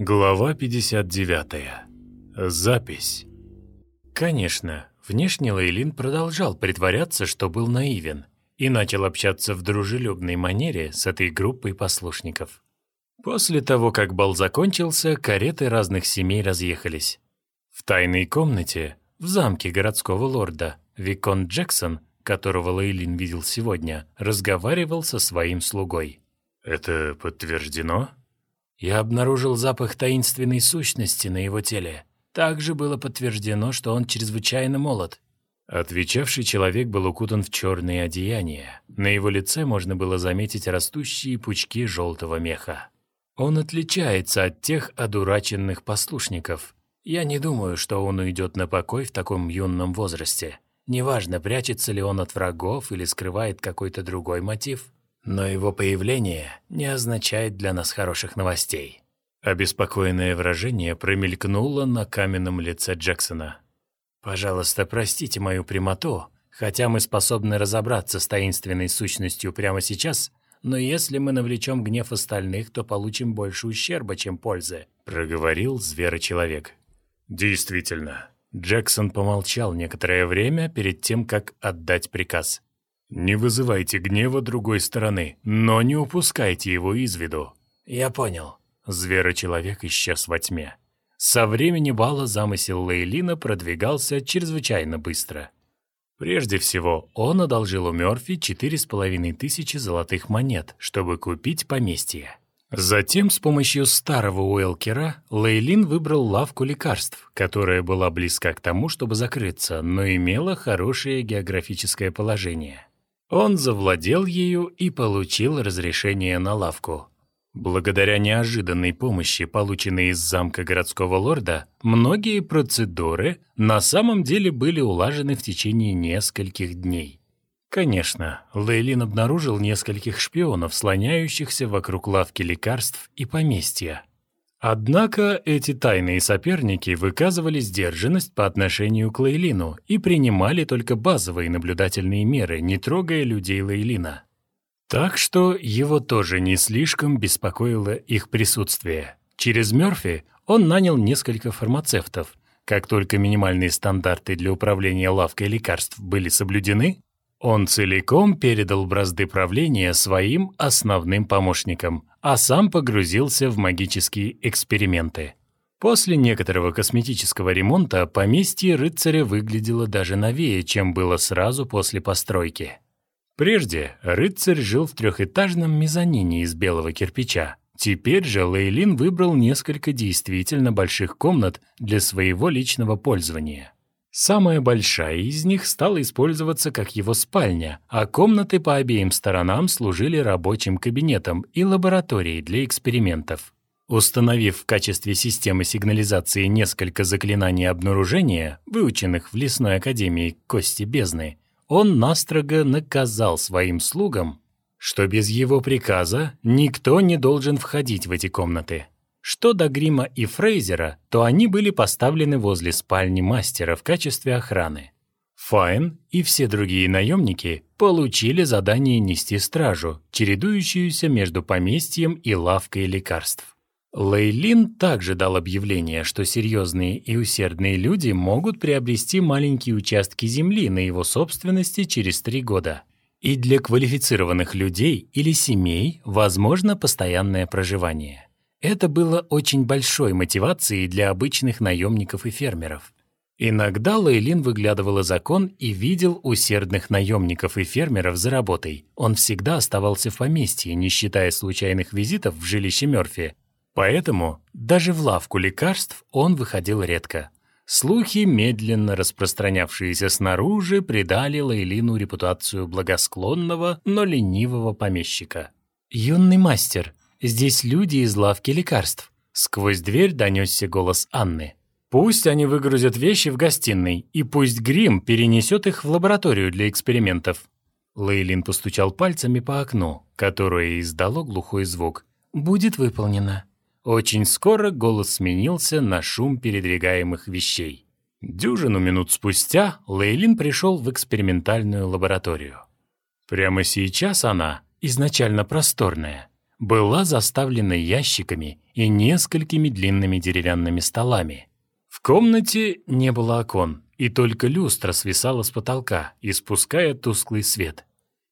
Глава 59. Запись. Конечно, внешне Лейлин продолжал притворяться, что был наивен, и начал общаться в дружелюбной манере с этой группой послушников. После того, как бал закончился, кареты разных семей разъехались. В тайной комнате, в замке городского лорда, Викон Джексон, которого Лейлин видел сегодня, разговаривал со своим слугой. «Это подтверждено?» Я обнаружил запах таинственной сущности на его теле. Также было подтверждено, что он чрезвычайно молод. Отвечавший человек был укутан в черные одеяния. На его лице можно было заметить растущие пучки желтого меха. Он отличается от тех одураченных послушников. Я не думаю, что он уйдет на покой в таком юном возрасте. Неважно, прячется ли он от врагов или скрывает какой-то другой мотив. Но его появление не означает для нас хороших новостей. Обеспокоенное выражение промелькнуло на каменном лице Джексона. «Пожалуйста, простите мою прямоту, хотя мы способны разобраться с таинственной сущностью прямо сейчас, но если мы навлечем гнев остальных, то получим больше ущерба, чем пользы», — проговорил зверочеловек. «Действительно». Джексон помолчал некоторое время перед тем, как отдать приказ. Не вызывайте гнева другой стороны, но не упускайте его из виду. Я понял. Зверочеловек исчез во тьме. Со времени бала замысел Лейлина продвигался чрезвычайно быстро. Прежде всего, он одолжил у Мёрфи четыре с половиной тысячи золотых монет, чтобы купить поместье. Затем с помощью старого Уэлкера Лейлин выбрал лавку лекарств, которая была близка к тому, чтобы закрыться, но имела хорошее географическое положение. Он завладел ею и получил разрешение на лавку. Благодаря неожиданной помощи, полученной из замка городского лорда, многие процедуры на самом деле были улажены в течение нескольких дней. Конечно, Лейлин обнаружил нескольких шпионов, слоняющихся вокруг лавки лекарств и поместья. Однако эти тайные соперники выказывали сдержанность по отношению к Лейлину и принимали только базовые наблюдательные меры, не трогая людей Лейлина. Так что его тоже не слишком беспокоило их присутствие. Через Мёрфи он нанял несколько фармацевтов. Как только минимальные стандарты для управления лавкой лекарств были соблюдены, он целиком передал бразды правления своим основным помощникам, а сам погрузился в магические эксперименты. После некоторого косметического ремонта поместье рыцаря выглядело даже новее, чем было сразу после постройки. Прежде рыцарь жил в трехэтажном мезонине из белого кирпича. Теперь же Лейлин выбрал несколько действительно больших комнат для своего личного пользования. Самая большая из них стала использоваться как его спальня, а комнаты по обеим сторонам служили рабочим кабинетом и лабораторией для экспериментов. Установив в качестве системы сигнализации несколько заклинаний обнаружения, выученных в лесной академии Кости Бездны, он настрого наказал своим слугам, что без его приказа никто не должен входить в эти комнаты. Что до Грима и Фрейзера, то они были поставлены возле спальни мастера в качестве охраны. Файн и все другие наемники получили задание нести стражу, чередующуюся между поместьем и лавкой лекарств. Лейлин также дал объявление, что серьезные и усердные люди могут приобрести маленькие участки земли на его собственности через три года. И для квалифицированных людей или семей возможно постоянное проживание. Это было очень большой мотивацией для обычных наемников и фермеров. Иногда Лейлин выглядывал из окон и видел усердных наемников и фермеров за работой. Он всегда оставался в поместье, не считая случайных визитов в жилище Мёрфи. Поэтому даже в лавку лекарств он выходил редко. Слухи, медленно распространявшиеся снаружи, придали Лейлину репутацию благосклонного, но ленивого помещика. «Юный мастер», Здесь люди из лавки лекарств». Сквозь дверь донесся голос Анны. «Пусть они выгрузят вещи в гостиной, и пусть Грим перенесет их в лабораторию для экспериментов». Лейлин постучал пальцами по окну, которое издало глухой звук. «Будет выполнено». Очень скоро голос сменился на шум передвигаемых вещей. Дюжину минут спустя Лейлин пришел в экспериментальную лабораторию. Прямо сейчас она, изначально просторная, была заставлена ящиками и несколькими длинными деревянными столами. В комнате не было окон, и только люстра свисала с потолка, испуская тусклый свет.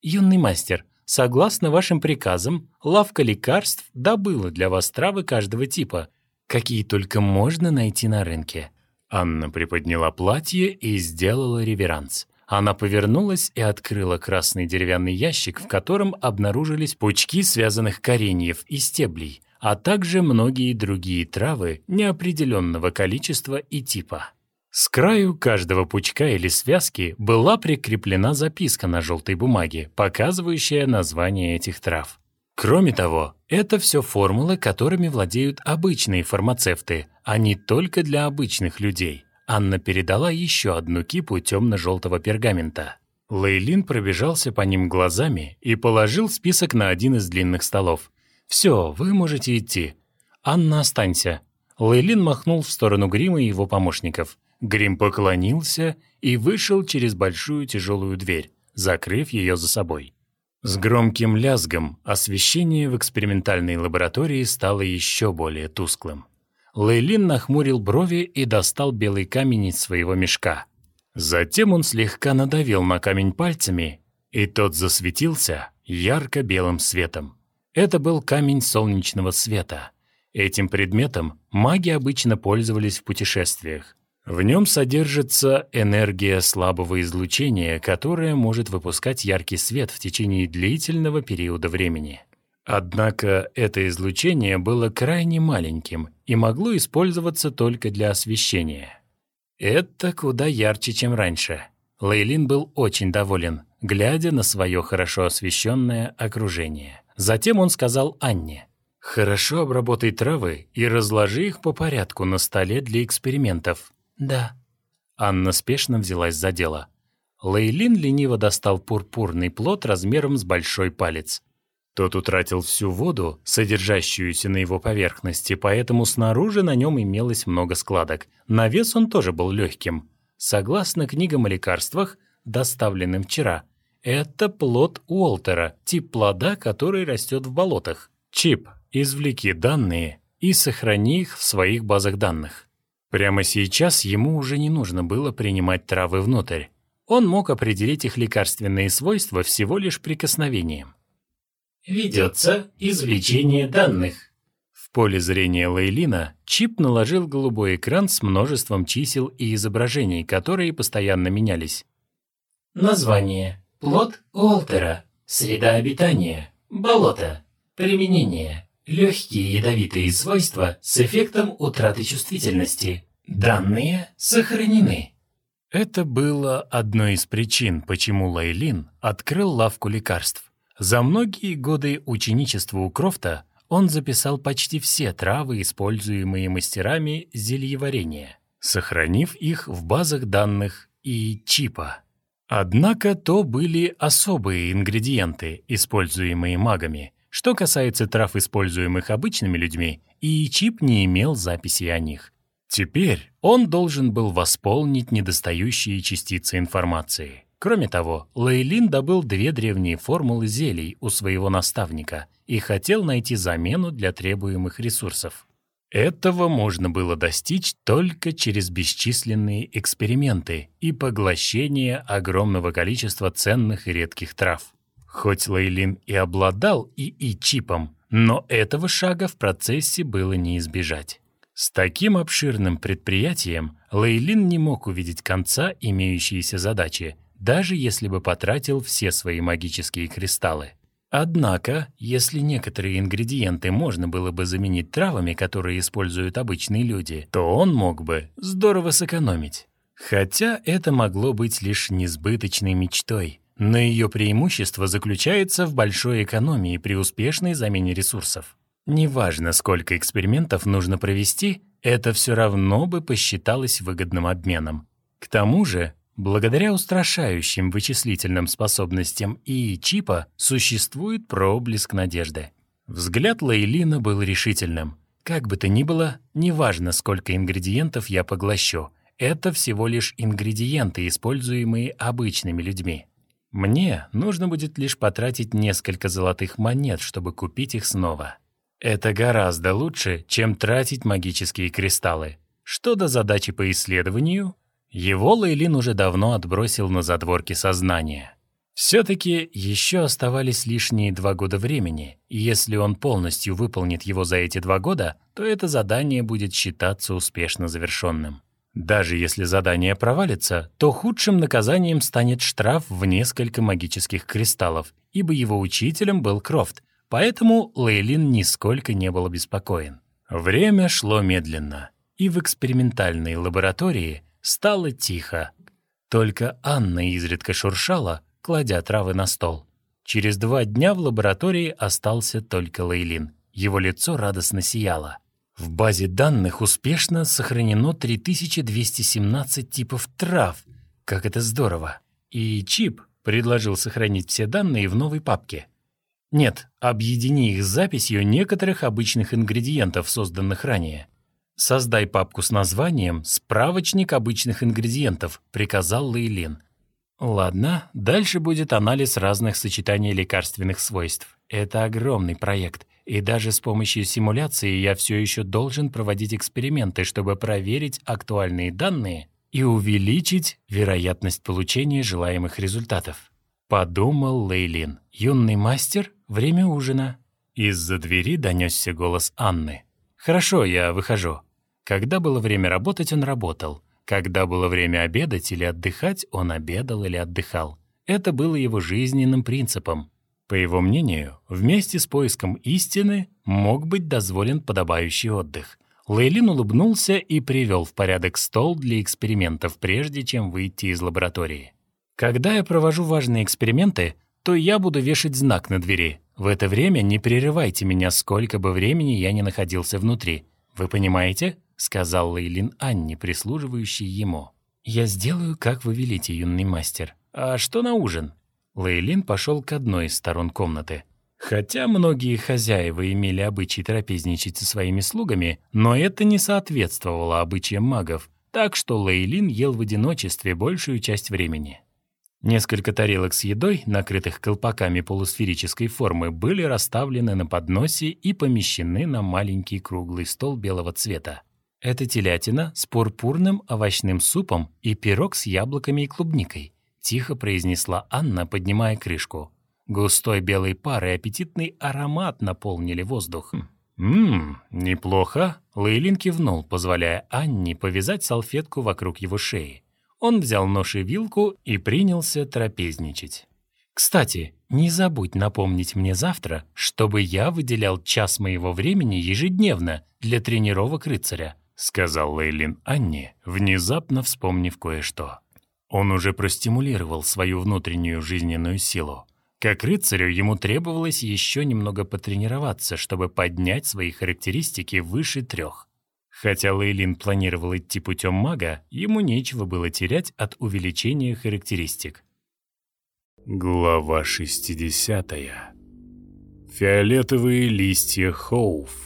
«Юный мастер, согласно вашим приказам, лавка лекарств добыла для вас травы каждого типа, какие только можно найти на рынке». Анна приподняла платье и сделала реверанс. Она повернулась и открыла красный деревянный ящик, в котором обнаружились пучки связанных кореньев и стеблей, а также многие другие травы неопределенного количества и типа. С краю каждого пучка или связки была прикреплена записка на желтой бумаге, показывающая название этих трав. Кроме того, это все формулы, которыми владеют обычные фармацевты, а не только для обычных людей. Анна передала еще одну кипу темно-желтого пергамента. Лейлин пробежался по ним глазами и положил список на один из длинных столов. «Все, вы можете идти. Анна, останься». Лейлин махнул в сторону Грима и его помощников. Грим поклонился и вышел через большую тяжелую дверь, закрыв ее за собой. С громким лязгом освещение в экспериментальной лаборатории стало еще более тусклым. Лейлин нахмурил брови и достал белый камень из своего мешка. Затем он слегка надавил на камень пальцами, и тот засветился ярко-белым светом. Это был камень солнечного света. Этим предметом маги обычно пользовались в путешествиях. В нем содержится энергия слабого излучения, которая может выпускать яркий свет в течение длительного периода времени. Однако это излучение было крайне маленьким и могло использоваться только для освещения. Это куда ярче, чем раньше. Лейлин был очень доволен, глядя на свое хорошо освещенное окружение. Затем он сказал Анне, «Хорошо обработай травы и разложи их по порядку на столе для экспериментов». «Да». Анна спешно взялась за дело. Лейлин лениво достал пурпурный плод размером с большой палец. Тот утратил всю воду, содержащуюся на его поверхности, поэтому снаружи на нем имелось много складок. На вес он тоже был легким. Согласно книгам о лекарствах, доставленным вчера, это плод Уолтера, тип плода, который растет в болотах. Чип, извлеки данные и сохрани их в своих базах данных. Прямо сейчас ему уже не нужно было принимать травы внутрь. Он мог определить их лекарственные свойства всего лишь прикосновением. Ведется извлечение данных. В поле зрения Лейлина чип наложил голубой экран с множеством чисел и изображений, которые постоянно менялись. Название. Плод Уолтера. Среда обитания. Болото. Применение. Легкие ядовитые свойства с эффектом утраты чувствительности. Данные сохранены. Это было одной из причин, почему Лейлин открыл лавку лекарств. За многие годы ученичества у Крофта он записал почти все травы, используемые мастерами зельеварения, сохранив их в базах данных и чипа. Однако то были особые ингредиенты, используемые магами. Что касается трав, используемых обычными людьми, и чип не имел записи о них. Теперь он должен был восполнить недостающие частицы информации. Кроме того, Лейлин добыл две древние формулы зелий у своего наставника и хотел найти замену для требуемых ресурсов. Этого можно было достичь только через бесчисленные эксперименты и поглощение огромного количества ценных и редких трав. Хоть Лейлин и обладал ИИ-чипом, но этого шага в процессе было не избежать. С таким обширным предприятием Лейлин не мог увидеть конца имеющейся задачи, даже если бы потратил все свои магические кристаллы. Однако, если некоторые ингредиенты можно было бы заменить травами, которые используют обычные люди, то он мог бы здорово сэкономить. Хотя это могло быть лишь несбыточной мечтой, но ее преимущество заключается в большой экономии при успешной замене ресурсов. Неважно, сколько экспериментов нужно провести, это все равно бы посчиталось выгодным обменом. К тому же, Благодаря устрашающим вычислительным способностям и чипа существует проблеск надежды. Взгляд Лейлина был решительным. Как бы то ни было, неважно, сколько ингредиентов я поглощу, это всего лишь ингредиенты, используемые обычными людьми. Мне нужно будет лишь потратить несколько золотых монет, чтобы купить их снова. Это гораздо лучше, чем тратить магические кристаллы. Что до задачи по исследованию, его Лейлин уже давно отбросил на задворки сознания. Все-таки еще оставались лишние два года времени, и если он полностью выполнит его за эти два года, то это задание будет считаться успешно завершенным. Даже если задание провалится, то худшим наказанием станет штраф в несколько магических кристаллов, ибо его учителем был Крофт, поэтому Лейлин нисколько не был обеспокоен. Время шло медленно, и в экспериментальной лаборатории стало тихо. Только Анна изредка шуршала, кладя травы на стол. Через два дня в лаборатории остался только Лейлин. Его лицо радостно сияло. В базе данных успешно сохранено 3217 типов трав. Как это здорово. И Чип предложил сохранить все данные в новой папке. Нет, объедини их с записью некоторых обычных ингредиентов, созданных ранее. Создай папку с названием «Справочник обычных ингредиентов», приказал Лейлин. Ладно, дальше будет анализ разных сочетаний лекарственных свойств. Это огромный проект, и даже с помощью симуляции я все еще должен проводить эксперименты, чтобы проверить актуальные данные и увеличить вероятность получения желаемых результатов. Подумал Лейлин. Юный мастер, время ужина. Из-за двери донесся голос Анны. «Хорошо, я выхожу». Когда было время работать, он работал. Когда было время обедать или отдыхать, он обедал или отдыхал. Это было его жизненным принципом. По его мнению, вместе с поиском истины мог быть дозволен подобающий отдых. Лейлин улыбнулся и привел в порядок стол для экспериментов, прежде чем выйти из лаборатории. «Когда я провожу важные эксперименты, то я буду вешать знак на двери. В это время не прерывайте меня, сколько бы времени я не находился внутри. Вы понимаете?» — сказал Лейлин Анне, прислуживающей ему. «Я сделаю, как вы велите, юный мастер. А что на ужин?» Лейлин пошел к одной из сторон комнаты. Хотя многие хозяева имели обычай трапезничать со своими слугами, но это не соответствовало обычаям магов, так что Лейлин ел в одиночестве большую часть времени. Несколько тарелок с едой, накрытых колпаками полусферической формы, были расставлены на подносе и помещены на маленький круглый стол белого цвета. Это телятина с пурпурным овощным супом и пирог с яблоками и клубникой, тихо произнесла Анна, поднимая крышку. Густой белый пар и аппетитный аромат наполнили воздух. «Ммм, неплохо», — Лейлин кивнул, позволяя Анне повязать салфетку вокруг его шеи. Он взял нож и вилку и принялся трапезничать. «Кстати, не забудь напомнить мне завтра, чтобы я выделял час моего времени ежедневно для тренировок рыцаря. — сказал Лейлин Анне, внезапно вспомнив кое-что. Он уже простимулировал свою внутреннюю жизненную силу. Как рыцарю ему требовалось еще немного потренироваться, чтобы поднять свои характеристики выше трех. Хотя Лейлин планировал идти путем мага, ему нечего было терять от увеличения характеристик. Глава 60. Фиолетовые листья Хоуф.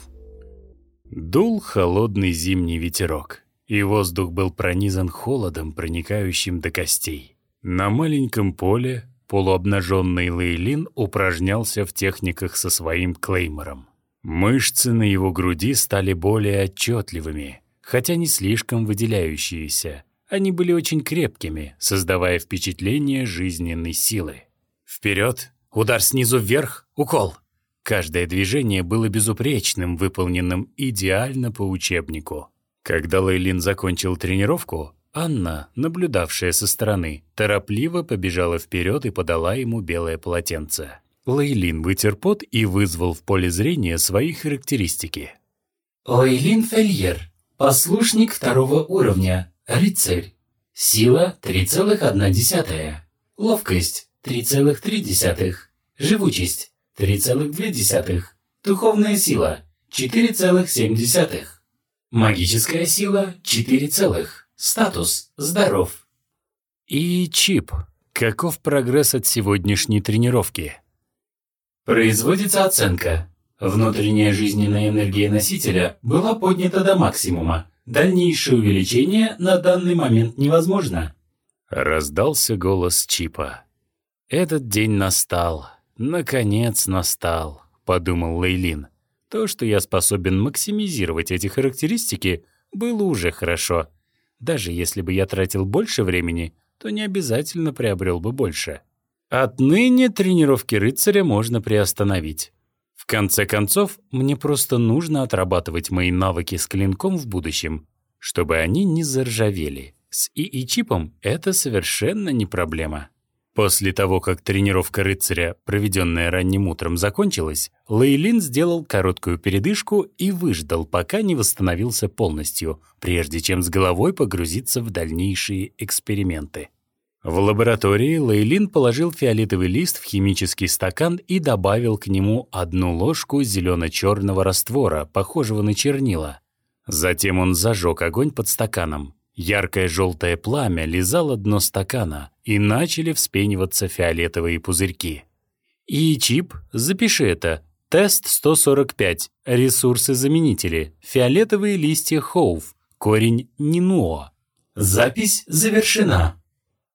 Дул холодный зимний ветерок, и воздух был пронизан холодом, проникающим до костей. На маленьком поле полуобнаженный Лейлин упражнялся в техниках со своим клеймором. Мышцы на его груди стали более отчетливыми, хотя не слишком выделяющиеся. Они были очень крепкими, создавая впечатление жизненной силы. Вперед, удар снизу вверх, укол. Каждое движение было безупречным, выполненным идеально по учебнику. Когда Лейлин закончил тренировку, Анна, наблюдавшая со стороны, торопливо побежала вперед и подала ему белое полотенце. Лейлин вытер пот и вызвал в поле зрения свои характеристики. Лейлин Фельер, послушник второго уровня, рыцарь. Сила 3,1. Ловкость 3,3. Живучесть 3,2. Духовная сила – 4,7. Магическая сила – 4, статус – здоров. И чип. Каков прогресс от сегодняшней тренировки? Производится оценка. Внутренняя жизненная энергия носителя была поднята до максимума. Дальнейшее увеличение на данный момент невозможно. Раздался голос чипа. Этот день настал. Наконец настал, подумал Лейлин. То, что я способен максимизировать эти характеристики, было уже хорошо. Даже если бы я тратил больше времени, то не обязательно приобрел бы больше. Отныне тренировки рыцаря можно приостановить. В конце концов, мне просто нужно отрабатывать мои навыки с клинком в будущем, чтобы они не заржавели. С ИИ-чипом это совершенно не проблема. После того, как тренировка рыцаря, проведенная ранним утром, закончилась, Лейлин сделал короткую передышку и выждал, пока не восстановился полностью, прежде чем с головой погрузиться в дальнейшие эксперименты. В лаборатории Лейлин положил фиолетовый лист в химический стакан и добавил к нему одну ложку зелено-черного раствора, похожего на чернила. Затем он зажег огонь под стаканом. Яркое желтое пламя лизало дно стакана, и начали вспениваться фиолетовые пузырьки. И чип, запиши это. Тест 145. Ресурсы-заменители. Фиолетовые листья хоув. Корень нинуо. Запись завершена.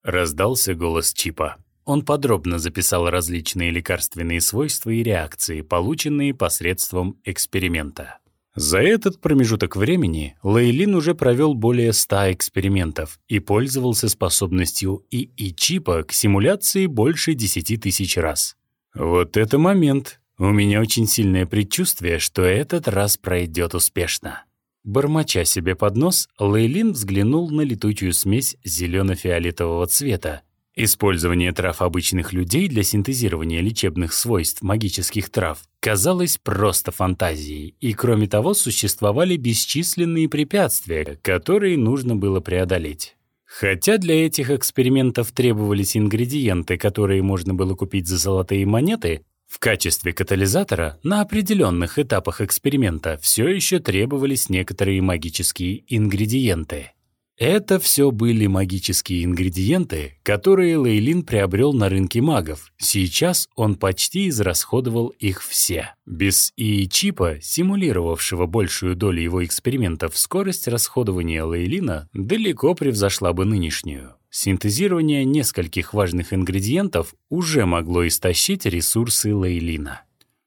Раздался голос чипа. Он подробно записал различные лекарственные свойства и реакции, полученные посредством эксперимента. За этот промежуток времени Лейлин уже провел более 100 экспериментов и пользовался способностью ИИ-чипа к симуляции больше 10 тысяч раз. Вот это момент. У меня очень сильное предчувствие, что этот раз пройдет успешно. Бормоча себе под нос, Лейлин взглянул на летучую смесь зелено-фиолетового цвета, Использование трав обычных людей для синтезирования лечебных свойств магических трав казалось просто фантазией, и кроме того существовали бесчисленные препятствия, которые нужно было преодолеть. Хотя для этих экспериментов требовались ингредиенты, которые можно было купить за золотые монеты, в качестве катализатора на определенных этапах эксперимента все еще требовались некоторые магические ингредиенты. Это все были магические ингредиенты, которые Лейлин приобрел на рынке магов. Сейчас он почти израсходовал их все. Без ИИ-чипа, симулировавшего большую долю его экспериментов, скорость расходования Лейлина далеко превзошла бы нынешнюю. Синтезирование нескольких важных ингредиентов уже могло истощить ресурсы Лейлина.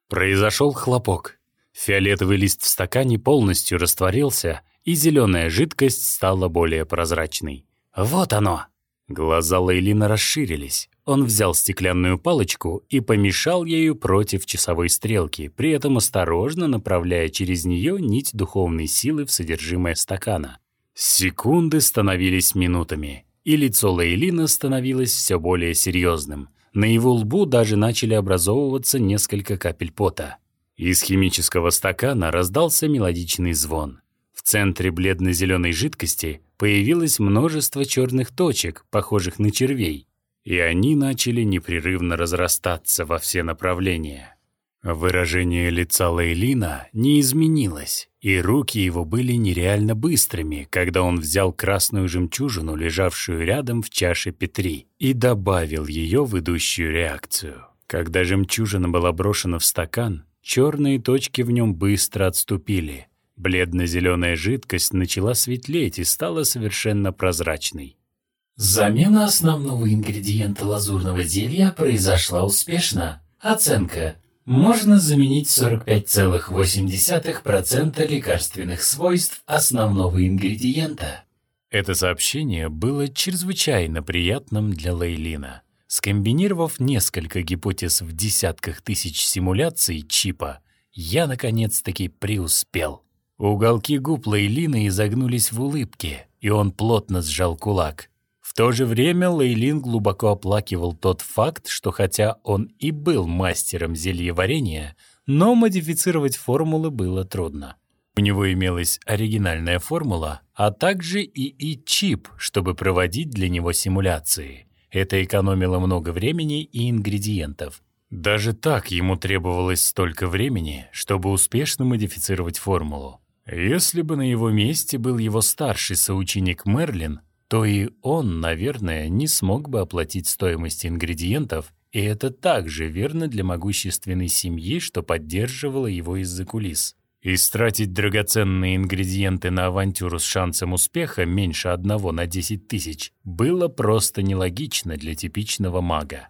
Произошел хлопок. Фиолетовый лист в стакане полностью растворился, и зеленая жидкость стала более прозрачной. «Вот оно!» Глаза Лейлина расширились. Он взял стеклянную палочку и помешал ею против часовой стрелки, при этом осторожно направляя через нее нить духовной силы в содержимое стакана. Секунды становились минутами, и лицо Лейлина становилось все более серьезным. На его лбу даже начали образовываться несколько капель пота. Из химического стакана раздался мелодичный звон. Центре бледно-зеленой жидкости появилось множество черных точек, похожих на червей, и они начали непрерывно разрастаться во все направления. Выражение лица Лейлина не изменилось, и руки его были нереально быстрыми, когда он взял красную жемчужину, лежавшую рядом в чаше Петри, и добавил ее в идущую реакцию. Когда жемчужина была брошена в стакан, черные точки в нем быстро отступили, Бледно-зеленая жидкость начала светлеть и стала совершенно прозрачной. Замена основного ингредиента лазурного зелья произошла успешно. Оценка. Можно заменить 45,8% лекарственных свойств основного ингредиента. Это сообщение было чрезвычайно приятным для Лейлина. Скомбинировав несколько гипотез в десятках тысяч симуляций чипа, я наконец-таки преуспел. Уголки губ Лейлина изогнулись в улыбке, и он плотно сжал кулак. В то же время Лейлин глубоко оплакивал тот факт, что хотя он и был мастером зельеварения, но модифицировать формулы было трудно. У него имелась оригинальная формула, а также и и чип, чтобы проводить для него симуляции. Это экономило много времени и ингредиентов. Даже так ему требовалось столько времени, чтобы успешно модифицировать формулу. Если бы на его месте был его старший соученик Мерлин, то и он, наверное, не смог бы оплатить стоимость ингредиентов, и это также верно для могущественной семьи, что поддерживала его из-за кулис. Истратить драгоценные ингредиенты на авантюру с шансом успеха меньше одного на 10 тысяч было просто нелогично для типичного мага.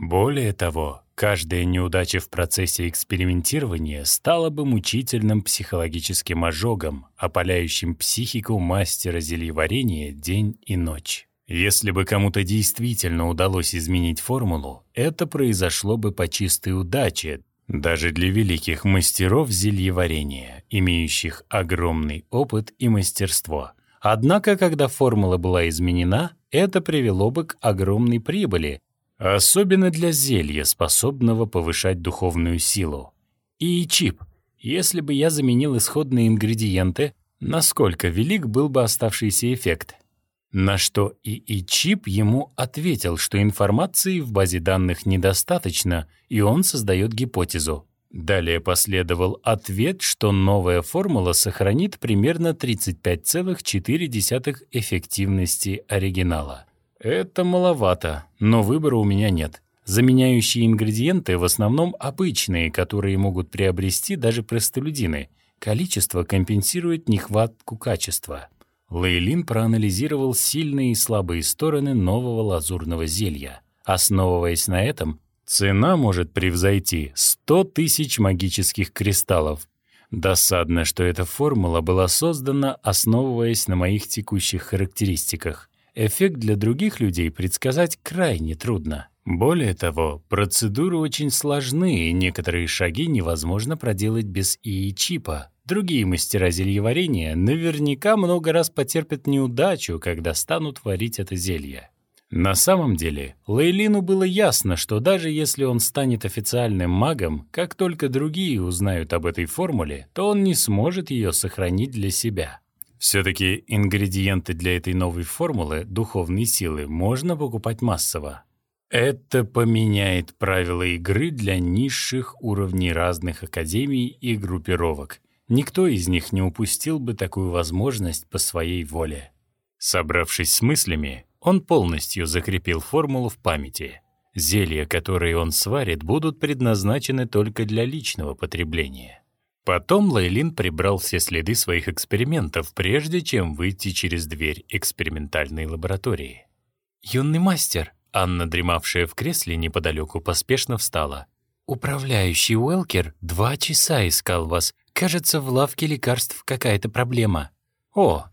Более того, каждая неудача в процессе экспериментирования стала бы мучительным психологическим ожогом, опаляющим психику мастера зельеварения день и ночь. Если бы кому-то действительно удалось изменить формулу, это произошло бы по чистой удаче, даже для великих мастеров зельеварения, имеющих огромный опыт и мастерство. Однако, когда формула была изменена, это привело бы к огромной прибыли, особенно для зелья, способного повышать духовную силу. И чип. Если бы я заменил исходные ингредиенты, насколько велик был бы оставшийся эффект? На что и чип ему ответил, что информации в базе данных недостаточно, и он создает гипотезу. Далее последовал ответ, что новая формула сохранит примерно 35,4 эффективности оригинала. Это маловато, но выбора у меня нет. Заменяющие ингредиенты в основном обычные, которые могут приобрести даже простолюдины. Количество компенсирует нехватку качества. Лейлин проанализировал сильные и слабые стороны нового лазурного зелья. Основываясь на этом, цена может превзойти 100 тысяч магических кристаллов. Досадно, что эта формула была создана, основываясь на моих текущих характеристиках. Эффект для других людей предсказать крайне трудно. Более того, процедуры очень сложны, и некоторые шаги невозможно проделать без ИИ-чипа. Другие мастера зельеварения наверняка много раз потерпят неудачу, когда станут варить это зелье. На самом деле, Лейлину было ясно, что даже если он станет официальным магом, как только другие узнают об этой формуле, то он не сможет ее сохранить для себя. Все-таки ингредиенты для этой новой формулы духовной силы можно покупать массово. Это поменяет правила игры для низших уровней разных академий и группировок, Никто из них не упустил бы такую возможность по своей воле. Собравшись с мыслями, он полностью закрепил формулу в памяти. Зелья, которые он сварит, будут предназначены только для личного потребления. Потом Лейлин прибрал все следы своих экспериментов, прежде чем выйти через дверь экспериментальной лаборатории. «Юный мастер», Анна, дремавшая в кресле неподалеку, поспешно встала. «Управляющий Уэлкер два часа искал вас, Кажется, в лавке лекарств какая-то проблема. О,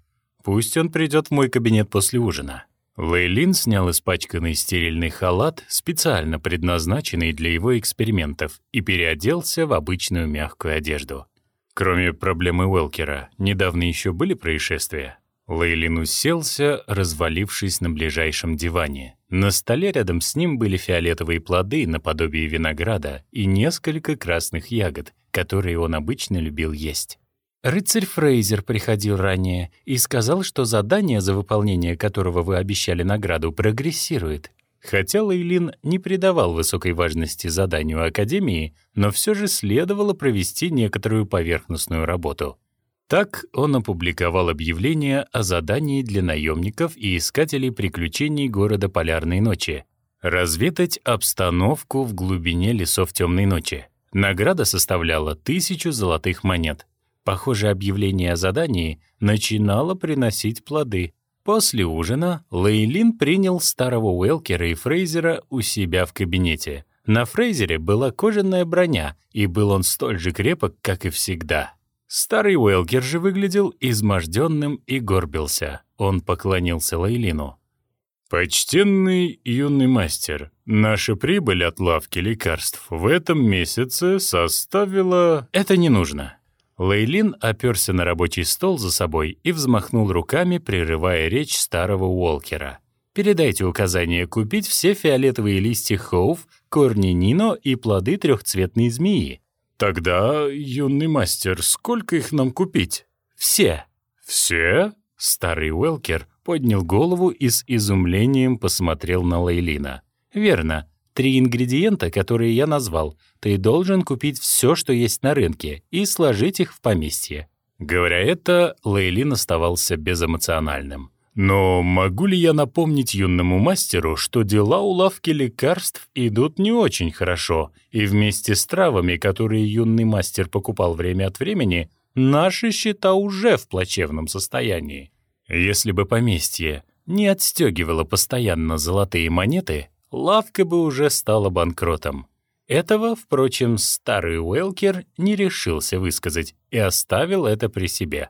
пусть он придет в мой кабинет после ужина. Лейлин снял испачканный стерильный халат, специально предназначенный для его экспериментов, и переоделся в обычную мягкую одежду. Кроме проблемы Уэлкера, недавно еще были происшествия. Лейлин уселся, развалившись на ближайшем диване. На столе рядом с ним были фиолетовые плоды наподобие винограда и несколько красных ягод, которые он обычно любил есть. Рыцарь Фрейзер приходил ранее и сказал, что задание, за выполнение которого вы обещали награду, прогрессирует. Хотя Лейлин не придавал высокой важности заданию Академии, но все же следовало провести некоторую поверхностную работу. Так он опубликовал объявление о задании для наемников и искателей приключений города Полярной ночи разведать обстановку в глубине лесов темной ночи. Награда составляла тысячу золотых монет. Похоже, объявление о задании начинало приносить плоды. После ужина Лейлин принял старого Уэлкера и Фрейзера у себя в кабинете. На Фрейзере была кожаная броня, и был он столь же крепок, как и всегда. Старый Уэлкер же выглядел изможденным и горбился. Он поклонился Лейлину. «Почтенный юный мастер, наша прибыль от лавки лекарств в этом месяце составила...» «Это не нужно». Лейлин оперся на рабочий стол за собой и взмахнул руками, прерывая речь старого Уолкера. «Передайте указание купить все фиолетовые листья хоув, корни нино и плоды трехцветной змеи. «Тогда, юный мастер, сколько их нам купить?» «Все». «Все?» Старый Уэлкер поднял голову и с изумлением посмотрел на Лейлина. «Верно. Три ингредиента, которые я назвал. Ты должен купить все, что есть на рынке, и сложить их в поместье». Говоря это, Лейлин оставался безэмоциональным. Но могу ли я напомнить юному мастеру, что дела у лавки лекарств идут не очень хорошо, и вместе с травами, которые юный мастер покупал время от времени, наши счета уже в плачевном состоянии? Если бы поместье не отстегивало постоянно золотые монеты, лавка бы уже стала банкротом. Этого, впрочем, старый Уэлкер не решился высказать и оставил это при себе.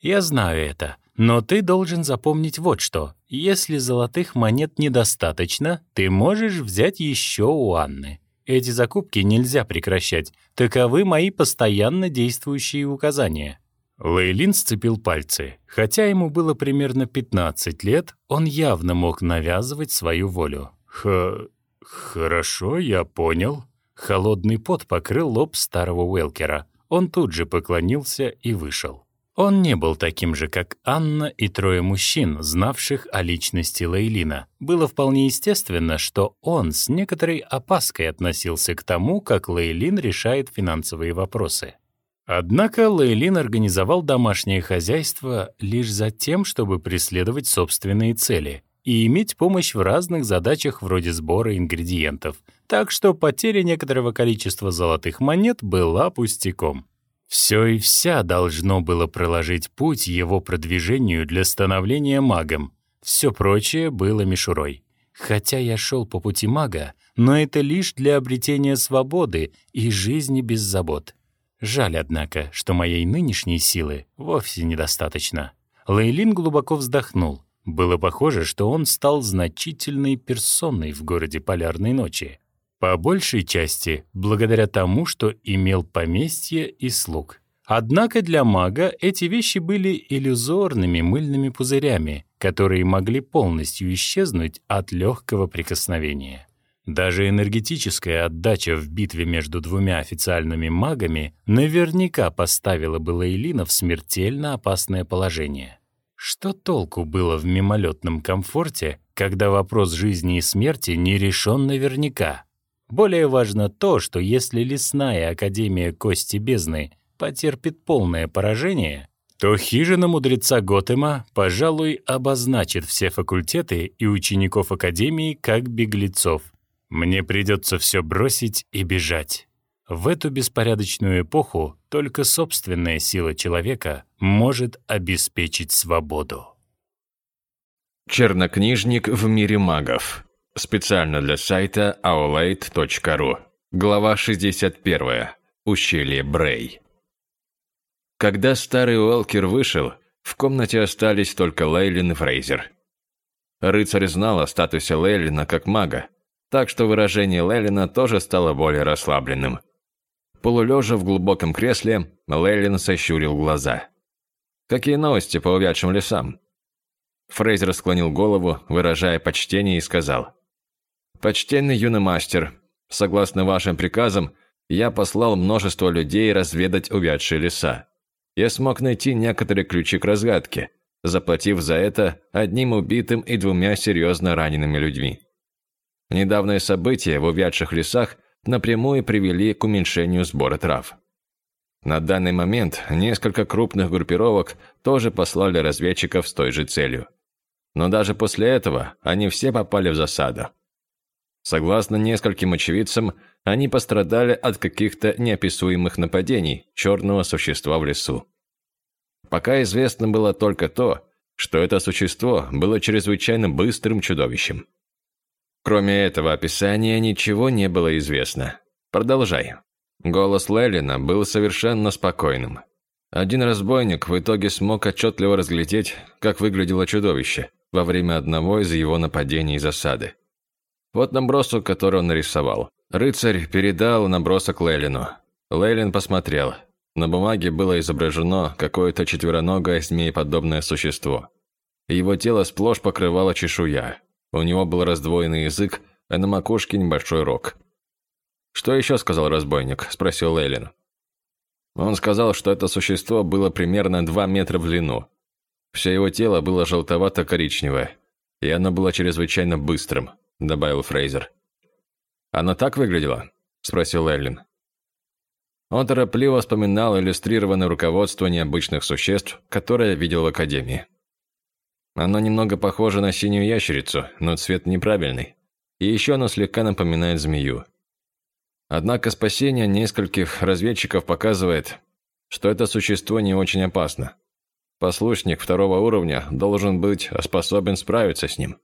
«Я знаю это, но ты должен запомнить вот что. Если золотых монет недостаточно, ты можешь взять еще у Анны. Эти закупки нельзя прекращать. Таковы мои постоянно действующие указания». Лейлин сцепил пальцы. Хотя ему было примерно 15 лет, он явно мог навязывать свою волю. «Х... хорошо, я понял». Холодный пот покрыл лоб старого Уэлкера. Он тут же поклонился и вышел. Он не был таким же, как Анна и трое мужчин, знавших о личности Лейлина. Было вполне естественно, что он с некоторой опаской относился к тому, как Лейлин решает финансовые вопросы. Однако Лейлин организовал домашнее хозяйство лишь за тем, чтобы преследовать собственные цели и иметь помощь в разных задачах вроде сбора ингредиентов, так что потеря некоторого количества золотых монет была пустяком. Все и вся должно было проложить путь его продвижению для становления магом. Все прочее было мишурой. Хотя я шел по пути мага, но это лишь для обретения свободы и жизни без забот. Жаль, однако, что моей нынешней силы вовсе недостаточно. Лейлин глубоко вздохнул. Было похоже, что он стал значительной персоной в городе Полярной ночи. По большей части благодаря тому, что имел поместье и слуг. Однако для мага эти вещи были иллюзорными мыльными пузырями, которые могли полностью исчезнуть от легкого прикосновения. Даже энергетическая отдача в битве между двумя официальными магами наверняка поставила бы Лейлина в смертельно опасное положение. Что толку было в мимолетном комфорте, когда вопрос жизни и смерти не решен наверняка? Более важно то, что если лесная академия Кости Бездны потерпит полное поражение, то хижина мудреца Готэма, пожалуй, обозначит все факультеты и учеников академии как беглецов. Мне придется все бросить и бежать. В эту беспорядочную эпоху только собственная сила человека может обеспечить свободу. Чернокнижник в мире магов. Специально для сайта aulade.ru. Глава 61. Ущелье Брей. Когда старый Уэлкер вышел, в комнате остались только Лейлин и Фрейзер. Рыцарь знал о статусе Лейлина как мага, так что выражение Лейлина тоже стало более расслабленным. Полулежа в глубоком кресле, Лейлин сощурил глаза. «Какие новости по увядшим лесам?» Фрейзер склонил голову, выражая почтение, и сказал. «Почтенный юный мастер, согласно вашим приказам, я послал множество людей разведать увядшие леса. Я смог найти некоторые ключи к разгадке, заплатив за это одним убитым и двумя серьезно ранеными людьми. Недавние события в увядших лесах – напрямую привели к уменьшению сбора трав. На данный момент несколько крупных группировок тоже послали разведчиков с той же целью. Но даже после этого они все попали в засаду. Согласно нескольким очевидцам, они пострадали от каких-то неописуемых нападений черного существа в лесу. Пока известно было только то, что это существо было чрезвычайно быстрым чудовищем. Кроме этого описания ничего не было известно. Продолжай. Голос Лелина был совершенно спокойным. Один разбойник в итоге смог отчетливо разглядеть, как выглядело чудовище во время одного из его нападений и засады. Вот набросок, который он нарисовал. Рыцарь передал набросок Лелину. Лейлин посмотрел. На бумаге было изображено какое-то четвероногое змееподобное существо. Его тело сплошь покрывало чешуя, у него был раздвоенный язык, а на макушке небольшой рог. «Что еще?» – сказал разбойник, – спросил Лейлин. Он сказал, что это существо было примерно 2 метра в длину. Все его тело было желтовато-коричневое, и оно было чрезвычайно быстрым, добавил Фрейзер. «Оно так выглядело?» – спросил Эллин. Он торопливо вспоминал иллюстрированное руководство необычных существ, которое видел в Академии. Оно немного похоже на синюю ящерицу, но цвет неправильный. И еще оно слегка напоминает змею. Однако спасение нескольких разведчиков показывает, что это существо не очень опасно. Послушник второго уровня должен быть способен справиться с ним.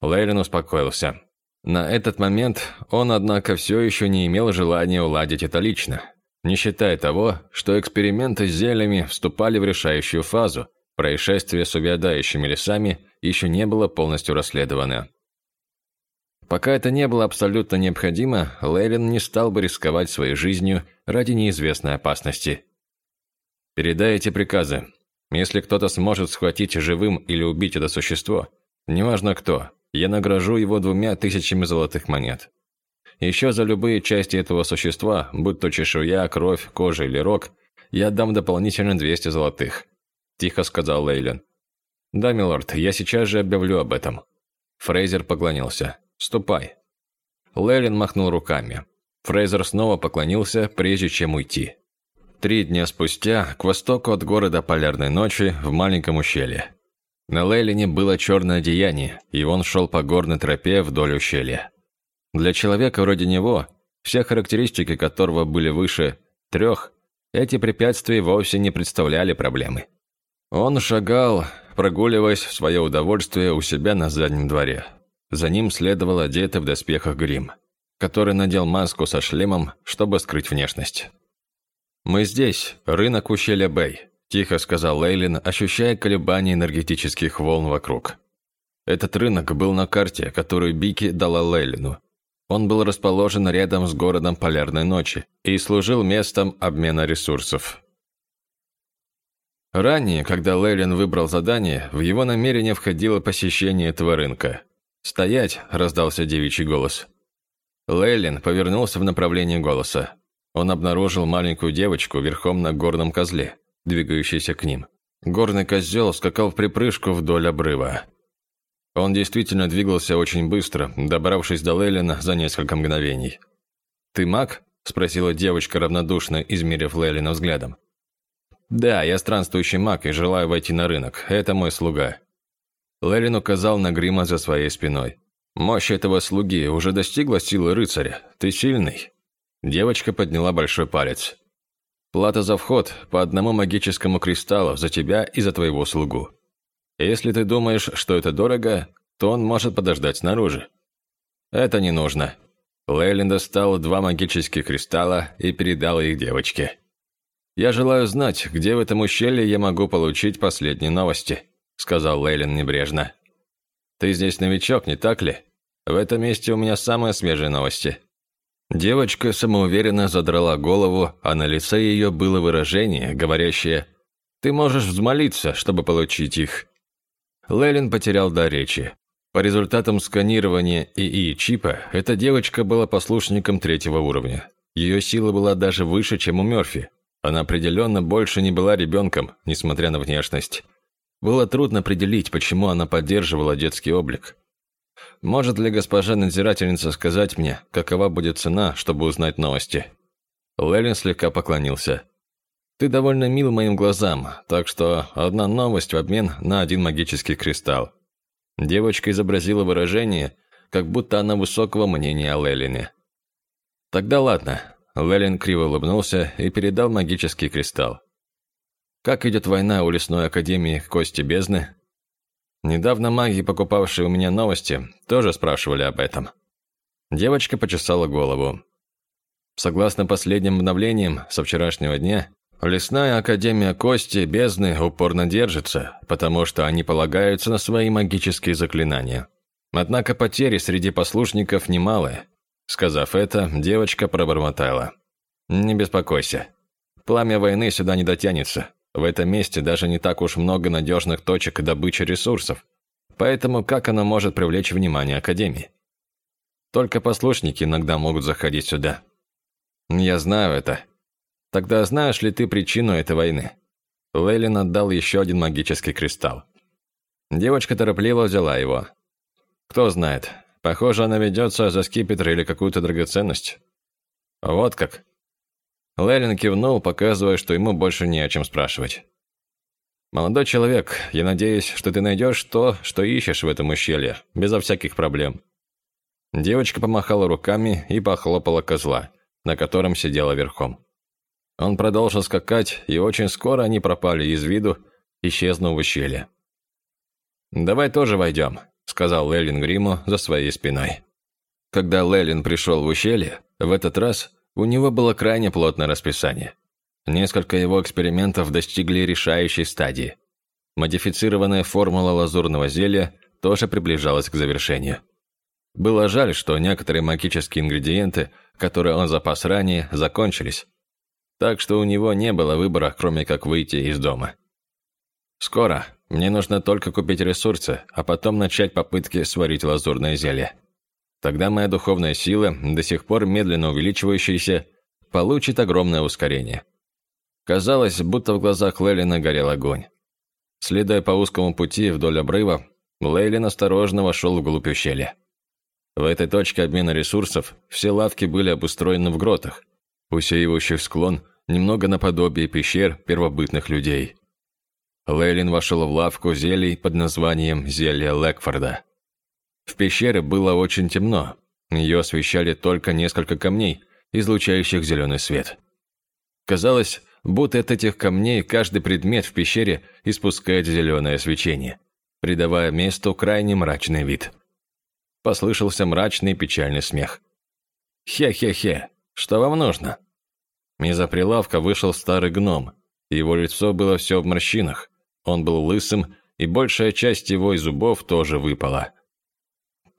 Лейлин успокоился. На этот момент он, однако, все еще не имел желания уладить это лично, не считая того, что эксперименты с зельями вступали в решающую фазу, происшествие с увядающими лесами еще не было полностью расследовано. Пока это не было абсолютно необходимо, Лейлин не стал бы рисковать своей жизнью ради неизвестной опасности. «Передай эти приказы. Если кто-то сможет схватить живым или убить это существо, неважно кто, я награжу его двумя тысячами золотых монет. Еще за любые части этого существа, будь то чешуя, кровь, кожа или рог, я отдам дополнительно 200 золотых», – тихо сказал Лейлин. «Да, милорд, я сейчас же объявлю об этом». Фрейзер поклонился. Ступай». Лелин махнул руками. Фрейзер снова поклонился, прежде чем уйти. Три дня спустя, к востоку от города Полярной ночи, в маленьком ущелье. На Лейлине было черное одеяние, и он шел по горной тропе вдоль ущелья. Для человека вроде него, все характеристики которого были выше трех, эти препятствия вовсе не представляли проблемы. Он шагал, прогуливаясь в свое удовольствие у себя на заднем дворе. За ним следовал одетый в доспехах грим, который надел маску со шлемом, чтобы скрыть внешность. «Мы здесь, рынок ущелья Бэй», – тихо сказал Лейлин, ощущая колебания энергетических волн вокруг. Этот рынок был на карте, которую Бики дала Лейлину. Он был расположен рядом с городом Полярной ночи и служил местом обмена ресурсов. Ранее, когда Лейлин выбрал задание, в его намерение входило посещение этого рынка – «Стоять!» – раздался девичий голос. Лейлин повернулся в направлении голоса. Он обнаружил маленькую девочку верхом на горном козле, двигающейся к ним. Горный козел скакал в припрыжку вдоль обрыва. Он действительно двигался очень быстро, добравшись до Лейлина за несколько мгновений. «Ты маг?» – спросила девочка равнодушно, измерив Лейлина взглядом. «Да, я странствующий маг и желаю войти на рынок. Это мой слуга. Лерин указал на грима за своей спиной. «Мощь этого слуги уже достигла силы рыцаря. Ты сильный». Девочка подняла большой палец. «Плата за вход по одному магическому кристаллу за тебя и за твоего слугу. Если ты думаешь, что это дорого, то он может подождать снаружи». «Это не нужно». Лейлин достал два магических кристалла и передал их девочке. «Я желаю знать, где в этом ущелье я могу получить последние новости». – сказал Лейлин небрежно. «Ты здесь новичок, не так ли? В этом месте у меня самые свежие новости». Девочка самоуверенно задрала голову, а на лице ее было выражение, говорящее «Ты можешь взмолиться, чтобы получить их». Лейлин потерял дар речи. По результатам сканирования ИИ-чипа, эта девочка была послушником третьего уровня. Ее сила была даже выше, чем у Мёрфи. Она определенно больше не была ребенком, несмотря на внешность. Было трудно определить, почему она поддерживала детский облик. Может ли госпожа надзирательница сказать мне, какова будет цена, чтобы узнать новости? Лелин слегка поклонился. Ты довольно мил моим глазам, так что одна новость в обмен на один магический кристалл. Девочка изобразила выражение, как будто она высокого мнения о Лелине. Тогда ладно. Лелин криво улыбнулся и передал магический кристалл. Как идет война у лесной академии Кости Бездны? Недавно маги, покупавшие у меня новости, тоже спрашивали об этом. Девочка почесала голову. Согласно последним обновлениям со вчерашнего дня, лесная академия Кости Бездны упорно держится, потому что они полагаются на свои магические заклинания. Однако потери среди послушников немалые. Сказав это, девочка пробормотала. «Не беспокойся. Пламя войны сюда не дотянется. В этом месте даже не так уж много надежных точек добычи ресурсов, поэтому как она может привлечь внимание Академии? Только послушники иногда могут заходить сюда. Я знаю это. Тогда знаешь ли ты причину этой войны? Лейлин отдал еще один магический кристалл. Девочка торопливо взяла его. Кто знает, похоже, она ведется за скипетр или какую-то драгоценность. Вот как. Лерин кивнул, показывая, что ему больше не о чем спрашивать. «Молодой человек, я надеюсь, что ты найдешь то, что ищешь в этом ущелье, безо всяких проблем». Девочка помахала руками и похлопала козла, на котором сидела верхом. Он продолжил скакать, и очень скоро они пропали из виду, исчезнув в ущелье. «Давай тоже войдем», — сказал Эллин Гриму за своей спиной. Когда Лейлин пришел в ущелье, в этот раз у него было крайне плотное расписание. Несколько его экспериментов достигли решающей стадии. Модифицированная формула лазурного зелья тоже приближалась к завершению. Было жаль, что некоторые магические ингредиенты, которые он запас ранее, закончились. Так что у него не было выбора, кроме как выйти из дома. Скоро. Мне нужно только купить ресурсы, а потом начать попытки сварить лазурное зелье. Тогда моя духовная сила, до сих пор медленно увеличивающаяся, получит огромное ускорение. Казалось, будто в глазах Лейлина горел огонь. Следуя по узкому пути вдоль обрыва, Лейлин осторожно вошел вглубь ущелья. В этой точке обмена ресурсов все лавки были обустроены в гротах, усеивающих склон немного наподобие пещер первобытных людей. Лейлин вошел в лавку зелий под названием «Зелье Лекфорда». В пещере было очень темно, ее освещали только несколько камней, излучающих зеленый свет. Казалось, будто от этих камней каждый предмет в пещере испускает зеленое свечение, придавая месту крайне мрачный вид – Послышался мрачный печальный смех. «Хе-хе-хе, что вам нужно?» Из-за прилавка вышел старый гном. Его лицо было все в морщинах. Он был лысым, и большая часть его зубов тоже выпала.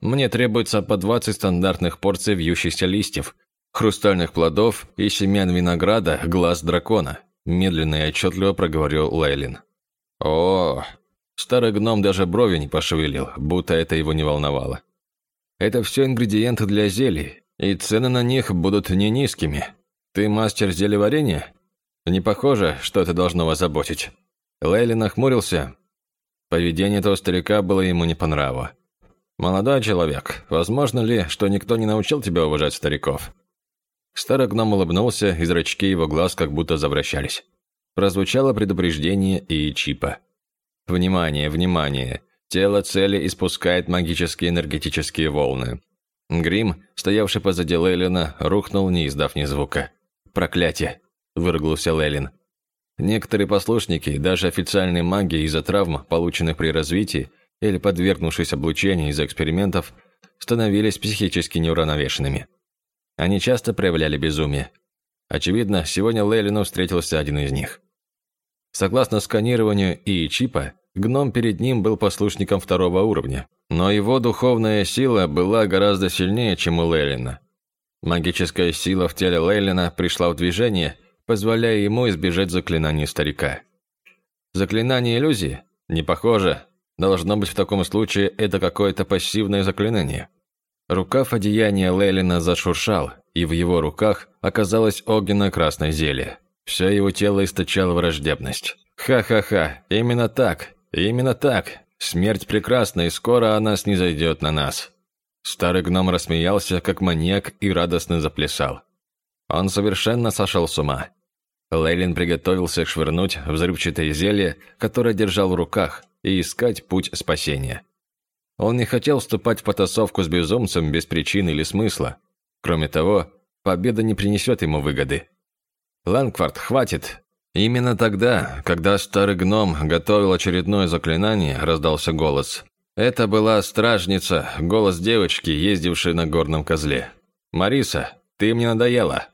«Мне требуется по 20 стандартных порций вьющихся листьев, хрустальных плодов и семян винограда глаз дракона», медленно и отчетливо проговорил Лейлин. «О!» Старый гном даже брови не пошевелил, будто это его не волновало. Это все ингредиенты для зелий, и цены на них будут не низкими. Ты мастер зелеварения? Не похоже, что это должно вас заботить». Лейли нахмурился. Поведение этого старика было ему не по нраву. «Молодой человек, возможно ли, что никто не научил тебя уважать стариков?» Старый гном улыбнулся, и зрачки его глаз как будто завращались. Прозвучало предупреждение и чипа. «Внимание, внимание! Тело цели испускает магические энергетические волны. Грим, стоявший позади Лейлина, рухнул, не издав ни звука. «Проклятие!» – выругался Лейлин. Некоторые послушники, даже официальные маги из-за травм, полученных при развитии, или подвергнувшись облучению из-за экспериментов, становились психически неуравновешенными. Они часто проявляли безумие. Очевидно, сегодня Лейлину встретился один из них. Согласно сканированию и чипа, Гном перед ним был послушником второго уровня, но его духовная сила была гораздо сильнее, чем у Лейлина. Магическая сила в теле Лейлина пришла в движение, позволяя ему избежать заклинаний старика. Заклинание иллюзии? Не похоже. Должно быть в таком случае это какое-то пассивное заклинание. Рукав одеяния Лейлина зашуршал, и в его руках оказалось огненно-красное зелье. Все его тело источало враждебность. Ха-ха-ха, именно так, «Именно так. Смерть прекрасна, и скоро она снизойдет на нас». Старый гном рассмеялся, как маньяк, и радостно заплясал. Он совершенно сошел с ума. Лейлин приготовился швырнуть взрывчатое зелье, которое держал в руках, и искать путь спасения. Он не хотел вступать в потасовку с безумцем без причины или смысла. Кроме того, победа не принесет ему выгоды. «Лангвард, хватит! Именно тогда, когда старый гном готовил очередное заклинание, раздался голос. Это была стражница, голос девочки, ездившей на горном козле. «Мариса, ты мне надоела!»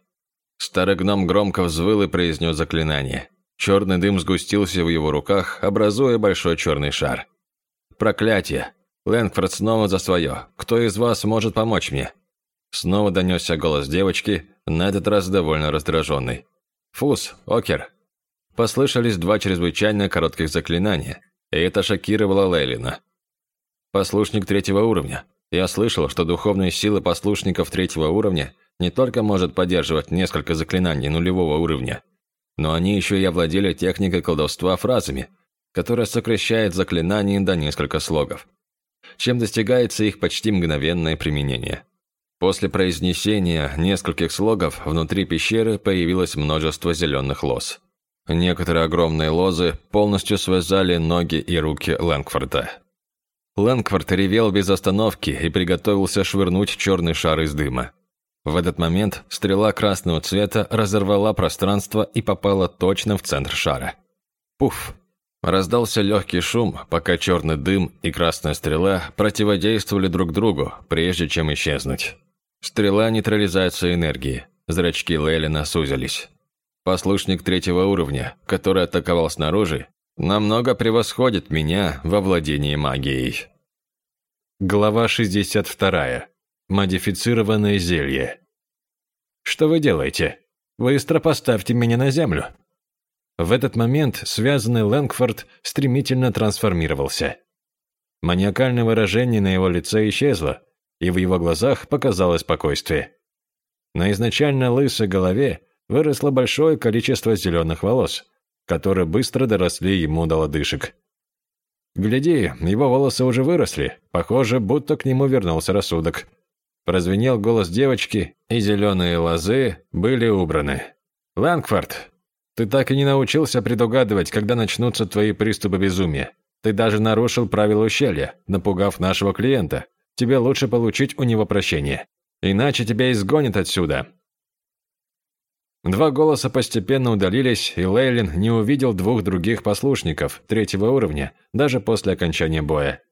Старый гном громко взвыл и произнес заклинание. Черный дым сгустился в его руках, образуя большой черный шар. «Проклятие! Лэнгфорд снова за свое. Кто из вас может помочь мне?» Снова донесся голос девочки, на этот раз довольно раздраженный. «Фус, Окер, Послышались два чрезвычайно коротких заклинания, и это шокировало Лейлина. Послушник третьего уровня. Я слышал, что духовные силы послушников третьего уровня не только может поддерживать несколько заклинаний нулевого уровня, но они еще и овладели техникой колдовства фразами, которая сокращает заклинания до несколько слогов, чем достигается их почти мгновенное применение. После произнесения нескольких слогов внутри пещеры появилось множество зеленых лос. Некоторые огромные лозы полностью связали ноги и руки Лэнгфорда. Лэнгфорд ревел без остановки и приготовился швырнуть черный шар из дыма. В этот момент стрела красного цвета разорвала пространство и попала точно в центр шара. Пуф! Раздался легкий шум, пока черный дым и красная стрела противодействовали друг другу, прежде чем исчезнуть. Стрела нейтрализации энергии. Зрачки Лейлина сузились. Послушник третьего уровня, который атаковал снаружи, намного превосходит меня во владении магией. Глава 62. Модифицированное зелье. «Что вы делаете? Быстро поставьте меня на землю!» В этот момент связанный Лэнгфорд стремительно трансформировался. Маниакальное выражение на его лице исчезло, и в его глазах показалось спокойствие. На изначально лысой голове выросло большое количество зеленых волос, которые быстро доросли ему до лодыжек. Гляди, его волосы уже выросли, похоже, будто к нему вернулся рассудок. Прозвенел голос девочки, и зеленые лозы были убраны. «Лэнгфорд, ты так и не научился предугадывать, когда начнутся твои приступы безумия. Ты даже нарушил правила ущелья, напугав нашего клиента. Тебе лучше получить у него прощение. Иначе тебя изгонят отсюда». Два голоса постепенно удалились, и Лейлин не увидел двух других послушников третьего уровня, даже после окончания боя.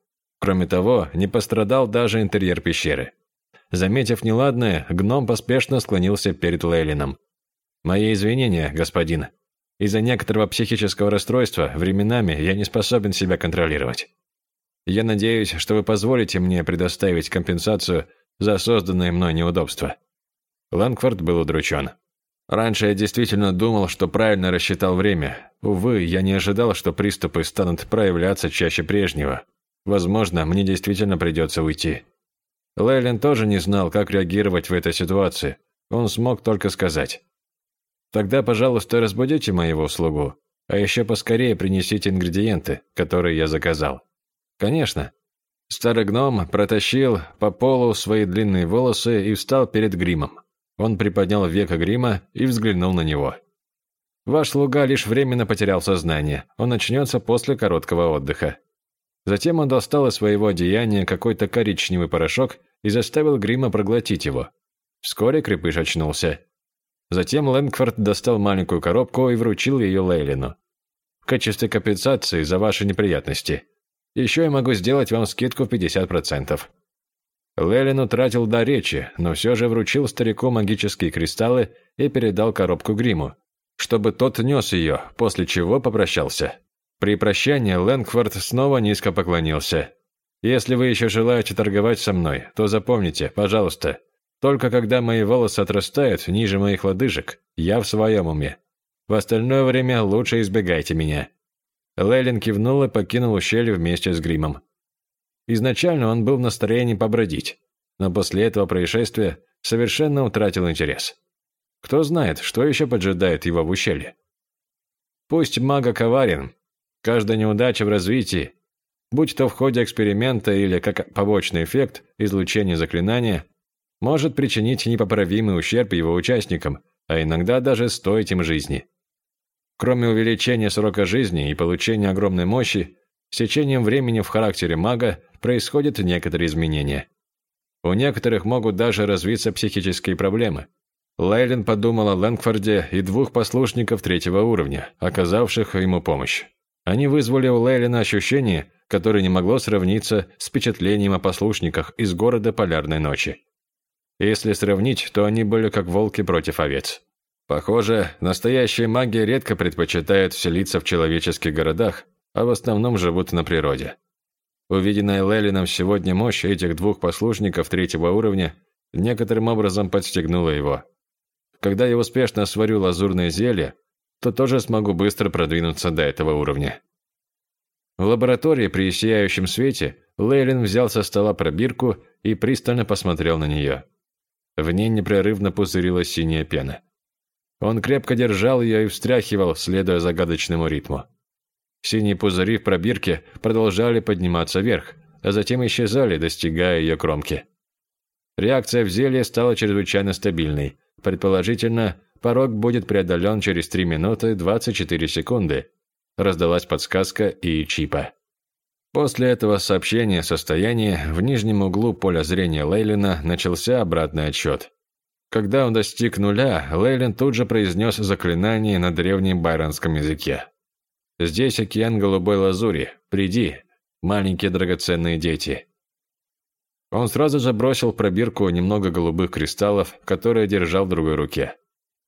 Кроме того, не пострадал даже интерьер пещеры. Заметив неладное, гном поспешно склонился перед Лейлином. «Мои извинения, господин. Из-за некоторого психического расстройства временами я не способен себя контролировать. Я надеюсь, что вы позволите мне предоставить компенсацию за созданное мной неудобство». Лангфорд был удручен. Раньше я действительно думал, что правильно рассчитал время. Увы, я не ожидал, что приступы станут проявляться чаще прежнего. Возможно, мне действительно придется уйти. Лейлин тоже не знал, как реагировать в этой ситуации. Он смог только сказать. Тогда, пожалуйста, разбудите моего слугу, а еще поскорее принесите ингредиенты, которые я заказал. Конечно. Старый гном протащил по полу свои длинные волосы и встал перед гримом. Он приподнял века грима и взглянул на него. Ваш слуга лишь временно потерял сознание. Он очнется после короткого отдыха. Затем он достал из своего одеяния какой-то коричневый порошок и заставил Грима проглотить его. Вскоре крепыш очнулся. Затем Лэнгфорд достал маленькую коробку и вручил ее Лейлину. В качестве компенсации за ваши неприятности. Еще я могу сделать вам скидку в 50%. Лейлин утратил до речи, но все же вручил старику магические кристаллы и передал коробку Гриму, чтобы тот нес ее, после чего попрощался. При прощании Лэнгфорд снова низко поклонился. «Если вы еще желаете торговать со мной, то запомните, пожалуйста, только когда мои волосы отрастают ниже моих лодыжек, я в своем уме. В остальное время лучше избегайте меня». Лейлин кивнул и покинул ущелье вместе с гримом. Изначально он был в настроении побродить, но после этого происшествия совершенно утратил интерес. Кто знает, что еще поджидает его в ущелье. Пусть мага коварен, каждая неудача в развитии, будь то в ходе эксперимента или как побочный эффект излучения заклинания, может причинить непоправимый ущерб его участникам, а иногда даже стоить им жизни. Кроме увеличения срока жизни и получения огромной мощи, с течением времени в характере мага происходят некоторые изменения. У некоторых могут даже развиться психические проблемы. Лейлин подумал о Лэнгфорде и двух послушников третьего уровня, оказавших ему помощь. Они вызвали у Лейлина ощущение, которое не могло сравниться с впечатлением о послушниках из города Полярной ночи. Если сравнить, то они были как волки против овец. Похоже, настоящие маги редко предпочитают вселиться в человеческих городах, а в основном живут на природе. Увиденная Лелином сегодня мощь этих двух послушников третьего уровня некоторым образом подстегнула его. Когда я успешно сварю лазурное зелье, то тоже смогу быстро продвинуться до этого уровня. В лаборатории при сияющем свете Лейлин взял со стола пробирку и пристально посмотрел на нее. В ней непрерывно пузырилась синяя пена. Он крепко держал ее и встряхивал, следуя загадочному ритму. Синие пузыри в пробирке продолжали подниматься вверх, а затем исчезали, достигая ее кромки. Реакция в зелье стала чрезвычайно стабильной. Предположительно, порог будет преодолен через 3 минуты 24 секунды. Раздалась подсказка и чипа. После этого сообщения состояния в нижнем углу поля зрения Лейлина начался обратный отсчет. Когда он достиг нуля, Лейлин тут же произнес заклинание на древнем байронском языке. «Здесь океан голубой лазури. Приди, маленькие драгоценные дети». Он сразу же бросил в пробирку немного голубых кристаллов, которые держал в другой руке.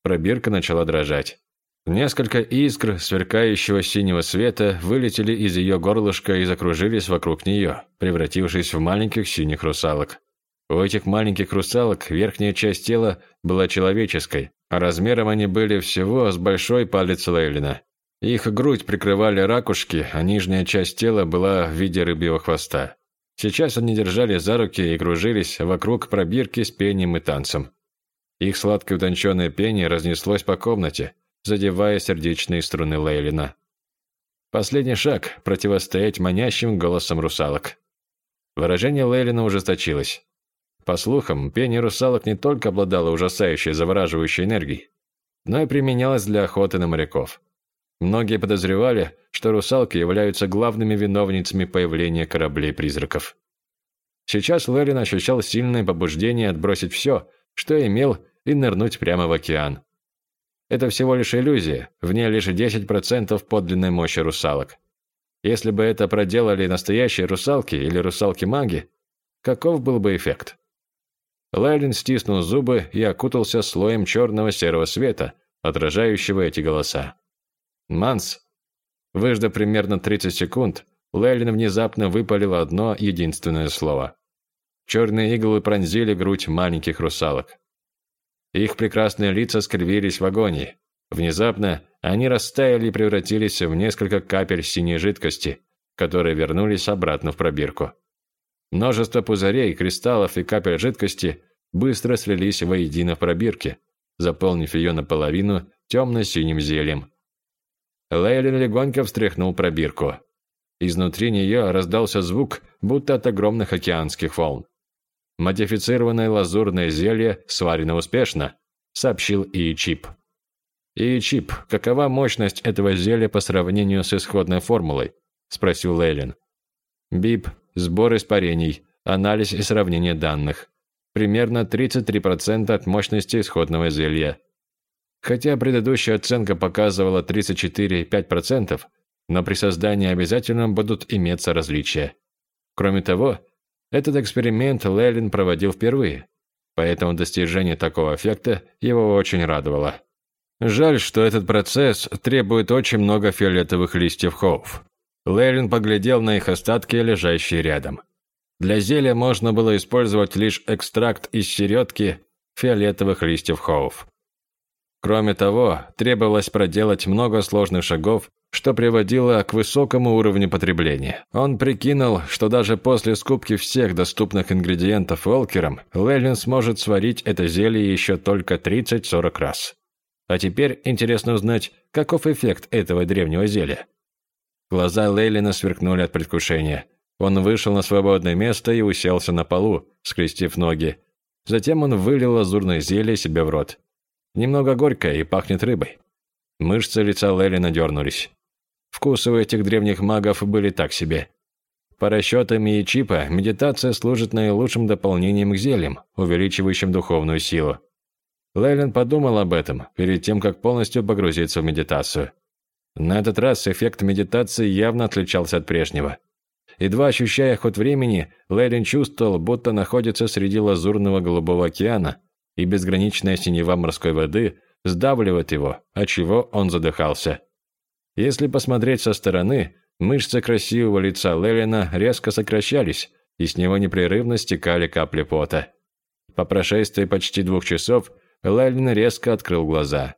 Пробирка начала дрожать. Несколько искр сверкающего синего света вылетели из ее горлышка и закружились вокруг нее, превратившись в маленьких синих русалок. У этих маленьких русалок верхняя часть тела была человеческой, а размером они были всего с большой палец Лейлина. Их грудь прикрывали ракушки, а нижняя часть тела была в виде рыбьего хвоста. Сейчас они держали за руки и кружились вокруг пробирки с пением и танцем. Их сладкое утонченное пение разнеслось по комнате, задевая сердечные струны Лейлина. Последний шаг – противостоять манящим голосом русалок. Выражение Лейлина ужесточилось. По слухам, пение русалок не только обладало ужасающей завораживающей энергией, но и применялось для охоты на моряков. Многие подозревали, что русалки являются главными виновницами появления кораблей-призраков. Сейчас Лерин ощущал сильное побуждение отбросить все, что имел, и нырнуть прямо в океан. Это всего лишь иллюзия, в ней лишь 10% подлинной мощи русалок. Если бы это проделали настоящие русалки или русалки-маги, каков был бы эффект? Лайлин стиснул зубы и окутался слоем черного серого света, отражающего эти голоса. «Манс!» Выждав примерно 30 секунд, Лейлин внезапно выпалил одно единственное слово. Черные иглы пронзили грудь маленьких русалок. Их прекрасные лица скривились в агонии. Внезапно они растаяли и превратились в несколько капель синей жидкости, которые вернулись обратно в пробирку. Множество пузырей, кристаллов и капель жидкости быстро слились воедино в пробирке, заполнив ее наполовину темно-синим зельем. Лейлин легонько встряхнул пробирку. Изнутри нее раздался звук, будто от огромных океанских волн. «Модифицированное лазурное зелье сварено успешно», — сообщил Иичип. «Иичип, какова мощность этого зелья по сравнению с исходной формулой?» — спросил Лейлин. «Бип, сбор испарений, анализ и сравнение данных. Примерно 33% от мощности исходного зелья. Хотя предыдущая оценка показывала 34,5%, но при создании обязательно будут иметься различия. Кроме того, этот эксперимент Лелин проводил впервые, поэтому достижение такого эффекта его очень радовало. Жаль, что этот процесс требует очень много фиолетовых листьев хоув. Лейлин поглядел на их остатки, лежащие рядом. Для зелья можно было использовать лишь экстракт из середки фиолетовых листьев хоув. Кроме того, требовалось проделать много сложных шагов, что приводило к высокому уровню потребления. Он прикинул, что даже после скупки всех доступных ингредиентов Волкером, Лелин сможет сварить это зелье еще только 30-40 раз. А теперь интересно узнать, каков эффект этого древнего зелья. Глаза Лейлина сверкнули от предвкушения. Он вышел на свободное место и уселся на полу, скрестив ноги. Затем он вылил лазурное зелье себе в рот. Немного горькое и пахнет рыбой. Мышцы лица Лелина дернулись. Вкусы у этих древних магов были так себе. По расчетам и чипа, медитация служит наилучшим дополнением к зельям, увеличивающим духовную силу. Лейлин подумал об этом, перед тем, как полностью погрузиться в медитацию. На этот раз эффект медитации явно отличался от прежнего. Едва ощущая ход времени, Лейлин чувствовал, будто находится среди лазурного голубого океана, и безграничная синева морской воды сдавливает его, отчего он задыхался. Если посмотреть со стороны, мышцы красивого лица Лелина резко сокращались, и с него непрерывно стекали капли пота. По прошествии почти двух часов Лелин резко открыл глаза.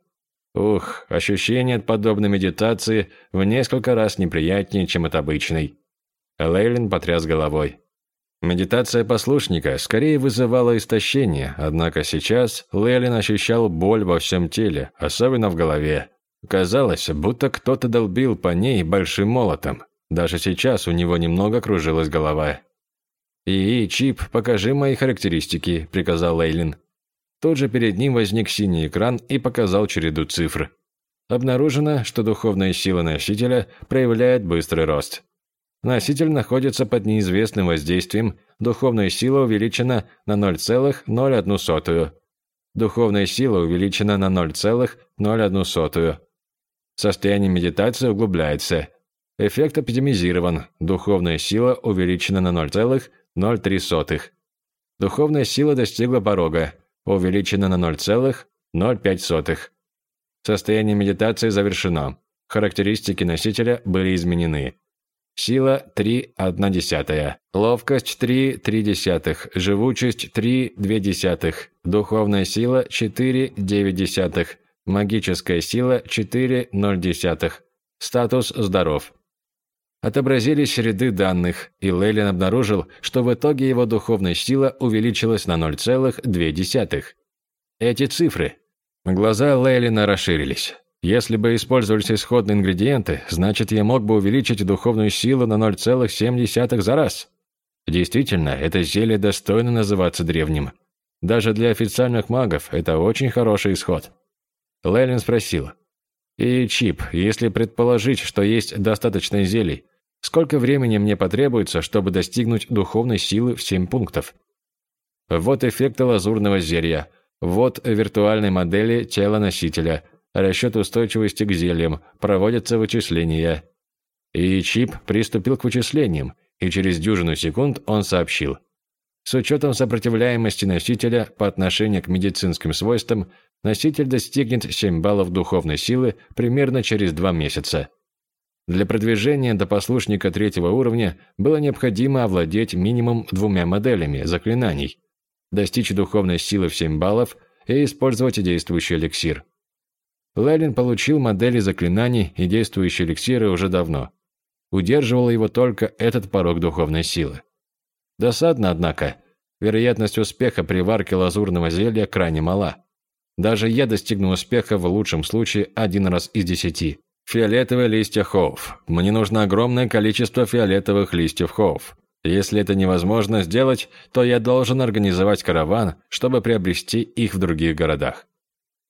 Ух, ощущение от подобной медитации в несколько раз неприятнее, чем от обычной. Лейлин потряс головой. Медитация послушника скорее вызывала истощение, однако сейчас Лейлин ощущал боль во всем теле, особенно в голове. Казалось, будто кто-то долбил по ней большим молотом. Даже сейчас у него немного кружилась голова. «И, Чип, покажи мои характеристики», – приказал Лейлин. Тут же перед ним возник синий экран и показал череду цифр. Обнаружено, что духовная сила носителя проявляет быстрый рост. Носитель находится под неизвестным воздействием, духовная сила увеличена на 0,01. Духовная сила увеличена на 0,01. Состояние медитации углубляется. Эффект оптимизирован. Духовная сила увеличена на 0,03. Духовная сила достигла порога, увеличена на 0,05. Состояние медитации завершено. Характеристики носителя были изменены. Сила 3,1. Ловкость 3,3. Живучесть 3,2. Духовная сила 4,9. Магическая сила 4,0. Статус здоров. Отобразились ряды данных, и Лейлин обнаружил, что в итоге его духовная сила увеличилась на 0,2. Эти цифры. Глаза Лейлина расширились. Если бы использовались исходные ингредиенты, значит, я мог бы увеличить духовную силу на 0,7 за раз. Действительно, это зелье достойно называться древним. Даже для официальных магов это очень хороший исход. Лейлин спросил. «И, Чип, если предположить, что есть достаточно зелий, сколько времени мне потребуется, чтобы достигнуть духовной силы в 7 пунктов?» Вот эффекты лазурного зелья. Вот виртуальной модели тела носителя – расчет устойчивости к зельям, проводятся вычисления. И чип приступил к вычислениям, и через дюжину секунд он сообщил. С учетом сопротивляемости носителя по отношению к медицинским свойствам, носитель достигнет 7 баллов духовной силы примерно через 2 месяца. Для продвижения до послушника третьего уровня было необходимо овладеть минимум двумя моделями заклинаний, достичь духовной силы в 7 баллов и использовать действующий эликсир. Лелин получил модели заклинаний и действующие эликсиры уже давно. Удерживал его только этот порог духовной силы. Досадно, однако, вероятность успеха при варке лазурного зелья крайне мала. Даже я достигну успеха в лучшем случае один раз из десяти. Фиолетовые листья хоув. Мне нужно огромное количество фиолетовых листьев хоув. Если это невозможно сделать, то я должен организовать караван, чтобы приобрести их в других городах.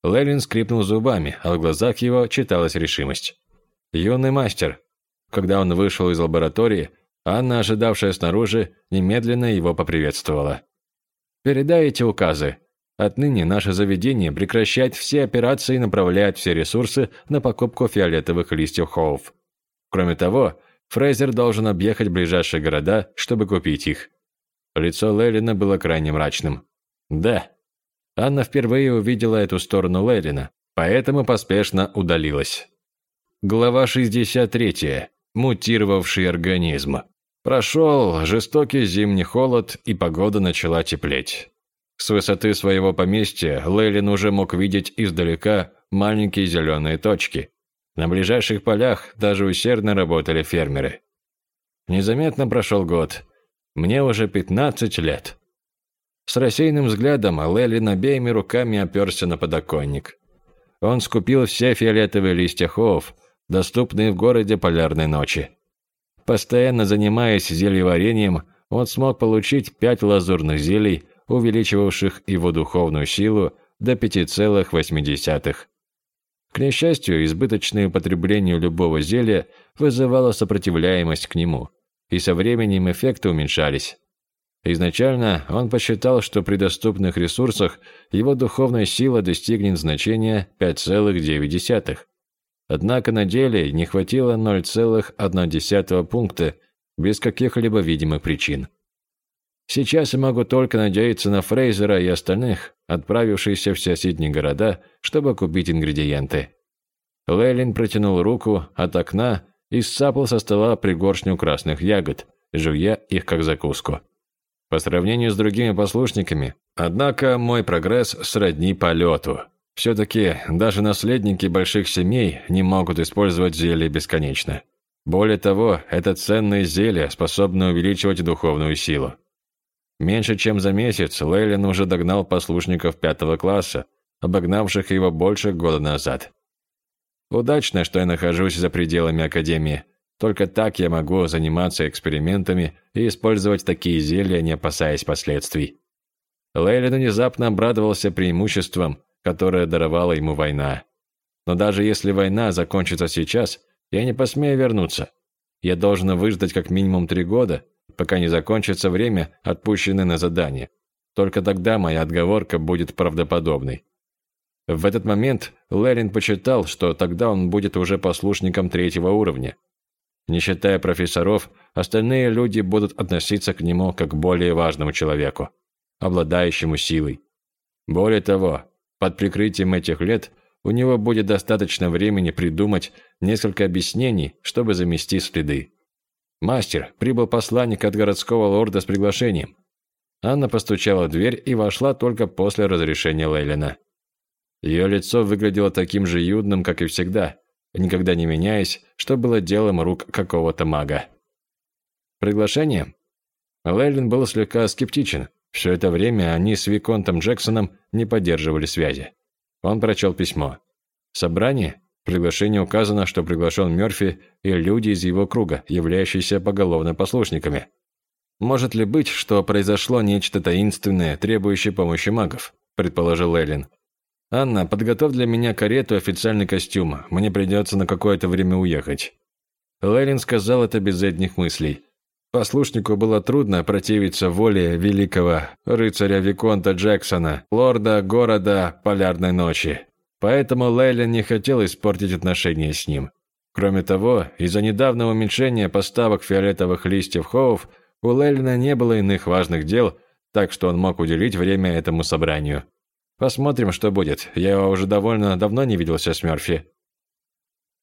Лелин скрипнул зубами, а в глазах его читалась решимость. «Юный мастер». Когда он вышел из лаборатории, Анна, ожидавшая снаружи, немедленно его поприветствовала. «Передай эти указы. Отныне наше заведение прекращает все операции и направляет все ресурсы на покупку фиолетовых листьев хоув. Кроме того, Фрейзер должен объехать ближайшие города, чтобы купить их». Лицо Лелина было крайне мрачным. «Да, Анна впервые увидела эту сторону Лерина, поэтому поспешно удалилась. Глава 63. Мутировавший организм. Прошел жестокий зимний холод, и погода начала теплеть. С высоты своего поместья Лейлин уже мог видеть издалека маленькие зеленые точки. На ближайших полях даже усердно работали фермеры. Незаметно прошел год. Мне уже 15 лет. С рассеянным взглядом Лелин обеими руками оперся на подоконник. Он скупил все фиолетовые листья хоов, доступные в городе полярной ночи. Постоянно занимаясь зельеварением, он смог получить пять лазурных зелий, увеличивавших его духовную силу до 5,8. К несчастью, избыточное употребление любого зелья вызывало сопротивляемость к нему, и со временем эффекты уменьшались. Изначально он посчитал, что при доступных ресурсах его духовная сила достигнет значения 5,9. Однако на деле не хватило 0,1 пункта без каких-либо видимых причин. Сейчас я могу только надеяться на Фрейзера и остальных, отправившихся в соседние города, чтобы купить ингредиенты. Лейлин протянул руку от окна и сцапал со стола пригоршню красных ягод, жуя их как закуску по сравнению с другими послушниками. Однако мой прогресс сродни полету. Все-таки даже наследники больших семей не могут использовать зелье бесконечно. Более того, это ценное зелье, способное увеличивать духовную силу. Меньше чем за месяц Лейлин уже догнал послушников пятого класса, обогнавших его больше года назад. Удачно, что я нахожусь за пределами Академии – только так я могу заниматься экспериментами и использовать такие зелья, не опасаясь последствий. Лейлин внезапно обрадовался преимуществам, которое даровала ему война. Но даже если война закончится сейчас, я не посмею вернуться. Я должен выждать как минимум три года, пока не закончится время, отпущенное на задание. Только тогда моя отговорка будет правдоподобной. В этот момент Лерин почитал, что тогда он будет уже послушником третьего уровня, не считая профессоров, остальные люди будут относиться к нему как к более важному человеку. обладающему силой. Более того, под прикрытием этих лет у него будет достаточно времени придумать несколько объяснений, чтобы замести следы. «Мастер, прибыл посланник от городского лорда с приглашением». Анна постучала в дверь и вошла только после разрешения Лейлина. Ее лицо выглядело таким же юдным, как и всегда, никогда не меняясь, что было делом рук какого-то мага. Приглашение? Лейлин был слегка скептичен. Все это время они с Виконтом Джексоном не поддерживали связи. Он прочел письмо. Собрание? приглашение указано, что приглашен Мёрфи и люди из его круга, являющиеся поголовно послушниками. Может ли быть, что произошло нечто таинственное, требующее помощи магов? предположил Лейлин. «Анна, подготовь для меня карету и официальный костюм. Мне придется на какое-то время уехать». Лейлин сказал это без задних мыслей. Послушнику было трудно противиться воле великого рыцаря Виконта Джексона, лорда города Полярной ночи. Поэтому Лейлин не хотел испортить отношения с ним. Кроме того, из-за недавнего уменьшения поставок фиолетовых листьев хоув у Лейлина не было иных важных дел, так что он мог уделить время этому собранию. Посмотрим, что будет. Я уже довольно давно не виделся с Мёрфи.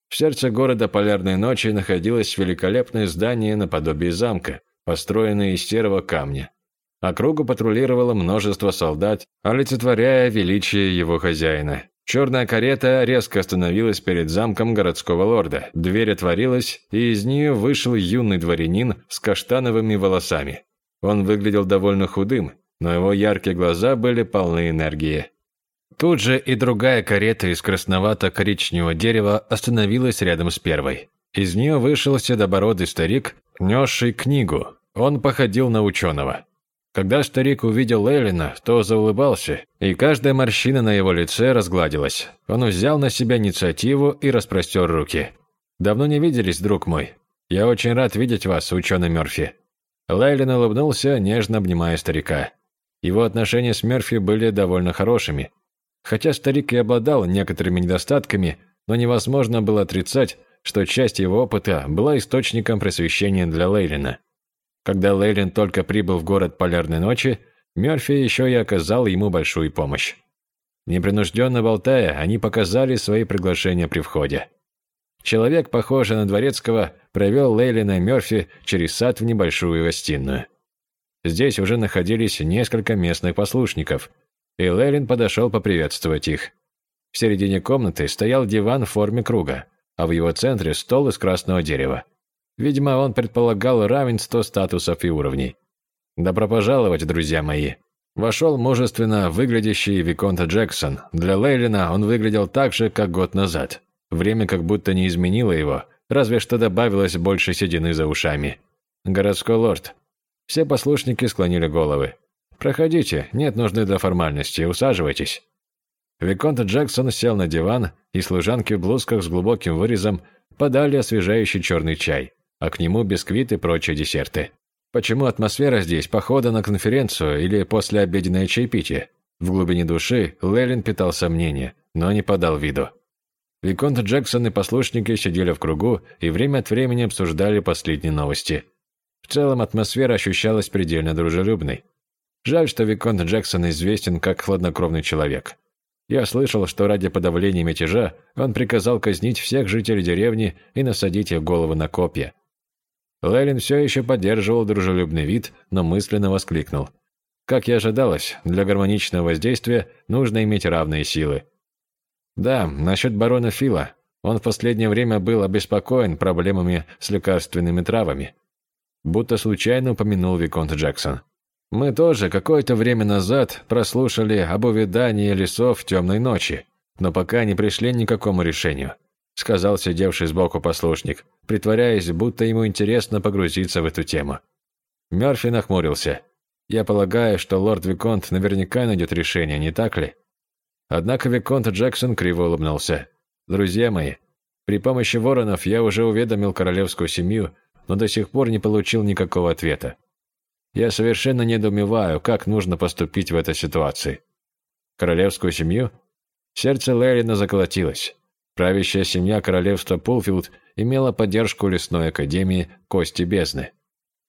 В сердце города Полярной ночи находилось великолепное здание наподобие замка, построенное из серого камня. Округу патрулировало множество солдат, олицетворяя величие его хозяина. Черная карета резко остановилась перед замком городского лорда. Дверь отворилась, и из нее вышел юный дворянин с каштановыми волосами. Он выглядел довольно худым, но его яркие глаза были полны энергии. Тут же и другая карета из красновато-коричневого дерева остановилась рядом с первой. Из нее вышел седобородый старик, несший книгу. Он походил на ученого. Когда старик увидел Лейлина, то заулыбался, и каждая морщина на его лице разгладилась. Он взял на себя инициативу и распростер руки. «Давно не виделись, друг мой. Я очень рад видеть вас, ученый Мёрфи». Лейлин улыбнулся, нежно обнимая старика. Его отношения с Мерфи были довольно хорошими. Хотя старик и обладал некоторыми недостатками, но невозможно было отрицать, что часть его опыта была источником просвещения для Лейлина. Когда Лейлин только прибыл в город Полярной ночи, Мерфи еще и оказал ему большую помощь. Непринужденно болтая, они показали свои приглашения при входе. Человек, похожий на дворецкого, провел Лейлина и Мерфи через сад в небольшую гостиную. Здесь уже находились несколько местных послушников, и Лелин подошел поприветствовать их. В середине комнаты стоял диван в форме круга, а в его центре стол из красного дерева. Видимо, он предполагал равенство статусов и уровней. «Добро пожаловать, друзья мои!» Вошел мужественно выглядящий Виконта Джексон. Для Лейлина он выглядел так же, как год назад. Время как будто не изменило его, разве что добавилось больше седины за ушами. «Городской лорд, все послушники склонили головы. «Проходите, нет нужды для формальности, усаживайтесь». Виконт Джексон сел на диван, и служанки в блузках с глубоким вырезом подали освежающий черный чай, а к нему бисквит и прочие десерты. Почему атмосфера здесь похода на конференцию или послеобеденное чаепитие? В глубине души Лелин питал сомнения, но не подал виду. Виконт Джексон и послушники сидели в кругу и время от времени обсуждали последние новости. В целом атмосфера ощущалась предельно дружелюбной. Жаль, что Виконт Джексон известен как хладнокровный человек. Я слышал, что ради подавления мятежа он приказал казнить всех жителей деревни и насадить их головы на копья. Лейлин все еще поддерживал дружелюбный вид, но мысленно воскликнул. Как и ожидалось, для гармоничного воздействия нужно иметь равные силы. Да, насчет барона Фила. Он в последнее время был обеспокоен проблемами с лекарственными травами будто случайно упомянул Виконт Джексон. «Мы тоже какое-то время назад прослушали об увядании лесов темной ночи, но пока не пришли ни к какому решению», сказал сидевший сбоку послушник, притворяясь, будто ему интересно погрузиться в эту тему. Мёрфи нахмурился. «Я полагаю, что лорд Виконт наверняка найдет решение, не так ли?» Однако Виконт Джексон криво улыбнулся. «Друзья мои, при помощи воронов я уже уведомил королевскую семью но до сих пор не получил никакого ответа. Я совершенно недоумеваю, как нужно поступить в этой ситуации. Королевскую семью? Сердце Лэрина заколотилось. Правящая семья королевства Пулфилд имела поддержку лесной академии Кости Бездны.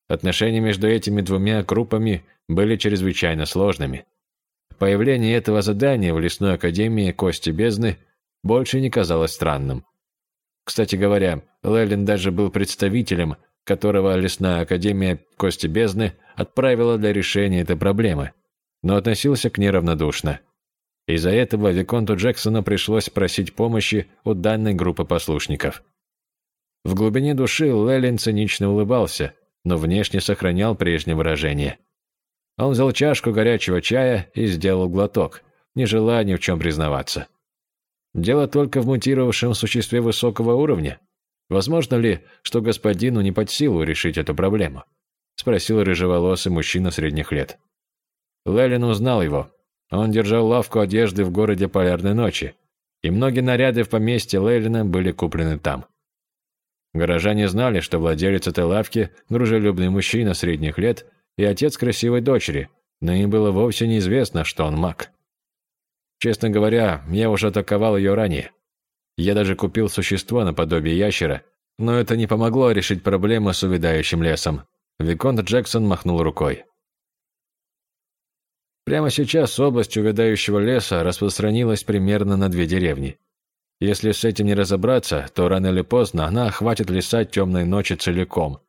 Отношения между этими двумя группами были чрезвычайно сложными. Появление этого задания в лесной академии Кости Бездны больше не казалось странным. Кстати говоря, Лелин даже был представителем, которого лесная академия Кости Бездны отправила для решения этой проблемы, но относился к ней равнодушно. Из-за этого Виконту Джексону пришлось просить помощи у данной группы послушников. В глубине души Лелин цинично улыбался, но внешне сохранял прежнее выражение. Он взял чашку горячего чая и сделал глоток, не желая ни в чем признаваться. Дело только в мутировавшем существе высокого уровня. Возможно ли, что господину не под силу решить эту проблему? Спросил рыжеволосый мужчина средних лет. Лелин узнал его. Он держал лавку одежды в городе Полярной ночи, и многие наряды в поместье Лейлина были куплены там. Горожане знали, что владелец этой лавки – дружелюбный мужчина средних лет и отец красивой дочери, но им было вовсе неизвестно, что он маг. Честно говоря, я уже атаковал ее ранее. Я даже купил существо наподобие ящера, но это не помогло решить проблему с увядающим лесом. Виконт Джексон махнул рукой. Прямо сейчас область увядающего леса распространилась примерно на две деревни. Если с этим не разобраться, то рано или поздно она охватит леса темной ночи целиком.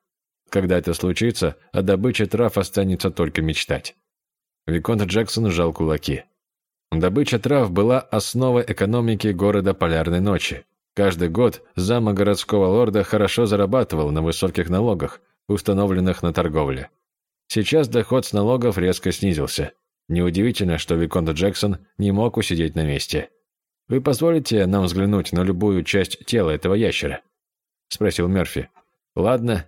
Когда это случится, о добыче трав останется только мечтать. Виконт Джексон сжал кулаки. Добыча трав была основой экономики города Полярной ночи. Каждый год замок городского лорда хорошо зарабатывал на высоких налогах, установленных на торговле. Сейчас доход с налогов резко снизился. Неудивительно, что Виконт Джексон не мог усидеть на месте. «Вы позволите нам взглянуть на любую часть тела этого ящера?» – спросил Мерфи. «Ладно».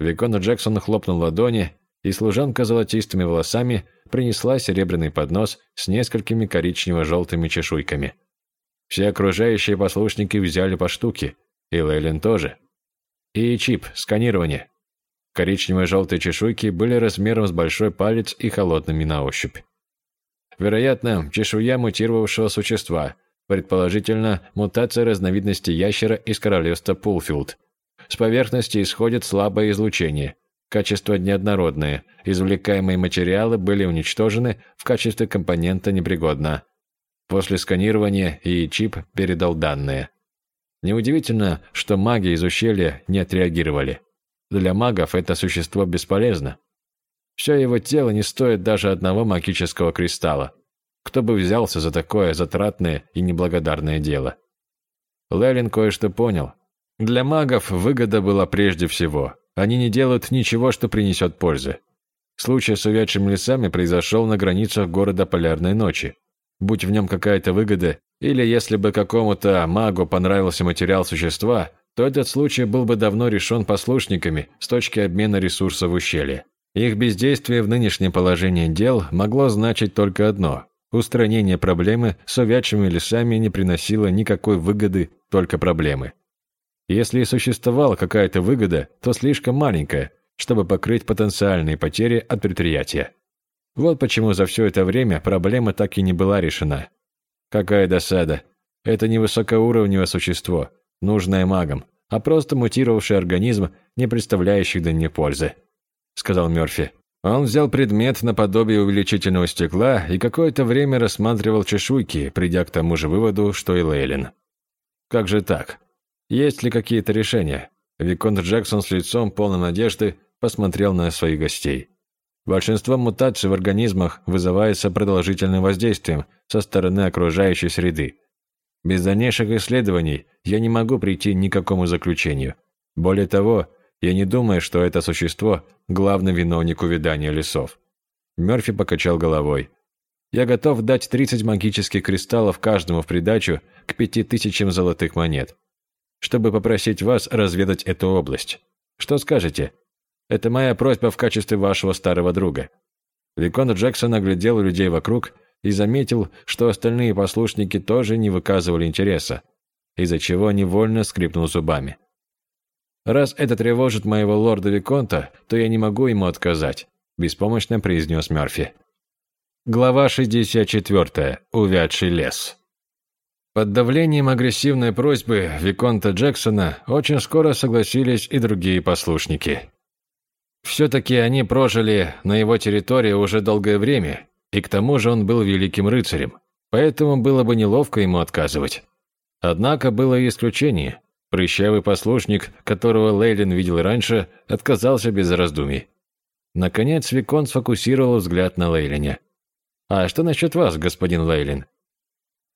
Виконт Джексон хлопнул ладони, и служанка с золотистыми волосами принесла серебряный поднос с несколькими коричнево-желтыми чешуйками. Все окружающие послушники взяли по штуке, и Лейлин тоже. И чип, сканирование. Коричневые желтые чешуйки были размером с большой палец и холодными на ощупь. Вероятно, чешуя мутировавшего существа, предположительно, мутация разновидности ящера из королевства Пулфилд. С поверхности исходит слабое излучение. Качество неоднородное, извлекаемые материалы были уничтожены в качестве компонента непригодно. После сканирования и чип передал данные. Неудивительно, что маги из ущелья не отреагировали. Для магов это существо бесполезно. Все его тело не стоит даже одного магического кристалла. Кто бы взялся за такое затратное и неблагодарное дело? Лелин кое-что понял. Для магов выгода была прежде всего. Они не делают ничего, что принесет пользы. Случай с увядшими лесами произошел на границах города Полярной ночи. Будь в нем какая-то выгода, или если бы какому-то магу понравился материал существа, то этот случай был бы давно решен послушниками с точки обмена ресурсов ущелья. Их бездействие в нынешнем положении дел могло значить только одно – устранение проблемы с увядшими лесами не приносило никакой выгоды, только проблемы. Если и существовала какая-то выгода, то слишком маленькая, чтобы покрыть потенциальные потери от предприятия. Вот почему за все это время проблема так и не была решена. Какая досада. Это не высокоуровневое существо, нужное магам, а просто мутировавший организм, не представляющий для них пользы», — сказал Мёрфи. Он взял предмет наподобие увеличительного стекла и какое-то время рассматривал чешуйки, придя к тому же выводу, что и Лейлин. «Как же так? Есть ли какие-то решения?» Виконт Джексон с лицом полным надежды посмотрел на своих гостей. Большинство мутаций в организмах вызывается продолжительным воздействием со стороны окружающей среды, без дальнейших исследований я не могу прийти ни к какому заключению. Более того, я не думаю, что это существо – главный виновник увядания лесов. Мёрфи покачал головой. Я готов дать 30 магических кристаллов каждому в придачу к пяти тысячам золотых монет, чтобы попросить вас разведать эту область. Что скажете? Это моя просьба в качестве вашего старого друга. Викон Джексон оглядел людей вокруг – и заметил, что остальные послушники тоже не выказывали интереса, из-за чего невольно скрипнул зубами. «Раз это тревожит моего лорда Виконта, то я не могу ему отказать», – беспомощно произнес Мёрфи. Глава 64. Увядший лес. Под давлением агрессивной просьбы Виконта Джексона очень скоро согласились и другие послушники. Все-таки они прожили на его территории уже долгое время, и к тому же он был великим рыцарем, поэтому было бы неловко ему отказывать. Однако было и исключение. Прыщавый послушник, которого Лейлин видел раньше, отказался без раздумий. Наконец Викон сфокусировал взгляд на Лейлине. «А что насчет вас, господин Лейлин?»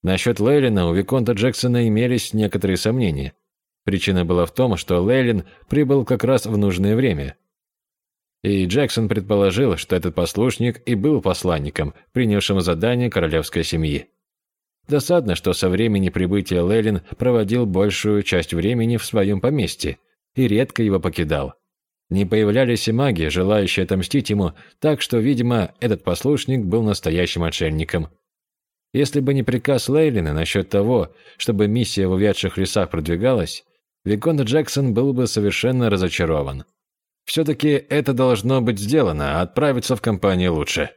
Насчет Лейлина у Виконта Джексона имелись некоторые сомнения. Причина была в том, что Лейлин прибыл как раз в нужное время. И Джексон предположил, что этот послушник и был посланником, принявшим задание королевской семьи. Досадно, что со времени прибытия Лейлин проводил большую часть времени в своем поместье и редко его покидал. Не появлялись и маги, желающие отомстить ему, так что, видимо, этот послушник был настоящим отшельником. Если бы не приказ Лейлина насчет того, чтобы миссия в увядших лесах продвигалась, Виконт Джексон был бы совершенно разочарован. Все-таки это должно быть сделано, а отправиться в компанию лучше.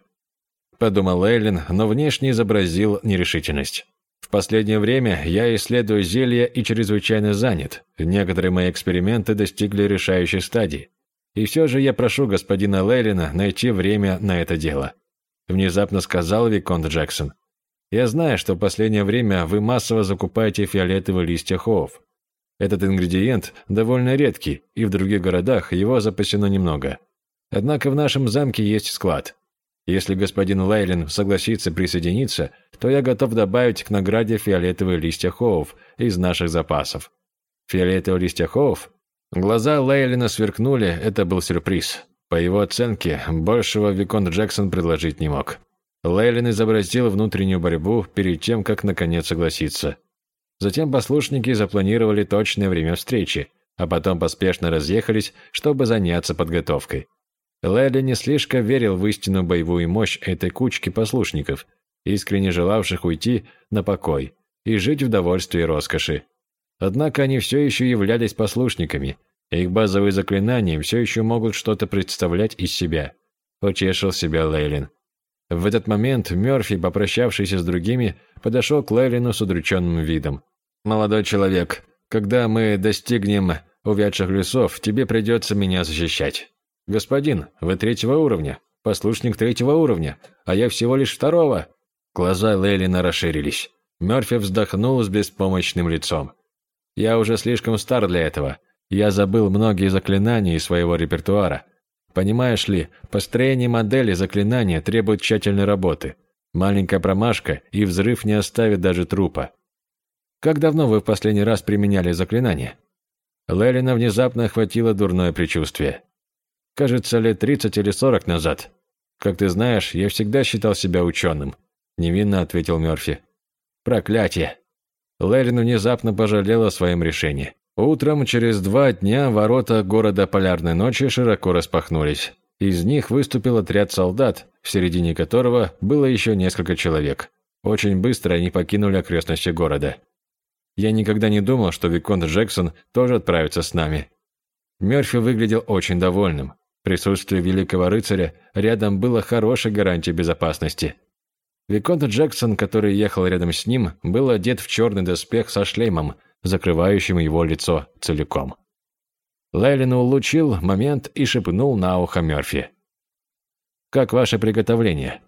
Подумал Лейлин, но внешне изобразил нерешительность. В последнее время я исследую зелья и чрезвычайно занят. Некоторые мои эксперименты достигли решающей стадии. И все же я прошу господина Лейлина найти время на это дело. Внезапно сказал Виконт Джексон. Я знаю, что в последнее время вы массово закупаете фиолетовые листья хоов. Этот ингредиент довольно редкий, и в других городах его запасено немного. Однако в нашем замке есть склад. Если господин Лейлин согласится присоединиться, то я готов добавить к награде фиолетовые листья хоов из наших запасов. Фиолетовые листья хоов Глаза Лейлина сверкнули, это был сюрприз. По его оценке, большего Виконт Джексон предложить не мог. Лейлин изобразил внутреннюю борьбу перед тем, как наконец согласиться. Затем послушники запланировали точное время встречи, а потом поспешно разъехались, чтобы заняться подготовкой. Лейли не слишком верил в истинную боевую мощь этой кучки послушников, искренне желавших уйти на покой и жить в довольстве и роскоши. Однако они все еще являлись послушниками, и их базовые заклинания все еще могут что-то представлять из себя. Утешил себя Лейлин. В этот момент Мёрфи, попрощавшийся с другими, подошел к Лейлину с удрученным видом. «Молодой человек, когда мы достигнем увядших лесов, тебе придется меня защищать. Господин, вы третьего уровня, послушник третьего уровня, а я всего лишь второго». Глаза Лейлина расширились. Мёрфи вздохнул с беспомощным лицом. Я уже слишком стар для этого. Я забыл многие заклинания из своего репертуара. Понимаешь ли, построение модели заклинания требует тщательной работы. Маленькая промашка, и взрыв не оставит даже трупа. Как давно вы в последний раз применяли заклинание? Лелина внезапно охватило дурное предчувствие. Кажется, лет 30 или 40 назад. Как ты знаешь, я всегда считал себя ученым. Невинно ответил Мёрфи. Проклятие. Лерин внезапно пожалел о своем решении. Утром через два дня ворота города Полярной ночи широко распахнулись. Из них выступил отряд солдат, в середине которого было еще несколько человек. Очень быстро они покинули окрестности города. Я никогда не думал, что Виконт Джексон тоже отправится с нами. Мерфи выглядел очень довольным. Присутствие великого рыцаря рядом было хорошей гарантией безопасности. Виконт Джексон, который ехал рядом с ним, был одет в черный доспех со шлемом, закрывающим его лицо целиком. Лейлин улучил момент и шепнул на ухо Мёрфи. «Как ваше приготовление?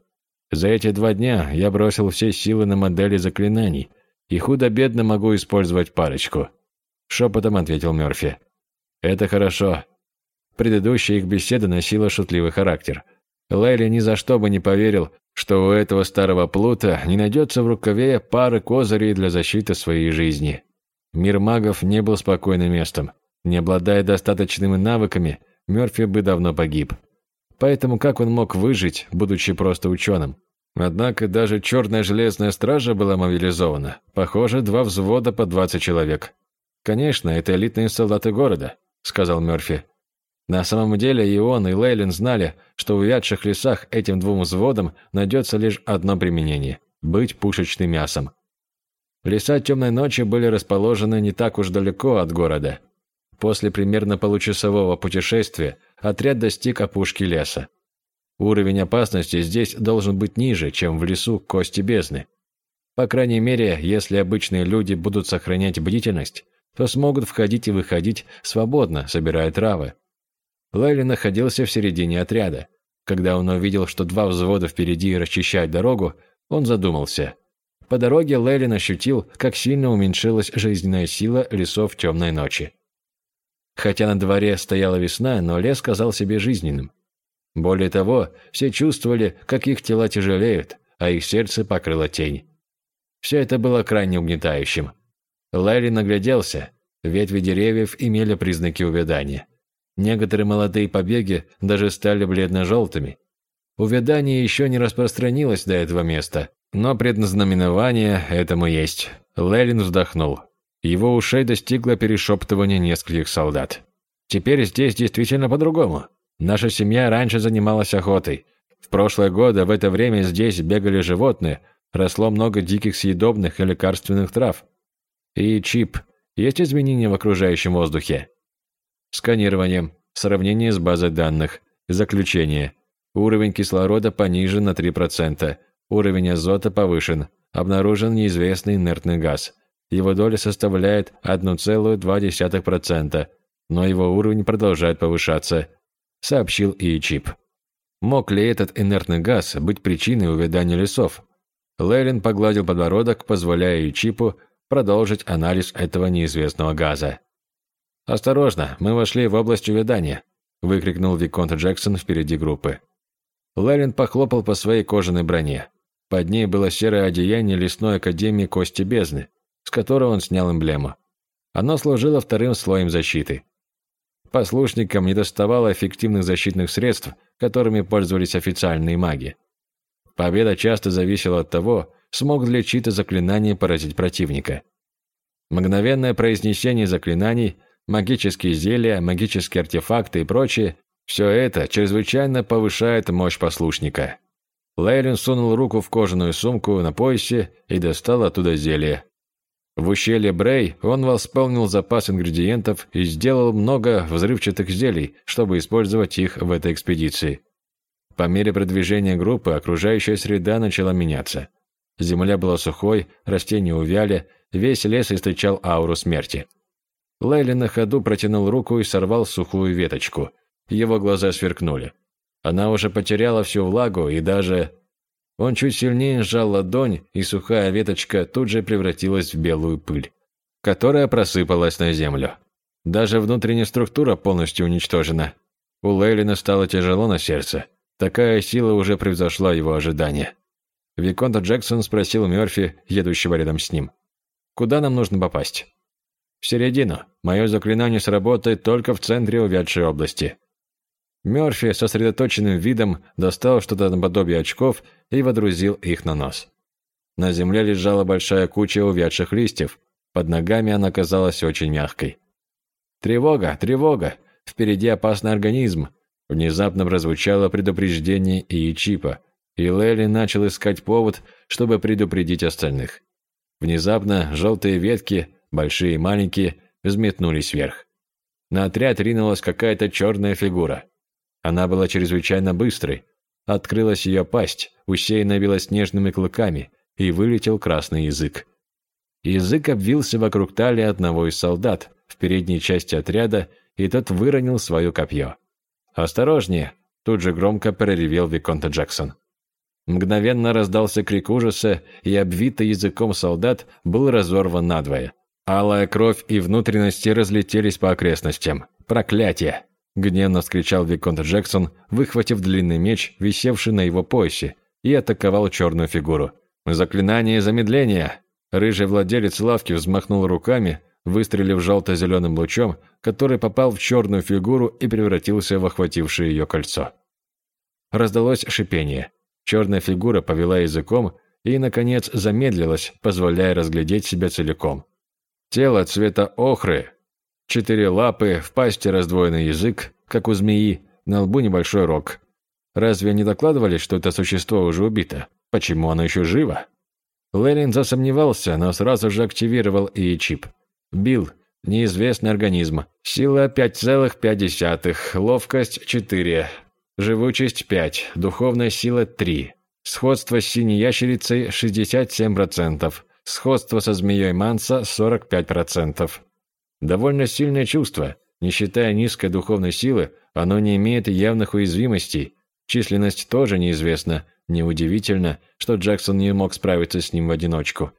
За эти два дня я бросил все силы на модели заклинаний и худо-бедно могу использовать парочку», — шепотом ответил Мёрфи. «Это хорошо». Предыдущая их беседа носила шутливый характер. Лейли ни за что бы не поверил, что у этого старого плута не найдется в рукаве пары козырей для защиты своей жизни. Мир магов не был спокойным местом. Не обладая достаточными навыками, Мёрфи бы давно погиб. Поэтому как он мог выжить, будучи просто ученым? Однако даже черная железная стража была мобилизована. Похоже, два взвода по 20 человек. «Конечно, это элитные солдаты города», — сказал Мёрфи. На самом деле и он, и Лейлин знали, что в увядших лесах этим двум взводам найдется лишь одно применение – быть пушечным мясом. Леса темной ночи были расположены не так уж далеко от города. После примерно получасового путешествия отряд достиг опушки леса. Уровень опасности здесь должен быть ниже, чем в лесу Кости Бездны. По крайней мере, если обычные люди будут сохранять бдительность, то смогут входить и выходить свободно, собирая травы. Лайли находился в середине отряда. Когда он увидел, что два взвода впереди расчищают дорогу, он задумался. По дороге Лейлин ощутил, как сильно уменьшилась жизненная сила лесов темной ночи. Хотя на дворе стояла весна, но лес казал себе жизненным. Более того, все чувствовали, как их тела тяжелеют, а их сердце покрыло тень. Все это было крайне угнетающим. Лайли нагляделся. Ветви деревьев имели признаки увядания. Некоторые молодые побеги даже стали бледно-желтыми. Увядание еще не распространилось до этого места, но предназнаменование этому есть. Лелин вздохнул. Его ушей достигло перешептывание нескольких солдат. «Теперь здесь действительно по-другому. Наша семья раньше занималась охотой. В прошлые годы в это время здесь бегали животные, росло много диких съедобных и лекарственных трав. И чип. Есть изменения в окружающем воздухе?» Сканирование. Сравнение с базой данных. Заключение. Уровень кислорода понижен на 3%. Уровень азота повышен. Обнаружен неизвестный инертный газ. Его доля составляет 1,2%, но его уровень продолжает повышаться, сообщил ИИ-чип. Мог ли этот инертный газ быть причиной увядания лесов? Лейлин погладил подбородок, позволяя ИИ-чипу продолжить анализ этого неизвестного газа. «Осторожно, мы вошли в область увядания», – выкрикнул Виконт Джексон впереди группы. Ларин похлопал по своей кожаной броне. Под ней было серое одеяние лесной академии Кости Бездны, с которого он снял эмблему. Оно служило вторым слоем защиты. Послушникам не доставало эффективных защитных средств, которыми пользовались официальные маги. Победа часто зависела от того, смог ли чьи-то заклинания поразить противника. Мгновенное произнесение заклинаний магические зелья, магические артефакты и прочее, все это чрезвычайно повышает мощь послушника. Лейлин сунул руку в кожаную сумку на поясе и достал оттуда зелье. В ущелье Брей он восполнил запас ингредиентов и сделал много взрывчатых зелий, чтобы использовать их в этой экспедиции. По мере продвижения группы окружающая среда начала меняться. Земля была сухой, растения увяли, весь лес источал ауру смерти. Лайли на ходу протянул руку и сорвал сухую веточку. Его глаза сверкнули. Она уже потеряла всю влагу и даже... Он чуть сильнее сжал ладонь, и сухая веточка тут же превратилась в белую пыль, которая просыпалась на землю. Даже внутренняя структура полностью уничтожена. У Лейлина стало тяжело на сердце. Такая сила уже превзошла его ожидания. Виконта Джексон спросил Мёрфи, едущего рядом с ним. «Куда нам нужно попасть?» В середину. Мое заклинание сработает только в центре увядшей области. Мёрфи сосредоточенным видом достал что-то наподобие очков и водрузил их на нос. На земле лежала большая куча увядших листьев. Под ногами она казалась очень мягкой. «Тревога! Тревога! Впереди опасный организм!» Внезапно прозвучало предупреждение и чипа, и Лели начал искать повод, чтобы предупредить остальных. Внезапно желтые ветки большие и маленькие, взметнулись вверх. На отряд ринулась какая-то черная фигура. Она была чрезвычайно быстрой. Открылась ее пасть, усеянная белоснежными клыками, и вылетел красный язык. Язык обвился вокруг талии одного из солдат в передней части отряда, и тот выронил свое копье. «Осторожнее!» – тут же громко проревел Виконта Джексон. Мгновенно раздался крик ужаса, и обвитый языком солдат был разорван надвое. Алая кровь и внутренности разлетелись по окрестностям. «Проклятие!» – гневно вскричал Виконт Джексон, выхватив длинный меч, висевший на его поясе, и атаковал черную фигуру. «Заклинание замедления!» Рыжий владелец лавки взмахнул руками, выстрелив желто-зеленым лучом, который попал в черную фигуру и превратился в охватившее ее кольцо. Раздалось шипение. Черная фигура повела языком и, наконец, замедлилась, позволяя разглядеть себя целиком. Тело цвета охры, четыре лапы, в пасти раздвоенный язык, как у змеи, на лбу небольшой рог. Разве не докладывали, что это существо уже убито? Почему оно еще живо? Лерин засомневался, но сразу же активировал и чип. Бил. Неизвестный организм. Сила 5,5. Ловкость 4. Живучесть 5. Духовная сила 3. Сходство с синей ящерицей 67%. Сходство со змеей Манса – 45%. Довольно сильное чувство. Не считая низкой духовной силы, оно не имеет явных уязвимостей. Численность тоже неизвестна. Неудивительно, что Джексон не мог справиться с ним в одиночку.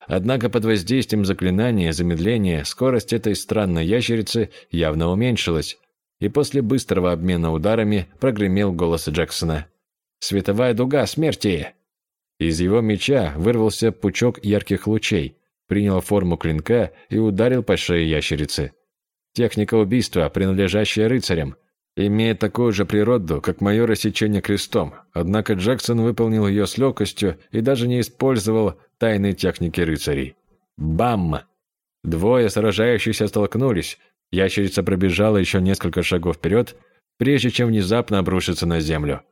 Однако под воздействием заклинания замедления скорость этой странной ящерицы явно уменьшилась, и после быстрого обмена ударами прогремел голос Джексона. «Световая дуга смерти!» Из его меча вырвался пучок ярких лучей, принял форму клинка и ударил по шее ящерицы. Техника убийства, принадлежащая рыцарям, имеет такую же природу, как мое рассечение крестом, однако Джексон выполнил ее с легкостью и даже не использовал тайной техники рыцарей. Бам! Двое сражающихся столкнулись, ящерица пробежала еще несколько шагов вперед, прежде чем внезапно обрушиться на землю.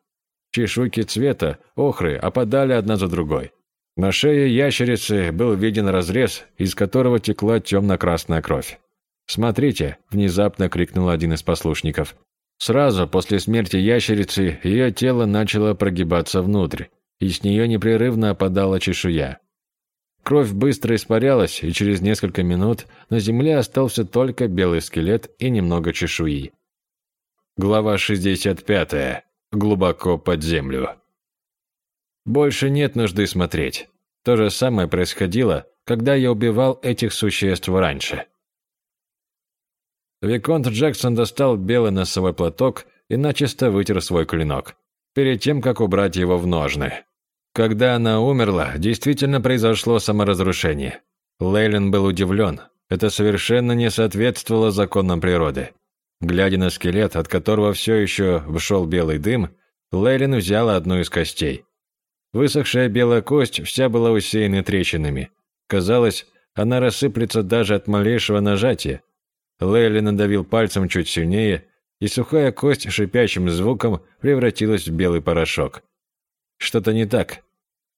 Чешуйки цвета, охры, опадали одна за другой. На шее ящерицы был виден разрез, из которого текла темно-красная кровь. «Смотрите!» – внезапно крикнул один из послушников. Сразу после смерти ящерицы ее тело начало прогибаться внутрь, и с нее непрерывно опадала чешуя. Кровь быстро испарялась, и через несколько минут на земле остался только белый скелет и немного чешуи. Глава 65 глубоко под землю. Больше нет нужды смотреть. То же самое происходило, когда я убивал этих существ раньше. Виконт Джексон достал белый носовой платок и начисто вытер свой клинок, перед тем, как убрать его в ножны. Когда она умерла, действительно произошло саморазрушение. Лейлен был удивлен. Это совершенно не соответствовало законам природы. Глядя на скелет, от которого все еще вшел белый дым, Лейлин взяла одну из костей. Высохшая белая кость вся была усеяна трещинами. Казалось, она рассыплется даже от малейшего нажатия. Лейли надавил пальцем чуть сильнее, и сухая кость шипящим звуком превратилась в белый порошок. Что-то не так.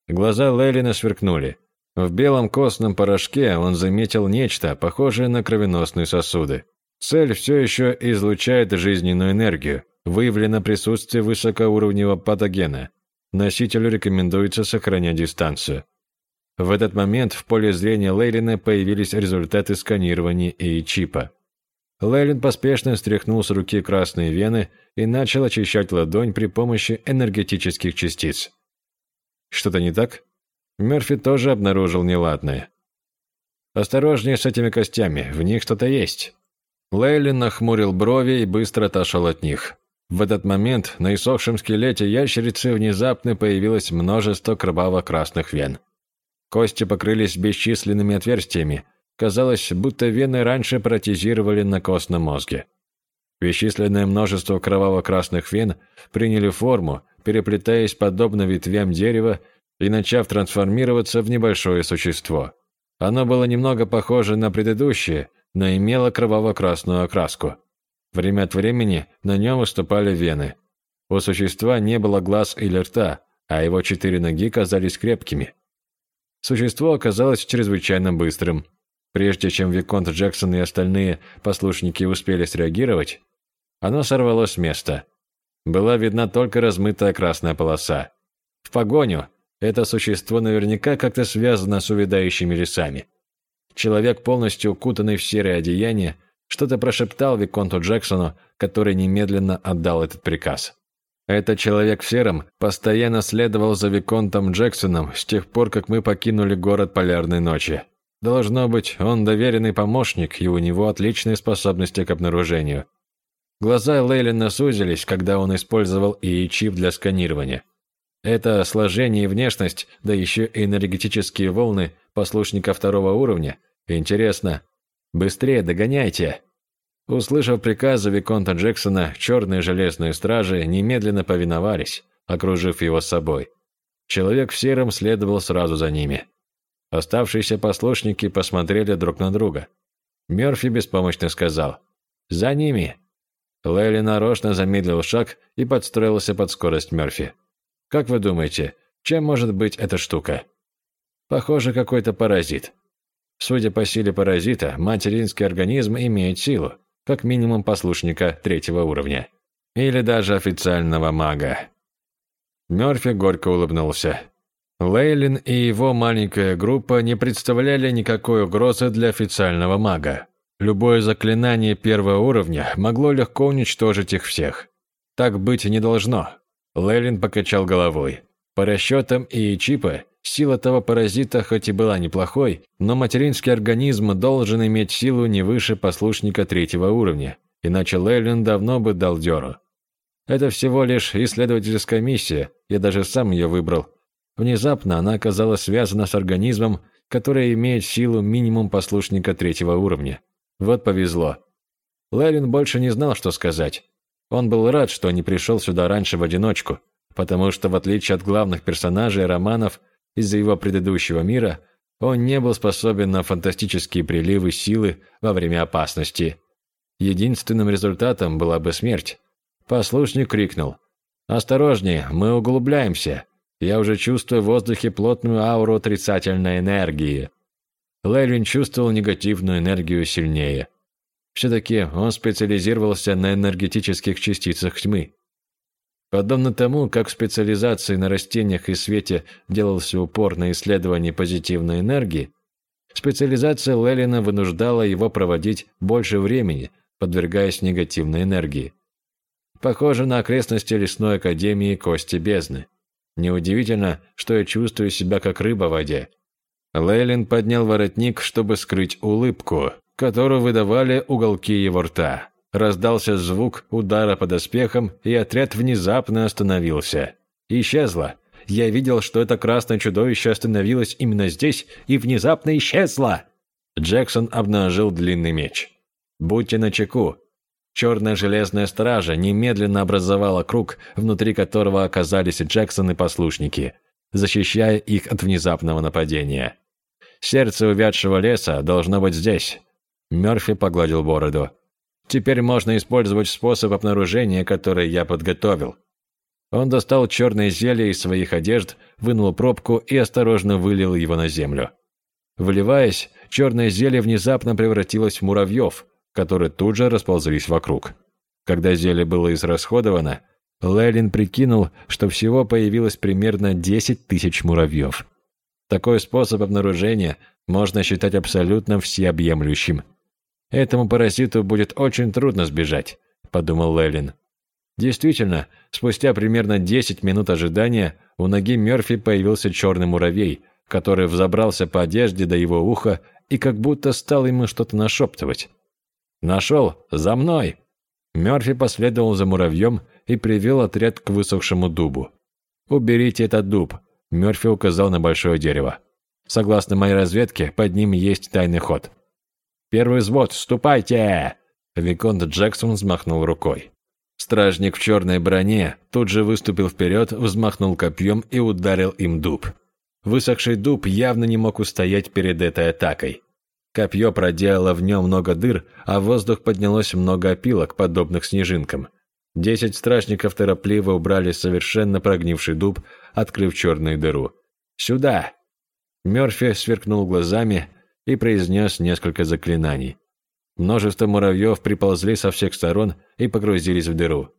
Глаза Лейлина сверкнули. В белом костном порошке он заметил нечто, похожее на кровеносные сосуды. Цель все еще излучает жизненную энергию. Выявлено присутствие высокоуровневого патогена. Носителю рекомендуется сохранять дистанцию. В этот момент в поле зрения Лейлина появились результаты сканирования и чипа. Лейлин поспешно стряхнул с руки красные вены и начал очищать ладонь при помощи энергетических частиц. Что-то не так? Мерфи тоже обнаружил неладное. «Осторожнее с этими костями, в них что-то есть». Лейлин нахмурил брови и быстро отошел от них. В этот момент на иссохшем скелете ящерицы внезапно появилось множество кроваво-красных вен. Кости покрылись бесчисленными отверстиями. Казалось, будто вены раньше протезировали на костном мозге. Бесчисленное множество кроваво-красных вен приняли форму, переплетаясь подобно ветвям дерева и начав трансформироваться в небольшое существо. Оно было немного похоже на предыдущее, но имело кроваво-красную окраску. Время от времени на нем выступали вены. У существа не было глаз или рта, а его четыре ноги казались крепкими. Существо оказалось чрезвычайно быстрым. Прежде чем Виконт Джексон и остальные послушники успели среагировать, оно сорвалось с места. Была видна только размытая красная полоса. В погоню это существо наверняка как-то связано с увядающими лесами. Человек, полностью укутанный в серое одеяние, что-то прошептал Виконту Джексону, который немедленно отдал этот приказ. Этот человек в сером постоянно следовал за Виконтом Джексоном с тех пор, как мы покинули город Полярной ночи. Должно быть, он доверенный помощник, и у него отличные способности к обнаружению. Глаза Лейлина сузились, когда он использовал ИИ-чип для сканирования. Это сложение и внешность, да еще и энергетические волны послушника второго уровня. Интересно. Быстрее догоняйте. Услышав приказы Виконта Джексона, черные железные стражи немедленно повиновались, окружив его собой. Человек в сером следовал сразу за ними. Оставшиеся послушники посмотрели друг на друга. Мерфи беспомощно сказал «За ними!». Лейли нарочно замедлил шаг и подстроился под скорость Мерфи. «Как вы думаете, чем может быть эта штука?» «Похоже, какой-то паразит. Судя по силе паразита, материнский организм имеет силу, как минимум послушника третьего уровня. Или даже официального мага. Мёрфи горько улыбнулся. Лейлин и его маленькая группа не представляли никакой угрозы для официального мага. Любое заклинание первого уровня могло легко уничтожить их всех. Так быть не должно. Лейлин покачал головой. По расчетам и чипа, сила того паразита хоть и была неплохой, но материнский организм должен иметь силу не выше послушника третьего уровня, иначе Лейлин давно бы дал дёру. Это всего лишь исследовательская миссия, я даже сам ее выбрал. Внезапно она оказалась связана с организмом, который имеет силу минимум послушника третьего уровня. Вот повезло. Лейлин больше не знал, что сказать. Он был рад, что не пришел сюда раньше в одиночку, потому что, в отличие от главных персонажей романов из-за его предыдущего мира, он не был способен на фантастические приливы силы во время опасности. Единственным результатом была бы смерть. Послушник крикнул. «Осторожнее, мы углубляемся. Я уже чувствую в воздухе плотную ауру отрицательной энергии». Лейлин чувствовал негативную энергию сильнее. Все-таки он специализировался на энергетических частицах тьмы. Подобно тому, как в специализации на растениях и свете делался упор на исследование позитивной энергии, специализация Лелина вынуждала его проводить больше времени, подвергаясь негативной энергии. Похоже на окрестности лесной академии Кости Бездны. Неудивительно, что я чувствую себя как рыба в воде. Лейлин поднял воротник, чтобы скрыть улыбку, которую выдавали уголки его рта. Раздался звук удара по доспехам, и отряд внезапно остановился. Исчезло. Я видел, что это красное чудовище остановилось именно здесь и внезапно исчезло. Джексон обнажил длинный меч. «Будьте начеку. Черная железная стража немедленно образовала круг, внутри которого оказались Джексон и послушники, защищая их от внезапного нападения. Сердце увядшего леса должно быть здесь. Мёрфи погладил бороду. Теперь можно использовать способ обнаружения, который я подготовил. Он достал черное зелье из своих одежд, вынул пробку и осторожно вылил его на землю. Вливаясь, черное зелье внезапно превратилось в муравьев, которые тут же расползлись вокруг. Когда зелье было израсходовано, Лелин прикинул, что всего появилось примерно 10 тысяч муравьев. Такой способ обнаружения можно считать абсолютно всеобъемлющим. «Этому паразиту будет очень трудно сбежать», – подумал Лелин. Действительно, спустя примерно 10 минут ожидания у ноги Мёрфи появился черный муравей, который взобрался по одежде до его уха и как будто стал ему что-то нашептывать. «Нашел! За мной!» Мёрфи последовал за муравьем и привел отряд к высохшему дубу. «Уберите этот дуб», – Мёрфи указал на большое дерево. «Согласно моей разведке, под ним есть тайный ход». «Первый взвод, ступайте!» Виконт Джексон взмахнул рукой. Стражник в черной броне тут же выступил вперед, взмахнул копьем и ударил им дуб. Высохший дуб явно не мог устоять перед этой атакой. Копье проделало в нем много дыр, а в воздух поднялось много опилок, подобных снежинкам. Десять стражников торопливо убрали совершенно прогнивший дуб, открыв черную дыру. «Сюда!» Мёрфи сверкнул глазами и произнес несколько заклинаний. Множество муравьев приползли со всех сторон и погрузились в дыру.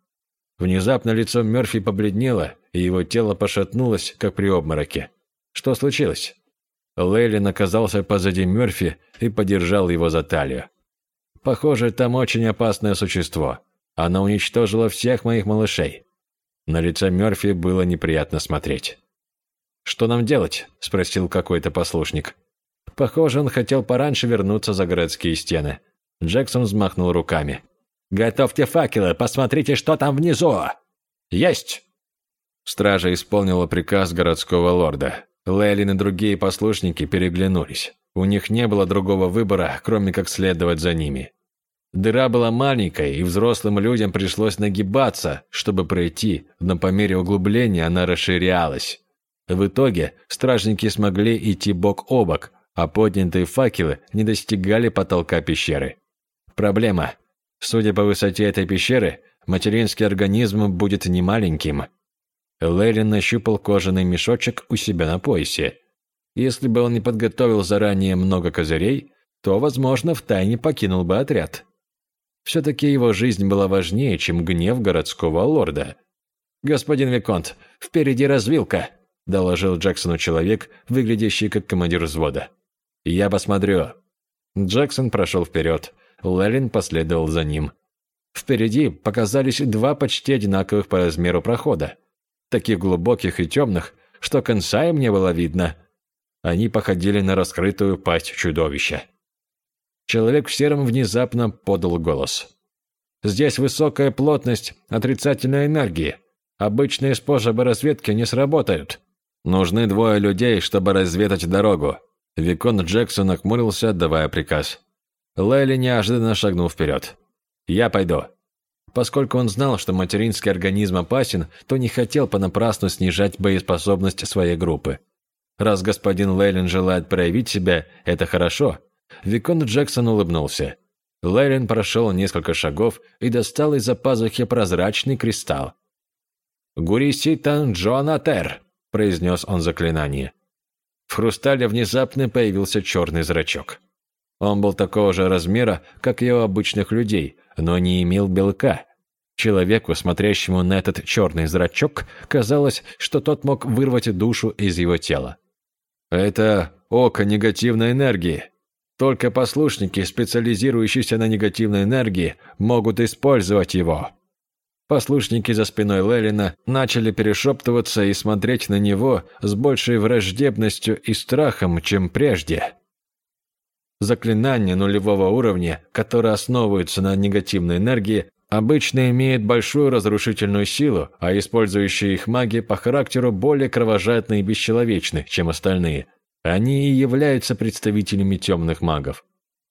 Внезапно лицо Мёрфи побледнело, и его тело пошатнулось, как при обмороке. Что случилось? Лейлин оказался позади Мёрфи и подержал его за талию. «Похоже, там очень опасное существо. Оно уничтожило всех моих малышей». На лице Мёрфи было неприятно смотреть. «Что нам делать?» – спросил какой-то послушник. Похоже, он хотел пораньше вернуться за городские стены. Джексон взмахнул руками. «Готовьте факелы, посмотрите, что там внизу!» «Есть!» Стража исполнила приказ городского лорда. Лейлин и другие послушники переглянулись. У них не было другого выбора, кроме как следовать за ними. Дыра была маленькой, и взрослым людям пришлось нагибаться, чтобы пройти, но по мере углубления она расширялась. В итоге стражники смогли идти бок о бок, а поднятые факелы не достигали потолка пещеры. Проблема. Судя по высоте этой пещеры, материнский организм будет немаленьким. Лейлин нащупал кожаный мешочек у себя на поясе. Если бы он не подготовил заранее много козырей, то, возможно, втайне покинул бы отряд. Все-таки его жизнь была важнее, чем гнев городского лорда. «Господин Виконт, впереди развилка», – доложил Джексону человек, выглядящий как командир взвода. «Я посмотрю». Джексон прошел вперед. Лелин последовал за ним. Впереди показались два почти одинаковых по размеру прохода, таких глубоких и темных, что конца им не было видно. Они походили на раскрытую пасть чудовища. Человек в сером внезапно подал голос. «Здесь высокая плотность отрицательной энергии. Обычные способы разведки не сработают. Нужны двое людей, чтобы разведать дорогу». Викон Джексон нахмурился, отдавая приказ. Лэли неожиданно шагнул вперед. «Я пойду». Поскольку он знал, что материнский организм опасен, то не хотел понапрасну снижать боеспособность своей группы. Раз господин Лейлин желает проявить себя, это хорошо. Викон Джексон улыбнулся. Лейлин прошел несколько шагов и достал из-за пазухи прозрачный кристалл. «Гуриситан Джоанатер», – произнес он заклинание. В хрустале внезапно появился черный зрачок. Он был такого же размера, как и у обычных людей, но не имел белка. Человеку, смотрящему на этот черный зрачок, казалось, что тот мог вырвать душу из его тела. «Это око негативной энергии. Только послушники, специализирующиеся на негативной энергии, могут использовать его». Послушники за спиной Лелина начали перешептываться и смотреть на него с большей враждебностью и страхом, чем прежде. Заклинания нулевого уровня, которые основываются на негативной энергии, обычно имеют большую разрушительную силу, а использующие их маги по характеру более кровожадны и бесчеловечны, чем остальные. Они и являются представителями темных магов.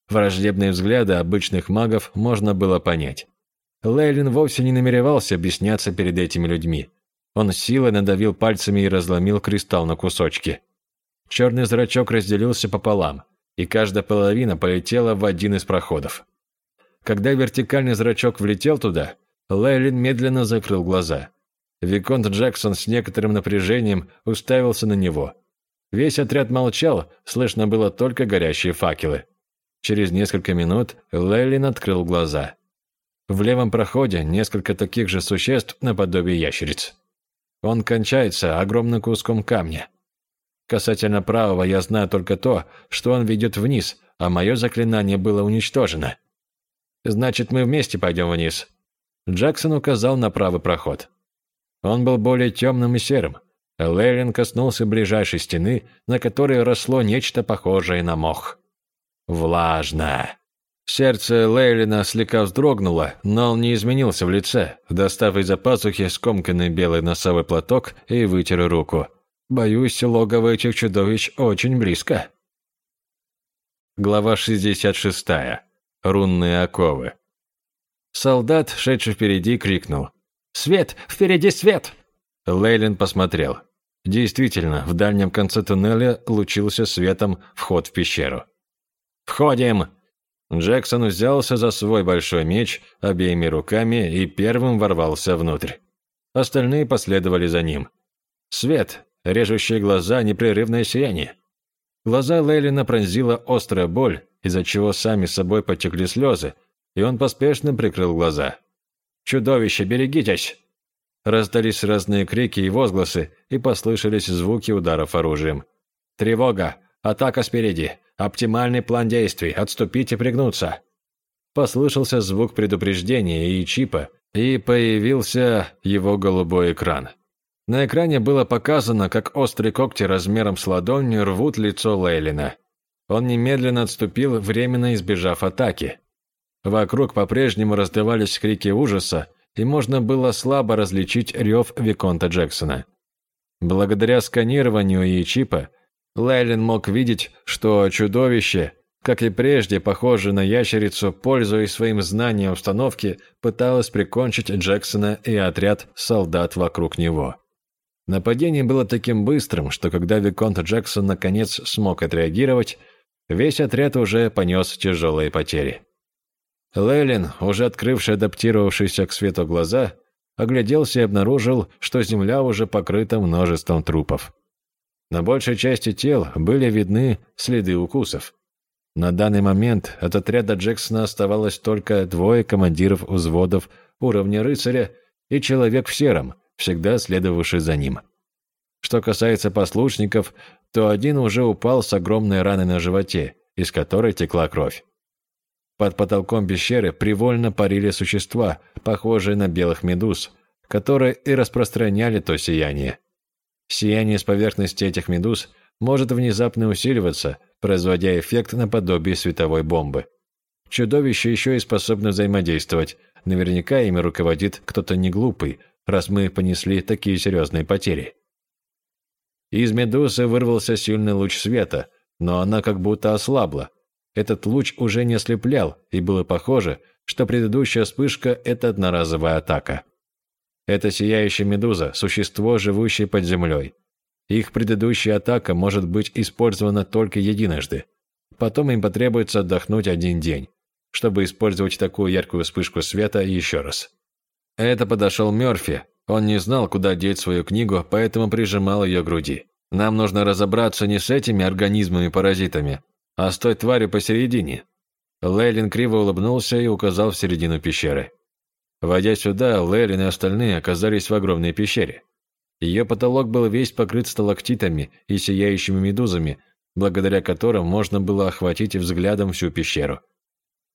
Враждебные взгляды обычных магов можно было понять. Лейлин вовсе не намеревался объясняться перед этими людьми. Он силой надавил пальцами и разломил кристалл на кусочки. Черный зрачок разделился пополам – и каждая половина полетела в один из проходов. Когда вертикальный зрачок влетел туда, Лейлин медленно закрыл глаза. Виконт Джексон с некоторым напряжением уставился на него. Весь отряд молчал, слышно было только горящие факелы. Через несколько минут Лейлин открыл глаза. В левом проходе несколько таких же существ наподобие ящериц. Он кончается огромным куском камня. Касательно правого я знаю только то, что он ведет вниз, а мое заклинание было уничтожено. Значит, мы вместе пойдем вниз. Джексон указал на правый проход. Он был более темным и серым. Лейлин коснулся ближайшей стены, на которой росло нечто похожее на мох. Влажно. Сердце Лейлина слегка вздрогнуло, но он не изменился в лице, достав из-за пазухи скомканный белый носовой платок и вытер руку. Боюсь, логово этих чудовищ очень близко. Глава 66. Рунные оковы. Солдат, шедший впереди, крикнул. «Свет! Впереди свет!» Лейлин посмотрел. Действительно, в дальнем конце туннеля лучился светом вход в пещеру. «Входим!» Джексон взялся за свой большой меч обеими руками и первым ворвался внутрь. Остальные последовали за ним. Свет, режущие глаза, непрерывное сияние. Глаза Лейлина пронзила острая боль, из-за чего сами собой потекли слезы, и он поспешно прикрыл глаза. «Чудовище, берегитесь!» Раздались разные крики и возгласы, и послышались звуки ударов оружием. «Тревога! Атака спереди! Оптимальный план действий! Отступить и пригнуться!» Послышался звук предупреждения и чипа, и появился его голубой экран. На экране было показано, как острые когти размером с ладонь рвут лицо Лейлина. Он немедленно отступил, временно избежав атаки. Вокруг по-прежнему раздавались крики ужаса, и можно было слабо различить рев Виконта Джексона. Благодаря сканированию и чипа, Лейлин мог видеть, что чудовище, как и прежде, похоже на ящерицу, пользуясь своим знанием обстановки, пыталось прикончить Джексона и отряд солдат вокруг него. Нападение было таким быстрым, что когда Виконт Джексон наконец смог отреагировать, весь отряд уже понес тяжелые потери. Лейлин, уже открывший адаптировавшийся к свету глаза, огляделся и обнаружил, что земля уже покрыта множеством трупов. На большей части тел были видны следы укусов. На данный момент от отряда Джексона оставалось только двое командиров взводов уровня рыцаря и человек в сером – всегда следовавший за ним. Что касается послушников, то один уже упал с огромной раной на животе, из которой текла кровь. Под потолком пещеры привольно парили существа, похожие на белых медуз, которые и распространяли то сияние. Сияние с поверхности этих медуз может внезапно усиливаться, производя эффект наподобие световой бомбы. Чудовище еще и способно взаимодействовать. Наверняка ими руководит кто-то не глупый, раз мы понесли такие серьезные потери. Из медузы вырвался сильный луч света, но она как будто ослабла. Этот луч уже не ослеплял, и было похоже, что предыдущая вспышка – это одноразовая атака. Это сияющая медуза – существо, живущее под землей. Их предыдущая атака может быть использована только единожды. Потом им потребуется отдохнуть один день, чтобы использовать такую яркую вспышку света еще раз. Это подошел Мёрфи. Он не знал, куда деть свою книгу, поэтому прижимал ее к груди. Нам нужно разобраться не с этими организмами-паразитами, а с той тварью посередине. Лейлин криво улыбнулся и указал в середину пещеры. Войдя сюда, Лейлин и остальные оказались в огромной пещере. Ее потолок был весь покрыт сталактитами и сияющими медузами, благодаря которым можно было охватить взглядом всю пещеру.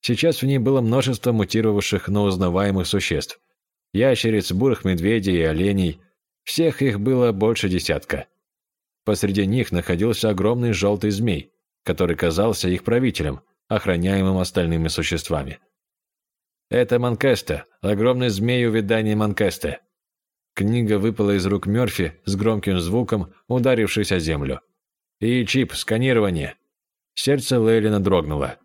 Сейчас в ней было множество мутировавших, но узнаваемых существ. Ящериц, бурых медведей и оленей. Всех их было больше десятка. Посреди них находился огромный желтый змей, который казался их правителем, охраняемым остальными существами. Это Манкеста, огромный змей увядания Манкеста. Книга выпала из рук Мёрфи с громким звуком, ударившись о землю. И чип, сканирование. Сердце Лейлина дрогнуло.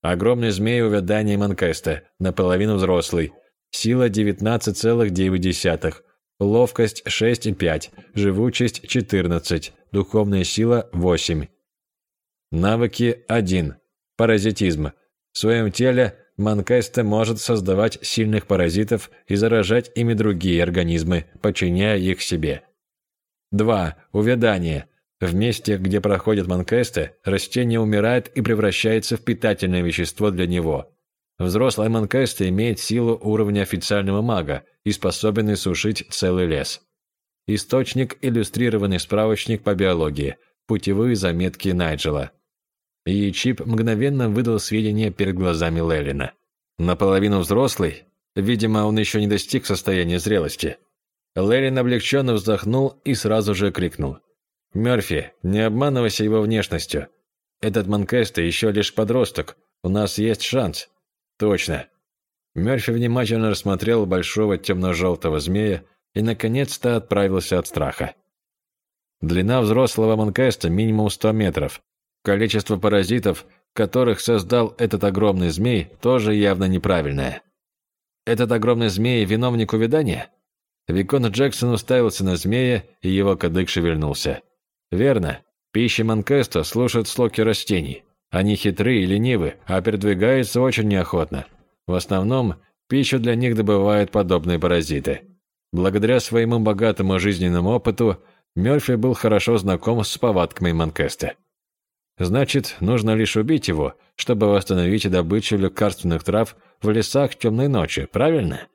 Огромный змей увядания Манкеста, наполовину взрослый. Сила 19,9. Ловкость 6,5. Живучесть 14. Духовная сила 8. Навыки 1. Паразитизм. В своем теле Манкеста может создавать сильных паразитов и заражать ими другие организмы, подчиняя их себе. 2. Увядание. В месте, где проходит Манкесте, растение умирает и превращается в питательное вещество для него. Взрослая Манкеста имеет силу уровня официального мага и способен сушить целый лес. Источник – иллюстрированный справочник по биологии, путевые заметки Найджела и Чип мгновенно выдал сведения перед глазами Лелина. Наполовину взрослый, видимо, он еще не достиг состояния зрелости. Лелин облегченно вздохнул и сразу же крикнул. «Мёрфи, не обманывайся его внешностью. Этот Манкеста еще лишь подросток. У нас есть шанс». «Точно». Мёрфи внимательно рассмотрел большого темно-желтого змея и, наконец-то, отправился от страха. Длина взрослого Манкеста минимум 100 метров, Количество паразитов, которых создал этот огромный змей, тоже явно неправильное. Этот огромный змей – виновник увядания? Викон Джексон уставился на змея, и его кадык шевельнулся. Верно. Пища Манкеста слушает слоки растений. Они хитры и ленивы, а передвигаются очень неохотно. В основном, пищу для них добывают подобные паразиты. Благодаря своему богатому жизненному опыту, Мёрфи был хорошо знаком с повадками Манкеста. Значит, нужно лишь убить его, чтобы восстановить добычу лекарственных трав в лесах темной ночи, правильно?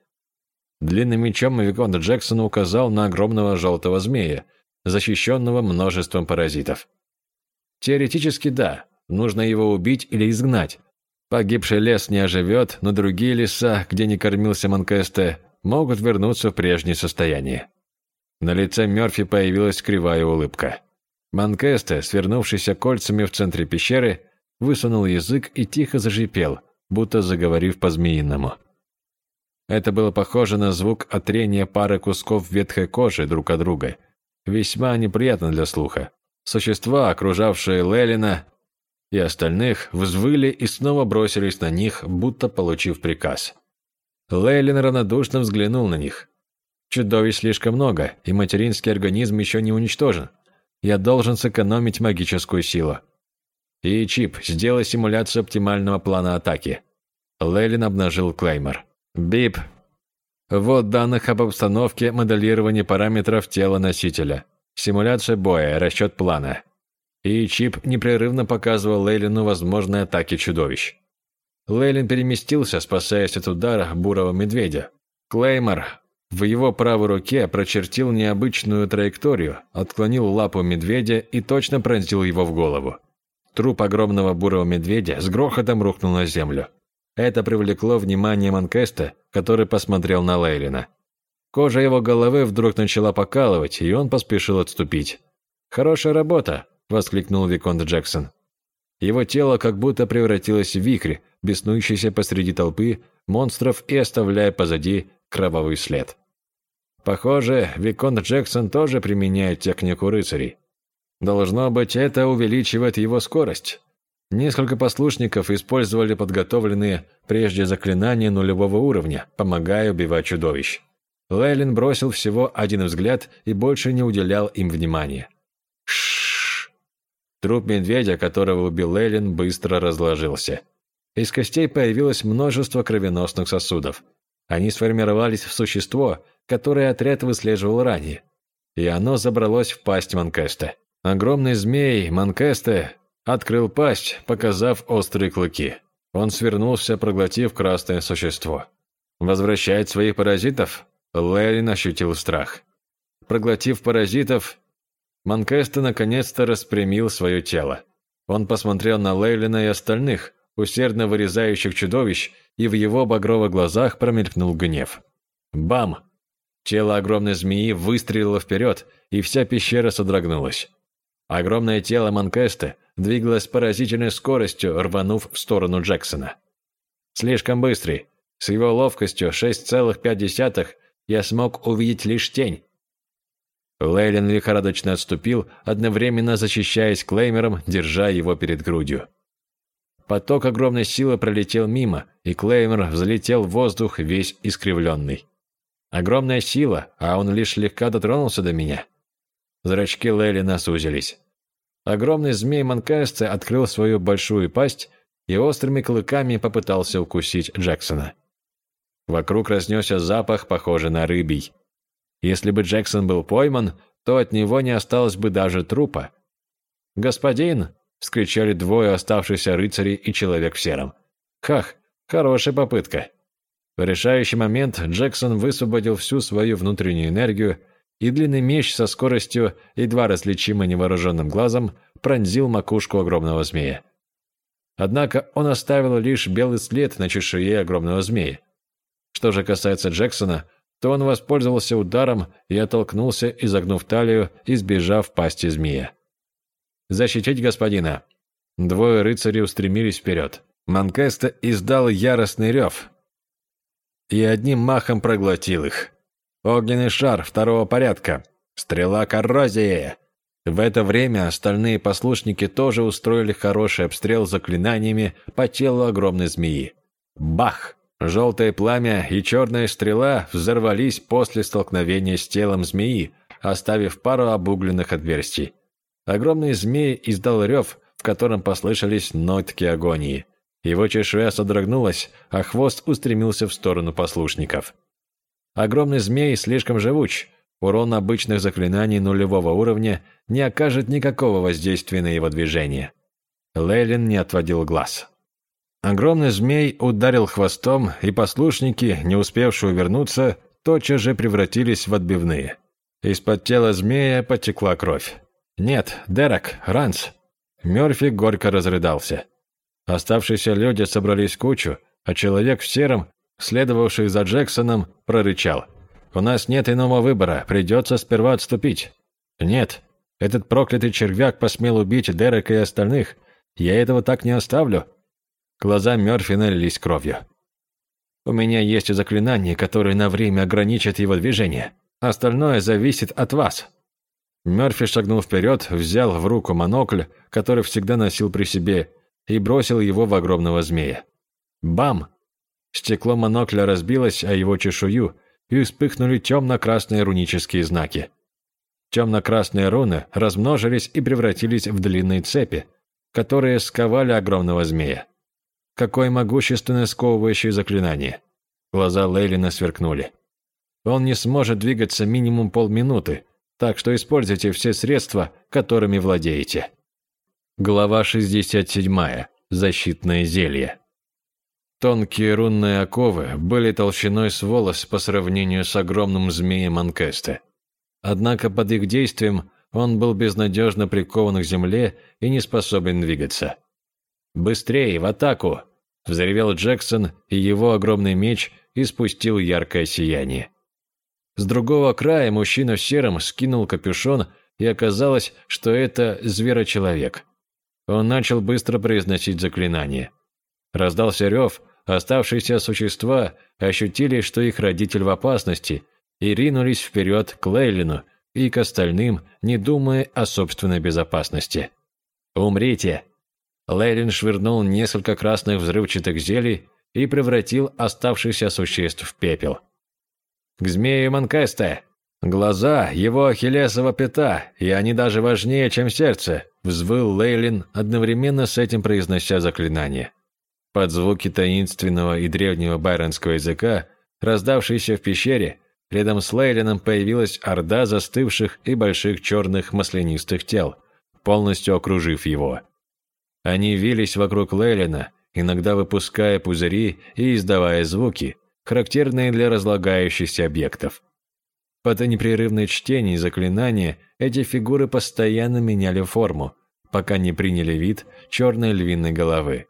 Длинным мечом Виконт Джексон указал на огромного желтого змея, защищенного множеством паразитов. Теоретически да, нужно его убить или изгнать. Погибший лес не оживет, но другие леса, где не кормился Манкесте, могут вернуться в прежнее состояние. На лице Мёрфи появилась кривая улыбка. Манкесте, свернувшийся кольцами в центре пещеры, высунул язык и тихо зашипел, будто заговорив по-змеиному. Это было похоже на звук отрения пары кусков ветхой кожи друг от друга. Весьма неприятно для слуха. Существа, окружавшие Лелина и остальных, взвыли и снова бросились на них, будто получив приказ. Лейлин равнодушно взглянул на них. Чудовищ слишком много, и материнский организм еще не уничтожен. Я должен сэкономить магическую силу. И Чип, сделай симуляцию оптимального плана атаки. Лейлин обнажил клеймор. Бип. Вот данных об обстановке моделирования параметров тела носителя. Симуляция боя, расчет плана. И Чип непрерывно показывал Лейлину возможные атаки чудовищ. Лейлин переместился, спасаясь от удара бурого медведя. Клеймор в его правой руке прочертил необычную траекторию, отклонил лапу медведя и точно пронзил его в голову. Труп огромного бурого медведя с грохотом рухнул на землю. Это привлекло внимание Манкеста, который посмотрел на Лейлина. Кожа его головы вдруг начала покалывать, и он поспешил отступить. «Хорошая работа!» – воскликнул Виконт Джексон. Его тело как будто превратилось в вихрь, беснующийся посреди толпы монстров и оставляя позади кровавый след. Похоже, Виконт Джексон тоже применяет технику рыцарей. Должно быть, это увеличивает его скорость. Несколько послушников использовали подготовленные прежде заклинания нулевого уровня, помогая убивать чудовищ. Лейлин бросил всего один взгляд и больше не уделял им внимания. Шш. Труп медведя, которого убил Лейлин, быстро разложился. Из костей появилось множество кровеносных сосудов. Они сформировались в существо, которое отряд выслеживал ранее. И оно забралось в пасть Манкеста. Огромный змей Манкесте открыл пасть, показав острые клыки. Он свернулся, проглотив красное существо. «Возвращает своих паразитов?» Лэрин ощутил страх. Проглотив паразитов, Манкесте наконец-то распрямил свое тело. Он посмотрел на Лейлина и остальных, усердно вырезающих чудовищ, и в его багровых глазах промелькнул гнев. Бам! Тело огромной змеи выстрелило вперед, и вся пещера содрогнулась. Огромное тело Манкеста двигалось поразительной скоростью, рванув в сторону Джексона. Слишком быстрый. С его ловкостью 6,5 я смог увидеть лишь тень. Лейлин лихорадочно отступил, одновременно защищаясь клеймером, держа его перед грудью. Поток огромной силы пролетел мимо, и клеймер взлетел в воздух весь искривленный. Огромная сила, а он лишь слегка дотронулся до меня. Зрачки Лейлина сузились. Огромный змей Манкасте открыл свою большую пасть и острыми клыками попытался укусить Джексона. Вокруг разнесся запах, похожий на рыбий. Если бы Джексон был пойман, то от него не осталось бы даже трупа. «Господин!» – вскричали двое оставшихся рыцарей и человек в сером. «Хах, хорошая попытка!» В решающий момент Джексон высвободил всю свою внутреннюю энергию и длинный меч со скоростью, едва различимой невооруженным глазом, пронзил макушку огромного змея. Однако он оставил лишь белый след на чешуе огромного змея. Что же касается Джексона, то он воспользовался ударом и оттолкнулся, изогнув талию и сбежав пасти змея. «Защитить господина!» Двое рыцарей устремились вперед. Манкеста издал яростный рев и одним махом проглотил их. Огненный шар второго порядка. Стрела коррозии. В это время остальные послушники тоже устроили хороший обстрел заклинаниями по телу огромной змеи. Бах! Желтое пламя и черная стрела взорвались после столкновения с телом змеи, оставив пару обугленных отверстий. Огромный змей издал рев, в котором послышались нотки агонии. Его чешуя содрогнулась, а хвост устремился в сторону послушников. Огромный змей слишком живуч. Урон обычных заклинаний нулевого уровня не окажет никакого воздействия на его движение. Лейлин не отводил глаз. Огромный змей ударил хвостом, и послушники, не успевшие увернуться, тотчас же превратились в отбивные. Из-под тела змея потекла кровь. «Нет, Дерек, Ранс!» Мёрфи горько разрыдался. Оставшиеся люди собрались кучу, а человек в сером следовавший за Джексоном, прорычал. «У нас нет иного выбора, придется сперва отступить». «Нет, этот проклятый червяк посмел убить Дерека и остальных. Я этого так не оставлю». Глаза Мёрфи налились кровью. «У меня есть заклинание, которое на время ограничит его движение. Остальное зависит от вас». Мёрфи шагнул вперед, взял в руку монокль, который всегда носил при себе, и бросил его в огромного змея. Бам! Стекло монокля разбилось о его чешую, и вспыхнули темно-красные рунические знаки. Темно-красные руны размножились и превратились в длинные цепи, которые сковали огромного змея. Какое могущественное сковывающее заклинание. Глаза Лейлина сверкнули. Он не сможет двигаться минимум полминуты, так что используйте все средства, которыми владеете. Глава 67. Защитное зелье. Тонкие рунные оковы были толщиной с волос по сравнению с огромным змеем Анкесте. Однако под их действием он был безнадежно прикован к земле и не способен двигаться. «Быстрее, в атаку!» Взревел Джексон, и его огромный меч испустил яркое сияние. С другого края мужчина в сером скинул капюшон, и оказалось, что это зверочеловек. Он начал быстро произносить заклинание. Раздался рев, оставшиеся существа ощутили, что их родитель в опасности, и ринулись вперед к Лейлину и к остальным, не думая о собственной безопасности. «Умрите!» Лейлин швырнул несколько красных взрывчатых зелий и превратил оставшихся существ в пепел. «К змею Манкесте!» «Глаза – его ахиллесова пята, и они даже важнее, чем сердце», – взвыл Лейлин, одновременно с этим произнося заклинание. Под звуки таинственного и древнего байронского языка, раздавшиеся в пещере, рядом с Лейлином появилась орда застывших и больших черных маслянистых тел, полностью окружив его. Они вились вокруг Лейлина, иногда выпуская пузыри и издавая звуки, характерные для разлагающихся объектов. Под непрерывное чтение и заклинания эти фигуры постоянно меняли форму, пока не приняли вид черной львиной головы.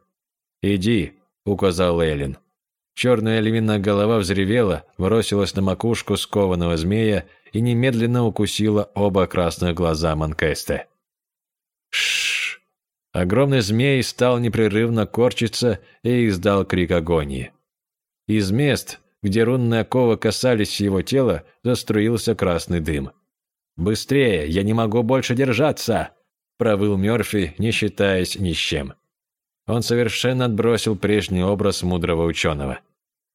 «Иди», — указал Эллен. Черная львиная голова взревела, бросилась на макушку скованного змея и немедленно укусила оба красных глаза Манкесте. Шш! Огромный змей стал непрерывно корчиться и издал крик агонии. Из мест, где рунные оковы касались его тела, заструился красный дым. «Быстрее! Я не могу больше держаться!» – провыл Мёрфи, не считаясь ни с чем. Он совершенно отбросил прежний образ мудрого ученого.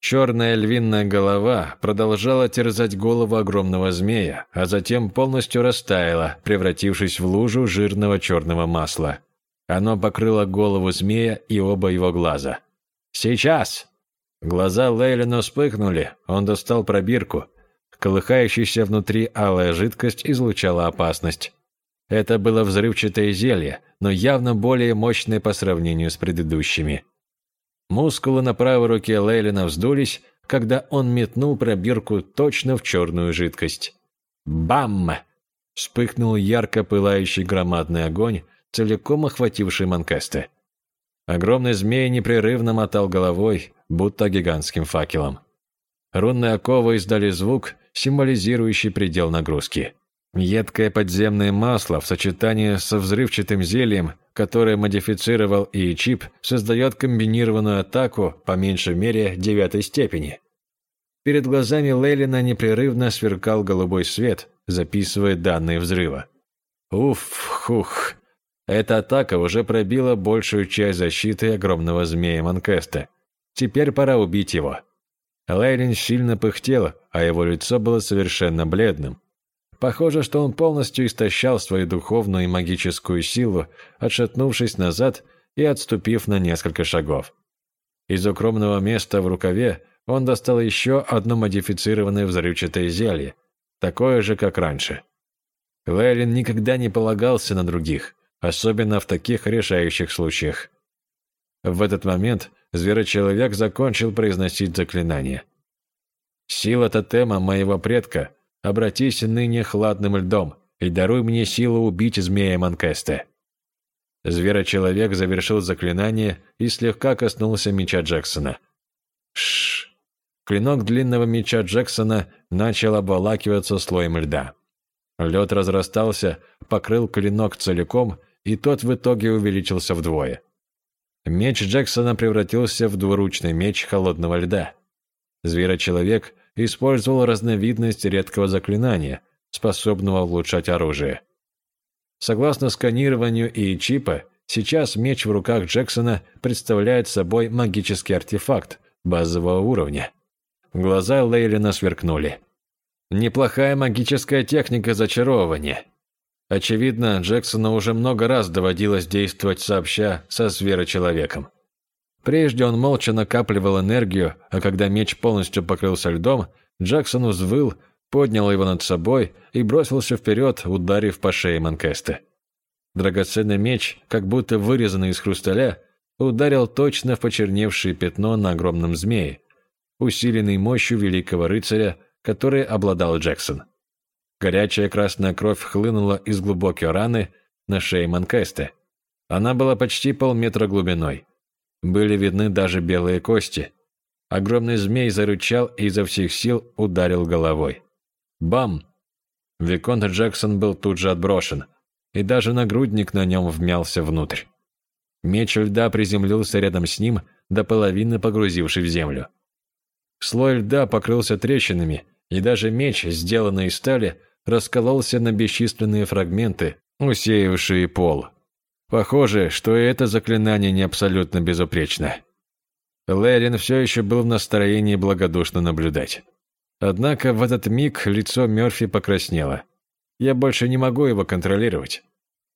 Черная львиная голова продолжала терзать голову огромного змея, а затем полностью растаяла, превратившись в лужу жирного черного масла. Оно покрыло голову змея и оба его глаза. «Сейчас!» Глаза Лейлина вспыхнули, он достал пробирку. Колыхающаяся внутри алая жидкость излучала опасность. Это было взрывчатое зелье, но явно более мощное по сравнению с предыдущими. Мускулы на правой руке Лейлина вздулись, когда он метнул пробирку точно в черную жидкость. Бам! Вспыхнул ярко пылающий громадный огонь, целиком охвативший Манкесте. Огромный змей непрерывно мотал головой, будто гигантским факелом. Рунные оковы издали звук, символизирующий предел нагрузки. Едкое подземное масло в сочетании со взрывчатым зельем, которое модифицировал и чип, создает комбинированную атаку по меньшей мере девятой степени. Перед глазами Лейлина непрерывно сверкал голубой свет, записывая данные взрыва. Уф-хух. Эта атака уже пробила большую часть защиты огромного змея Манкеста. Теперь пора убить его. Лейлин сильно пыхтел, а его лицо было совершенно бледным. Похоже, что он полностью истощал свою духовную и магическую силу, отшатнувшись назад и отступив на несколько шагов. Из укромного места в рукаве он достал еще одно модифицированное взрывчатое зелье, такое же, как раньше. Лейлин никогда не полагался на других, особенно в таких решающих случаях. В этот момент зверочеловек закончил произносить заклинание. «Сила тотема моего предка, обратись ныне хладным льдом и даруй мне силу убить змея Манкесте». Зверочеловек завершил заклинание и слегка коснулся меча Джексона. Шш. Клинок длинного меча Джексона начал обволакиваться слоем льда. Лед разрастался, покрыл клинок целиком, и тот в итоге увеличился вдвое. Меч Джексона превратился в двуручный меч холодного льда. Зверочеловек использовал разновидность редкого заклинания, способного улучшать оружие. Согласно сканированию и чипа, сейчас меч в руках Джексона представляет собой магический артефакт базового уровня. Глаза Лейлина сверкнули. Неплохая магическая техника зачаровывания. Очевидно, Джексону уже много раз доводилось действовать сообща со зверочеловеком. Прежде он молча накапливал энергию, а когда меч полностью покрылся льдом, Джексон взвыл, поднял его над собой и бросился вперед, ударив по шее Манкеста. Драгоценный меч, как будто вырезанный из хрусталя, ударил точно в почерневшее пятно на огромном змее, усиленный мощью великого рыцаря, который обладал Джексон. Горячая красная кровь хлынула из глубокой раны на шее Манкесте. Она была почти полметра глубиной. Были видны даже белые кости. Огромный змей зарычал и изо всех сил ударил головой. Бам! Виконт Джексон был тут же отброшен, и даже нагрудник на нем вмялся внутрь. Меч льда приземлился рядом с ним, до половины погрузивший в землю. Слой льда покрылся трещинами, и даже меч, сделанный из стали, раскололся на бесчисленные фрагменты, усеявшие пол. Похоже, что и это заклинание не абсолютно безупречно. Лерин все еще был в настроении благодушно наблюдать. Однако в этот миг лицо Мёрфи покраснело. Я больше не могу его контролировать.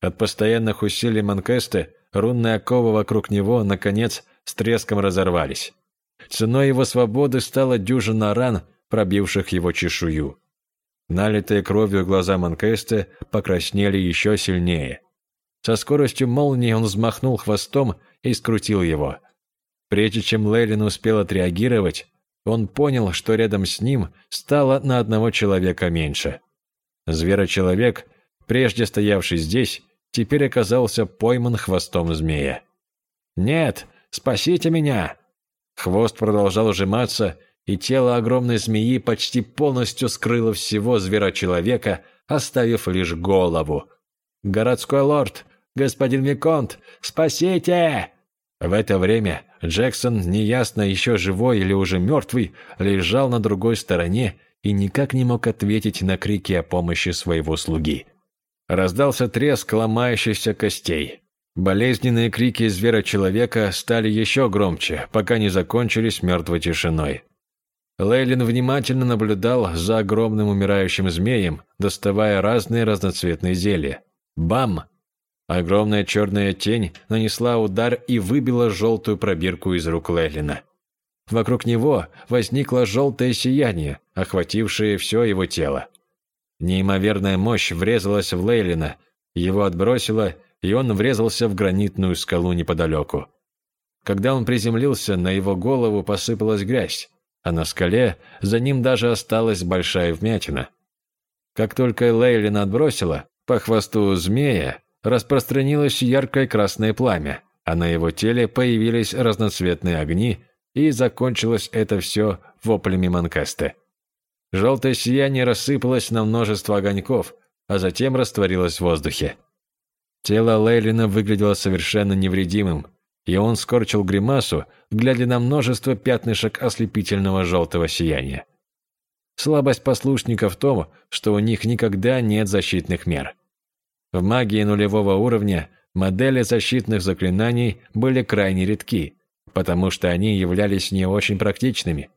От постоянных усилий Манкеста рунные оковы вокруг него, наконец, с треском разорвались. Ценой его свободы стала дюжина ран, пробивших его чешую. Налитые кровью глаза Манкеста покраснели еще сильнее. Со скоростью молнии он взмахнул хвостом и скрутил его. Прежде чем Лейлин успел отреагировать, он понял, что рядом с ним стало на одного человека меньше. Зверочеловек, прежде стоявший здесь, теперь оказался пойман хвостом змея. «Нет, спасите меня!» Хвост продолжал сжиматься, и тело огромной змеи почти полностью скрыло всего зверочеловека, оставив лишь голову. «Городской лорд! Господин Виконт! Спасите!» В это время Джексон, неясно еще живой или уже мертвый, лежал на другой стороне и никак не мог ответить на крики о помощи своего слуги. Раздался треск ломающихся костей. Болезненные крики звера-человека стали еще громче, пока не закончились мертвой тишиной. Лейлин внимательно наблюдал за огромным умирающим змеем, доставая разные разноцветные зелья. Бам! Огромная черная тень нанесла удар и выбила желтую пробирку из рук Лейлина. Вокруг него возникло желтое сияние, охватившее все его тело. Неимоверная мощь врезалась в Лейлина, его отбросило, и он врезался в гранитную скалу неподалеку. Когда он приземлился, на его голову посыпалась грязь, а на скале за ним даже осталась большая вмятина. Как только Лейлина отбросила, по хвосту змея распространилось яркое красное пламя, а на его теле появились разноцветные огни, и закончилось это все воплями Манкасте. Желтое сияние рассыпалось на множество огоньков, а затем растворилось в воздухе. Тело Лейлина выглядело совершенно невредимым, и он скорчил гримасу, глядя на множество пятнышек ослепительного желтого сияния. Слабость послушника в том, что у них никогда нет защитных мер. В магии нулевого уровня модели защитных заклинаний были крайне редки, потому что они являлись не очень практичными.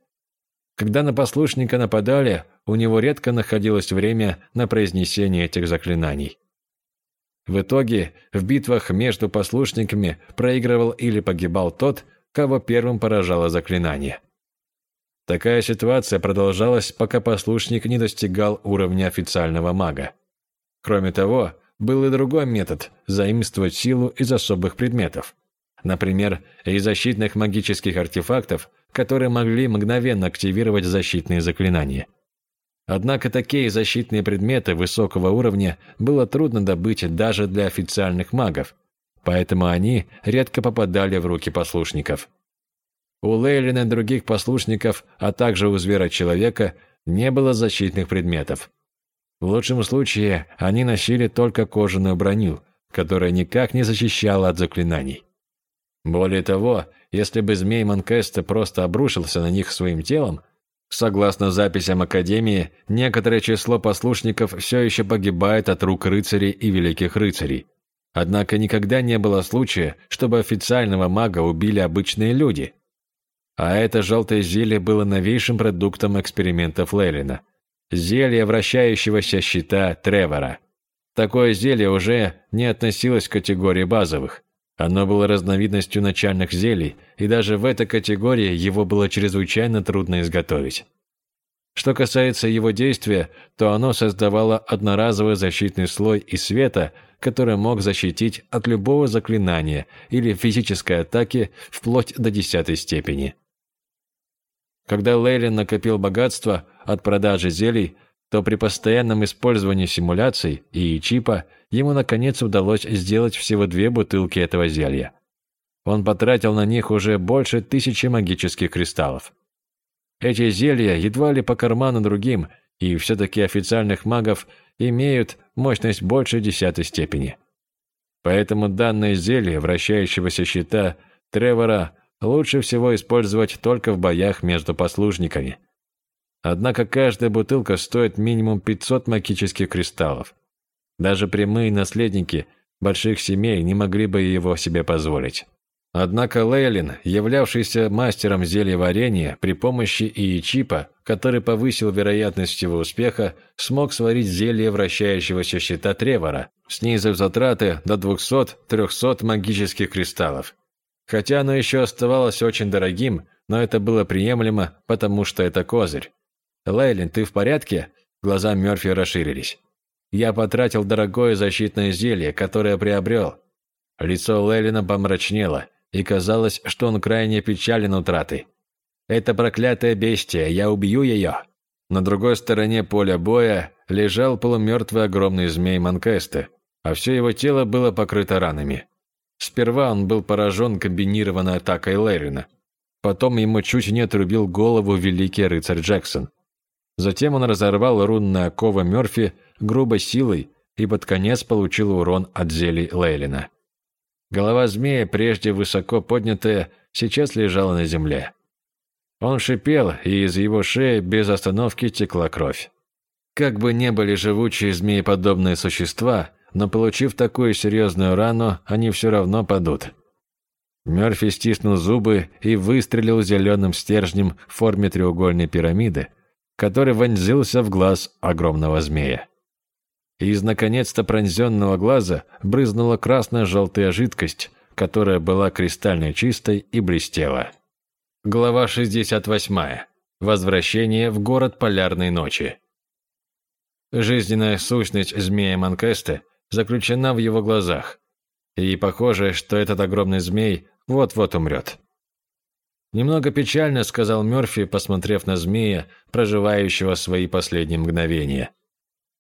Когда на послушника нападали, у него редко находилось время на произнесение этих заклинаний. В итоге, в битвах между послушниками проигрывал или погибал тот, кого первым поражало заклинание. Такая ситуация продолжалась, пока послушник не достигал уровня официального мага. Кроме того, был и другой метод – заимствовать силу из особых предметов. Например, из защитных магических артефактов, которые могли мгновенно активировать защитные заклинания. Однако такие защитные предметы высокого уровня было трудно добыть даже для официальных магов, поэтому они редко попадали в руки послушников. У Лейлина и других послушников, а также у звера-человека, не было защитных предметов. В лучшем случае они носили только кожаную броню, которая никак не защищала от заклинаний. Более того, если бы змей Манкеста просто обрушился на них своим телом, согласно записям Академии, некоторое число послушников все еще погибает от рук рыцарей и великих рыцарей. Однако никогда не было случая, чтобы официального мага убили обычные люди. А это желтое зелье было новейшим продуктом экспериментов Лейлина – Зелье вращающегося щита Тревора. Такое зелье уже не относилось к категории базовых. Оно было разновидностью начальных зелий, и даже в этой категории его было чрезвычайно трудно изготовить. Что касается его действия, то оно создавало одноразовый защитный слой из света, который мог защитить от любого заклинания или физической атаки вплоть до десятой степени. Когда Лейлин накопил богатство от продажи зелий, то при постоянном использовании симуляций и чипа ему наконец удалось сделать всего две бутылки этого зелья. он потратил на них уже больше тысячи магических кристаллов. Эти зелья едва ли по карману другим, и все-таки официальных магов имеют мощность больше десятой степени. Поэтому данное зелье вращающегося щита Тревора лучше всего использовать только в боях между послушниками. Однако каждая бутылка стоит минимум 500 магических кристаллов. Даже прямые наследники больших семей не могли бы его себе позволить. Однако Лейлин, являвшийся мастером зельеварения при помощи ИИ-чипа, который повысил вероятность его успеха, смог сварить зелье вращающегося щита Тревора, снизив затраты до 200-300 магических кристаллов. Хотя оно еще оставалось очень дорогим, но это было приемлемо, потому что это козырь. «Лейлин, ты в порядке?» Глаза Мёрфи расширились. «Я потратил дорогое защитное зелье, которое приобрел». Лицо Лейлина помрачнело – и казалось, что он крайне печален утратой. «Это проклятое бестия, я убью ее!» На другой стороне поля боя лежал полумертвый огромный змей Манкесте, а все его тело было покрыто ранами. Сперва он был поражен комбинированной атакой Лэрина. Потом ему чуть не отрубил голову великий рыцарь Джексон. Затем он разорвал рунное оковы Мёрфи грубой силой и под конец получил урон от зелий Лейлина. Голова змея, прежде высоко поднятая, сейчас лежала на земле. Он шипел, и из его шеи без остановки текла кровь. Как бы не были живучие змееподобные существа, но получив такую серьезную рану, они все равно падут. Мёрфи стиснул зубы и выстрелил зеленым стержнем в форме треугольной пирамиды, который вонзился в глаз огромного змея из наконец-то пронзенного глаза брызнула красно-желтая жидкость, которая была кристально чистой и блестела. Глава 68. Возвращение в город полярной ночи. Жизненная сущность змея Манкесте заключена в его глазах, и похоже, что этот огромный змей вот-вот умрет. Немного печально, сказал Мёрфи, посмотрев на змея, проживающего свои последние мгновения.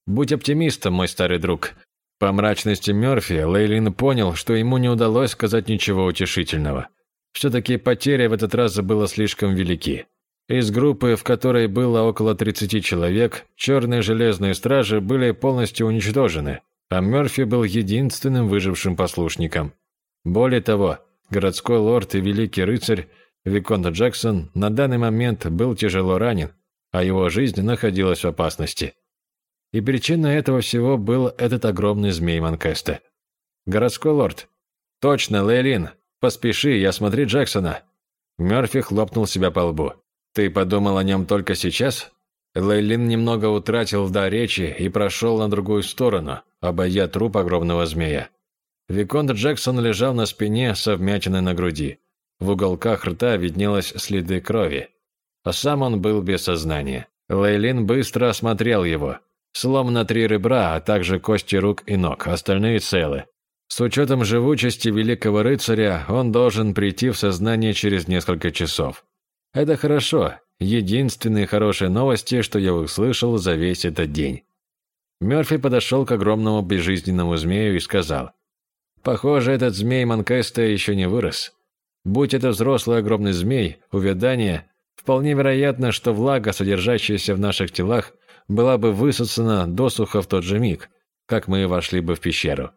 Будь оптимистом, мой старый друг. По мрачности Мёрфи Лейлин понял, что ему не удалось сказать ничего утешительного. Все-таки потери в этот раз было слишком велики. Из группы, в которой было около 30 человек, черные железные стражи были полностью уничтожены, а Мёрфи был единственным выжившим послушником. Более того, городской лорд и великий рыцарь Виконт Джексон на данный момент был тяжело ранен, а его жизнь находилась в опасности. И причиной этого всего был этот огромный змей Манкесте. «Городской лорд». «Точно, Лейлин. Поспеши, я смотри Джексона». Мёрфи хлопнул себя по лбу. «Ты подумал о нем только сейчас?» Лейлин немного утратил до речи и прошел на другую сторону, обойдя труп огромного змея. Виконт Джексон лежал на спине со вмятиной на груди. В уголках рта виднелось следы крови. А сам он был без сознания. Лейлин быстро осмотрел его. Сломано три ребра, а также кости рук и ног, остальные целы. С учетом живучести великого рыцаря, он должен прийти в сознание через несколько часов. Это хорошо. Единственные хорошие новости, что я услышал за весь этот день. Мёрфи подошел к огромному безжизненному змею и сказал. «Похоже, этот змей Манкеста еще не вырос. Будь это взрослый огромный змей, увядание, вполне вероятно, что влага, содержащаяся в наших телах, была бы высосана досуха в тот же миг, как мы вошли бы в пещеру.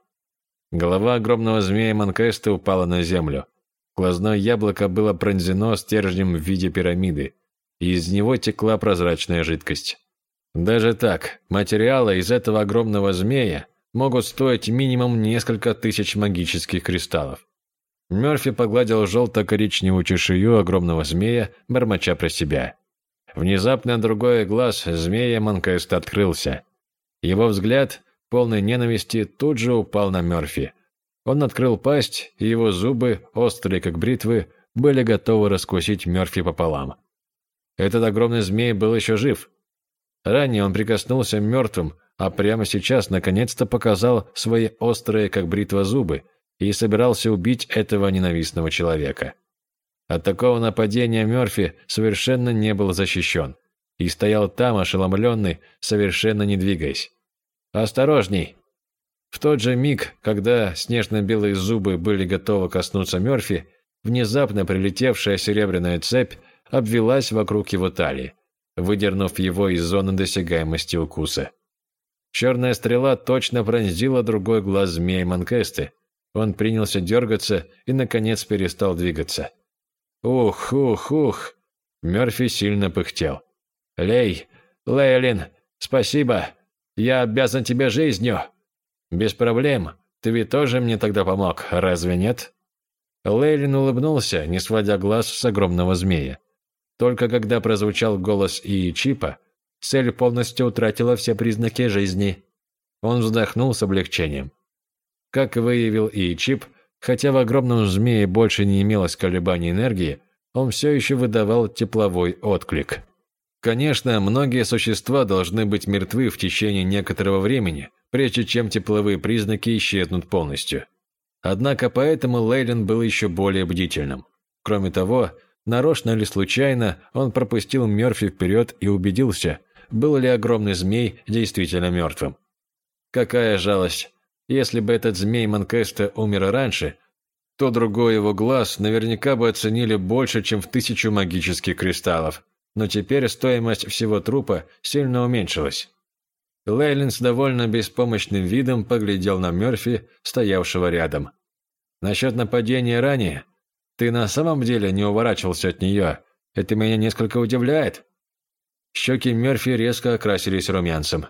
Голова огромного змея Манкеста упала на землю. Глазное яблоко было пронзено стержнем в виде пирамиды, и из него текла прозрачная жидкость. Даже так, материалы из этого огромного змея могут стоить минимум несколько тысяч магических кристаллов. Мёрфи погладил желто-коричневую чешую огромного змея, бормоча про себя. Внезапно другой глаз змея Манкест открылся. Его взгляд, полный ненависти, тут же упал на Мёрфи. Он открыл пасть, и его зубы, острые как бритвы, были готовы раскусить Мёрфи пополам. Этот огромный змей был еще жив. Ранее он прикоснулся мертвым, а прямо сейчас наконец-то показал свои острые, как бритва, зубы и собирался убить этого ненавистного человека. От такого нападения Мёрфи совершенно не был защищен и стоял там, ошеломленный, совершенно не двигаясь. «Осторожней!» В тот же миг, когда снежно-белые зубы были готовы коснуться Мёрфи, Внезапно прилетевшая серебряная цепь обвелась вокруг его талии, выдернув его из зоны досягаемости укуса. Черная стрела точно пронзила другой глаз змея Манкесты. Он принялся дергаться и, наконец, перестал двигаться. Ух, ух, ух. Мерфи сильно пыхтел. «Лей, Лейлин, спасибо. Я обязан тебе жизнью». «Без проблем. Ты ведь тоже мне тогда помог, разве нет?» Лейлин улыбнулся, не сводя глаз с огромного змея. Только когда прозвучал голос и Чипа, цель полностью утратила все признаки жизни. Он вздохнул с облегчением. Как выявил и Чип, хотя в огромном змее больше не имелось колебаний энергии, он все еще выдавал тепловой отклик. Конечно, многие существа должны быть мертвы в течение некоторого времени, прежде чем тепловые признаки исчезнут полностью. Однако поэтому Лейлен был еще более бдительным. Кроме того, нарочно или случайно, он пропустил Мёрфи вперед и убедился, был ли огромный змей действительно мертвым. Какая жалость. Если бы этот змей Манкеста умер раньше, то другой его глаз наверняка бы оценили больше, чем в тысячу магических кристаллов. Но теперь стоимость всего трупа сильно уменьшилась. Лейлин с довольно беспомощным видом поглядел на Мёрфи, стоявшего рядом. «Насчет нападения ранее? Ты на самом деле не уворачивался от нее? Это меня несколько удивляет». Щеки Мёрфи резко окрасились румянцем.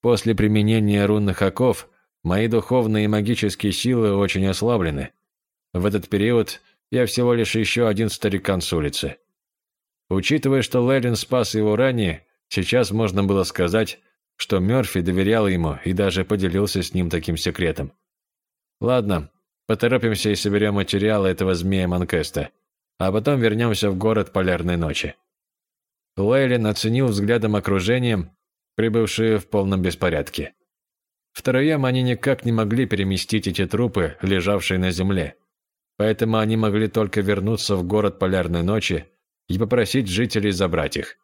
«После применения рунных оков мои духовные и магические силы очень ослаблены. В этот период я всего лишь еще один старикан с улицы. Учитывая, что Лейлин спас его ранее, сейчас можно было сказать, что Мёрфи доверял ему и даже поделился с ним таким секретом. Ладно, поторопимся и соберем материалы этого змея Манкеста, а потом вернемся в город Полярной ночи. Лейлин оценил взглядом окружение, прибывшее в полном беспорядке. Втроем они никак не могли переместить эти трупы, лежавшие на земле. Поэтому они могли только вернуться в город Полярной ночи и попросить жителей забрать их.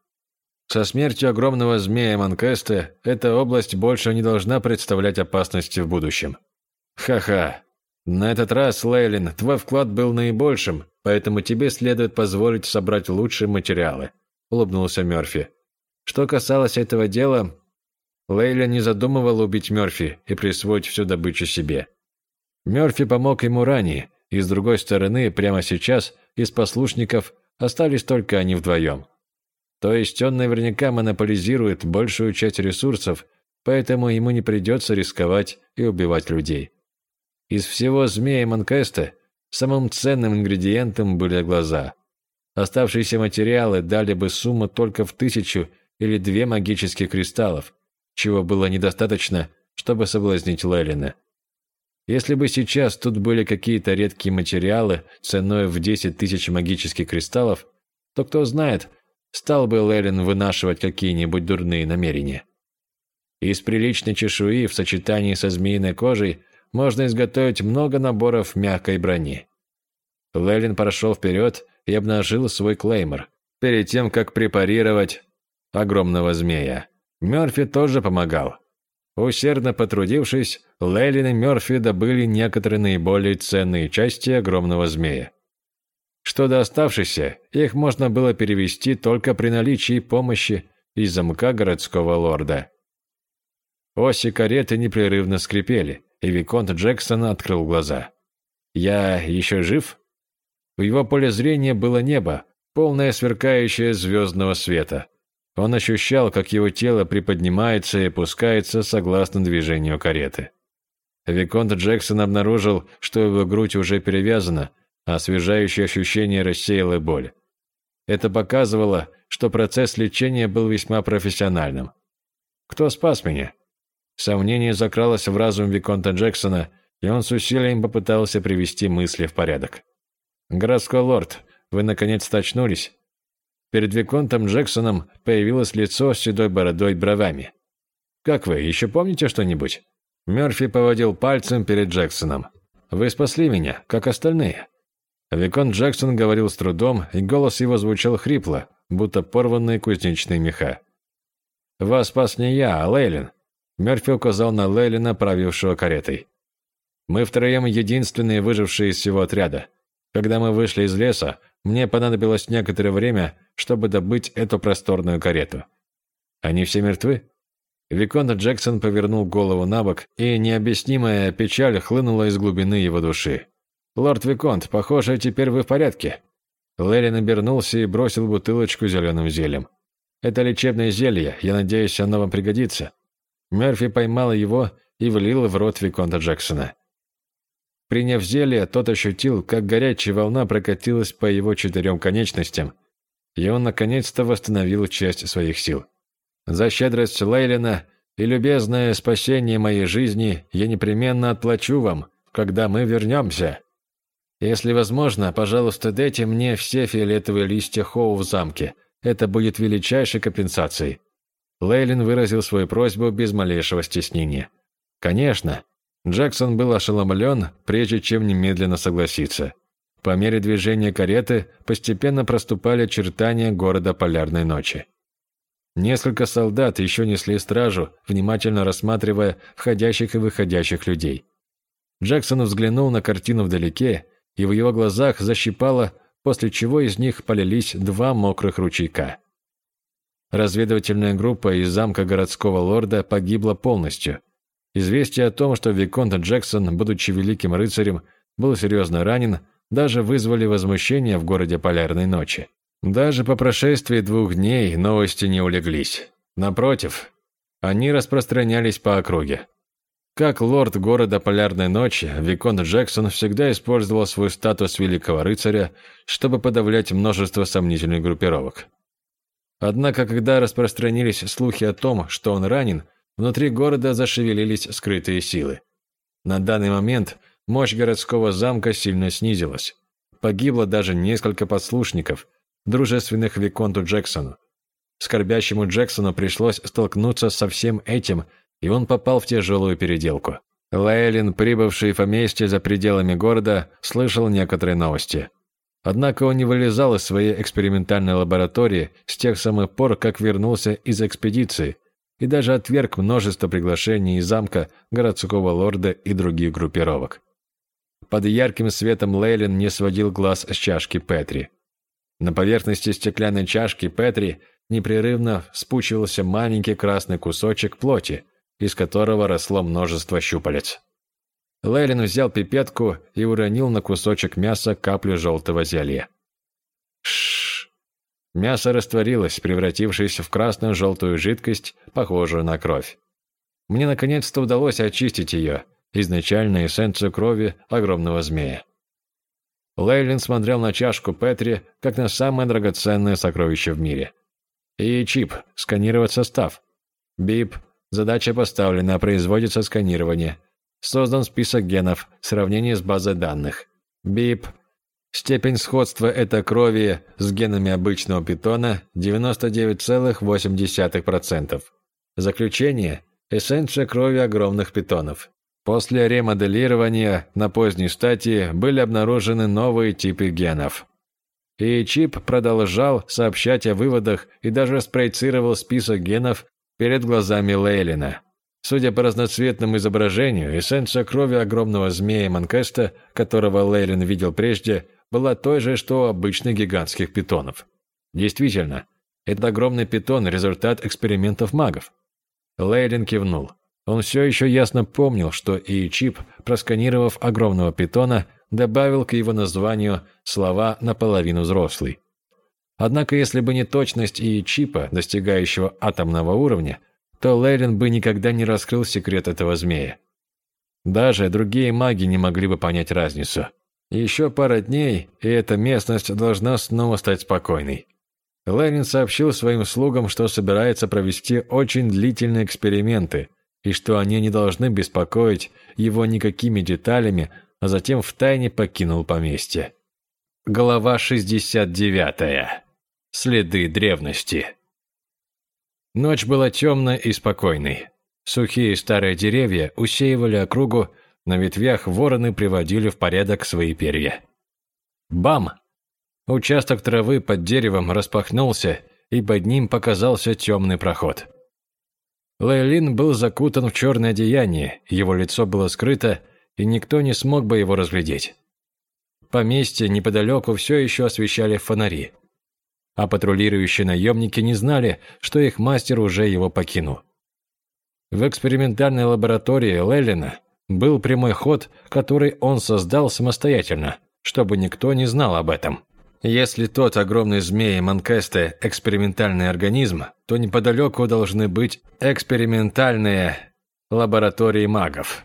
Со смертью огромного змея Манкеста эта область больше не должна представлять опасности в будущем. Ха-ха. На этот раз, Лейлин, твой вклад был наибольшим, поэтому тебе следует позволить собрать лучшие материалы, улыбнулся Мёрфи. Что касалось этого дела, Лейля не задумывал убить Мёрфи и присвоить всю добычу себе. Мёрфи помог ему ранее, и с другой стороны, прямо сейчас из послушников остались только они вдвоем. То есть он наверняка монополизирует большую часть ресурсов, поэтому ему не придется рисковать и убивать людей. Из всего змея Манкеста самым ценным ингредиентом были глаза. Оставшиеся материалы дали бы сумму только в тысячу или две магических кристаллов, чего было недостаточно, чтобы соблазнить Лелина. Если бы сейчас тут были какие-то редкие материалы ценой в 10 тысяч магических кристаллов, то кто знает, стал бы Лелин вынашивать какие-нибудь дурные намерения. Из приличной чешуи в сочетании со змеиной кожей можно изготовить много наборов мягкой брони. Лелин прошел вперед и обнажил свой клеймор, перед тем, как препарировать огромного змея. Мёрфи тоже помогал. Усердно потрудившись, Лейлин и Мёрфи добыли некоторые наиболее ценные части огромного змея. Что до оставшихся, их можно было перевести только при наличии помощи из замка городского лорда. Оси кареты непрерывно скрипели, и Виконт Джексон открыл глаза. «Я еще жив?» В его поле зрения было небо, полное сверкающее звездного света. Он ощущал, как его тело приподнимается и опускается согласно движению кареты. Виконт Джексон обнаружил, что его грудь уже перевязана, а освежающее ощущение рассеяло боль. Это показывало, что процесс лечения был весьма профессиональным. «Кто спас меня?» Сомнение закралось в разум Виконта Джексона, и он с усилием попытался привести мысли в порядок. «Городской лорд, вы наконец-то очнулись?» Перед Виконтом Джексоном появилось лицо с седой бородой и бровами. «Как вы, еще помните что-нибудь?» Мёрфи поводил пальцем перед Джексоном. «Вы спасли меня, как остальные». Виконт Джексон говорил с трудом, и голос его звучал хрипло, будто порванные кузнечные меха. «Вас спас не я, а Лейлин», – Мёрфи указал на Лейлина, правившего каретой. «Мы втроем единственные выжившие из всего отряда. Когда мы вышли из леса, мне понадобилось некоторое время, чтобы добыть эту просторную карету. Они все мертвы? Виконт Джексон повернул голову на бок, и необъяснимая печаль хлынула из глубины его души. «Лорд Виконт, похоже, теперь вы в порядке». Лерин обернулся и бросил бутылочку зеленым зельем. «Это лечебное зелье, я надеюсь, оно вам пригодится». Мерфи поймал его и влил в рот Виконта Джексона. Приняв зелье, тот ощутил, как горячая волна прокатилась по его четырем конечностям, и он наконец-то восстановил часть своих сил. За щедрость Лейлина и любезное спасение моей жизни я непременно отплачу вам, когда мы вернемся. Если возможно, пожалуйста, дайте мне все фиолетовые листья Хоу в замке. Это будет величайшей компенсацией». Лейлин выразил свою просьбу без малейшего стеснения. «Конечно, Джексон был ошеломлен, прежде чем немедленно согласиться. По мере движения кареты постепенно проступали очертания города Полярной ночи. Несколько солдат еще несли стражу, внимательно рассматривая входящих и выходящих людей. Джексон взглянул на картину вдалеке, и в его глазах защипало, после чего из них полились два мокрых ручейка. Разведывательная группа из замка городского лорда погибла полностью – Известие о том, что Виконт Джексон, будучи великим рыцарем, был серьезно ранен, даже вызвали возмущение в городе Полярной ночи. Даже по прошествии двух дней новости не улеглись. Напротив, они распространялись по округе. Как лорд города Полярной ночи, Виконт Джексон всегда использовал свой статус великого рыцаря, чтобы подавлять множество сомнительных группировок. Однако, когда распространились слухи о том, что он ранен, Внутри города зашевелились скрытые силы. На данный момент мощь городского замка сильно снизилась. Погибло даже несколько подслушников, дружественных Виконту Джексону. Скорбящему Джексону пришлось столкнуться со всем этим, и он попал в тяжелую переделку. Лейлин, прибывший в поместье за пределами города, слышал некоторые новости. Однако он не вылезал из своей экспериментальной лаборатории с тех самых пор, как вернулся из экспедиции – и даже отверг множество приглашений из замка, городского лорда и других группировок. Под ярким светом Лейлин не сводил глаз с чашки Петри. На поверхности стеклянной чашки Петри непрерывно спучивался маленький красный кусочек плоти, из которого росло множество щупалец. Лейлин взял пипетку и уронил на кусочек мяса каплю желтого зелья. Шш! Мясо растворилось, превратившись в красно-желтую жидкость, похожую на кровь. Мне наконец-то удалось очистить ее, изначально эссенцию крови огромного змея. Лейлин смотрел на чашку Петри, как на самое драгоценное сокровище в мире. И чип, сканировать состав. Бип, задача поставлена, производится сканирование. Создан список генов, сравнение с базой данных. Бип, Степень сходства этой крови с генами обычного питона 99,8%. Заключение – эссенция крови огромных питонов. После ремоделирования на поздней стадии были обнаружены новые типы генов. И чип продолжал сообщать о выводах и даже спроецировал список генов перед глазами Лейлина. Судя по разноцветному изображению, эссенция крови огромного змея Манкеста, которого Лейлин видел прежде, была той же, что у обычных гигантских питонов. Действительно, этот огромный питон – результат экспериментов магов. Лейлин кивнул. Он все еще ясно помнил, что и чип, просканировав огромного питона, добавил к его названию слова «наполовину взрослый». Однако, если бы не точность и чипа, достигающего атомного уровня, то Лейлин бы никогда не раскрыл секрет этого змея. Даже другие маги не могли бы понять разницу. Еще пара дней, и эта местность должна снова стать спокойной. Ленин сообщил своим слугам, что собирается провести очень длительные эксперименты, и что они не должны беспокоить его никакими деталями, а затем втайне покинул поместье. Глава 69. Следы древности. Ночь была темной и спокойной. Сухие старые деревья усеивали округу, на ветвях вороны приводили в порядок свои перья. Бам! Участок травы под деревом распахнулся, и под ним показался темный проход. Лейлин был закутан в черное одеяние, его лицо было скрыто, и никто не смог бы его разглядеть. поместье неподалеку все еще освещали фонари. А патрулирующие наемники не знали, что их мастер уже его покинул. В экспериментальной лаборатории Леллина был прямой ход, который он создал самостоятельно, чтобы никто не знал об этом. Если тот огромный змей Манкесте – экспериментальный организм, то неподалеку должны быть экспериментальные лаборатории магов.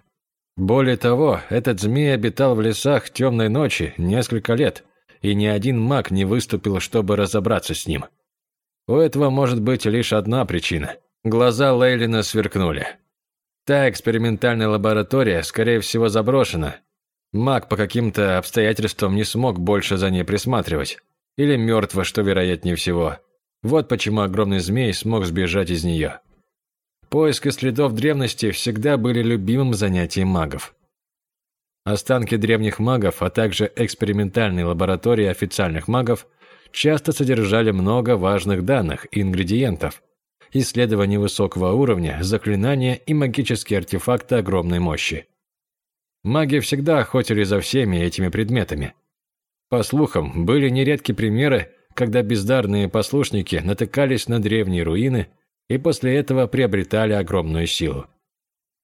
Более того, этот змей обитал в лесах темной ночи несколько лет, и ни один маг не выступил, чтобы разобраться с ним. У этого может быть лишь одна причина. Глаза Лейлина сверкнули. Та экспериментальная лаборатория, скорее всего, заброшена, Маг по каким-то обстоятельствам не смог больше за ней присматривать. Или мертва, что вероятнее всего. Вот почему огромный змей смог сбежать из нее. Поиски следов древности всегда были любимым занятием магов. Останки древних магов, а также экспериментальные лаборатории официальных магов часто содержали много важных данных и ингредиентов, исследования высокого уровня, заклинания и магические артефакты огромной мощи. Маги всегда охотились за всеми этими предметами. По слухам, были нередки примеры, когда бездарные послушники натыкались на древние руины и после этого приобретали огромную силу.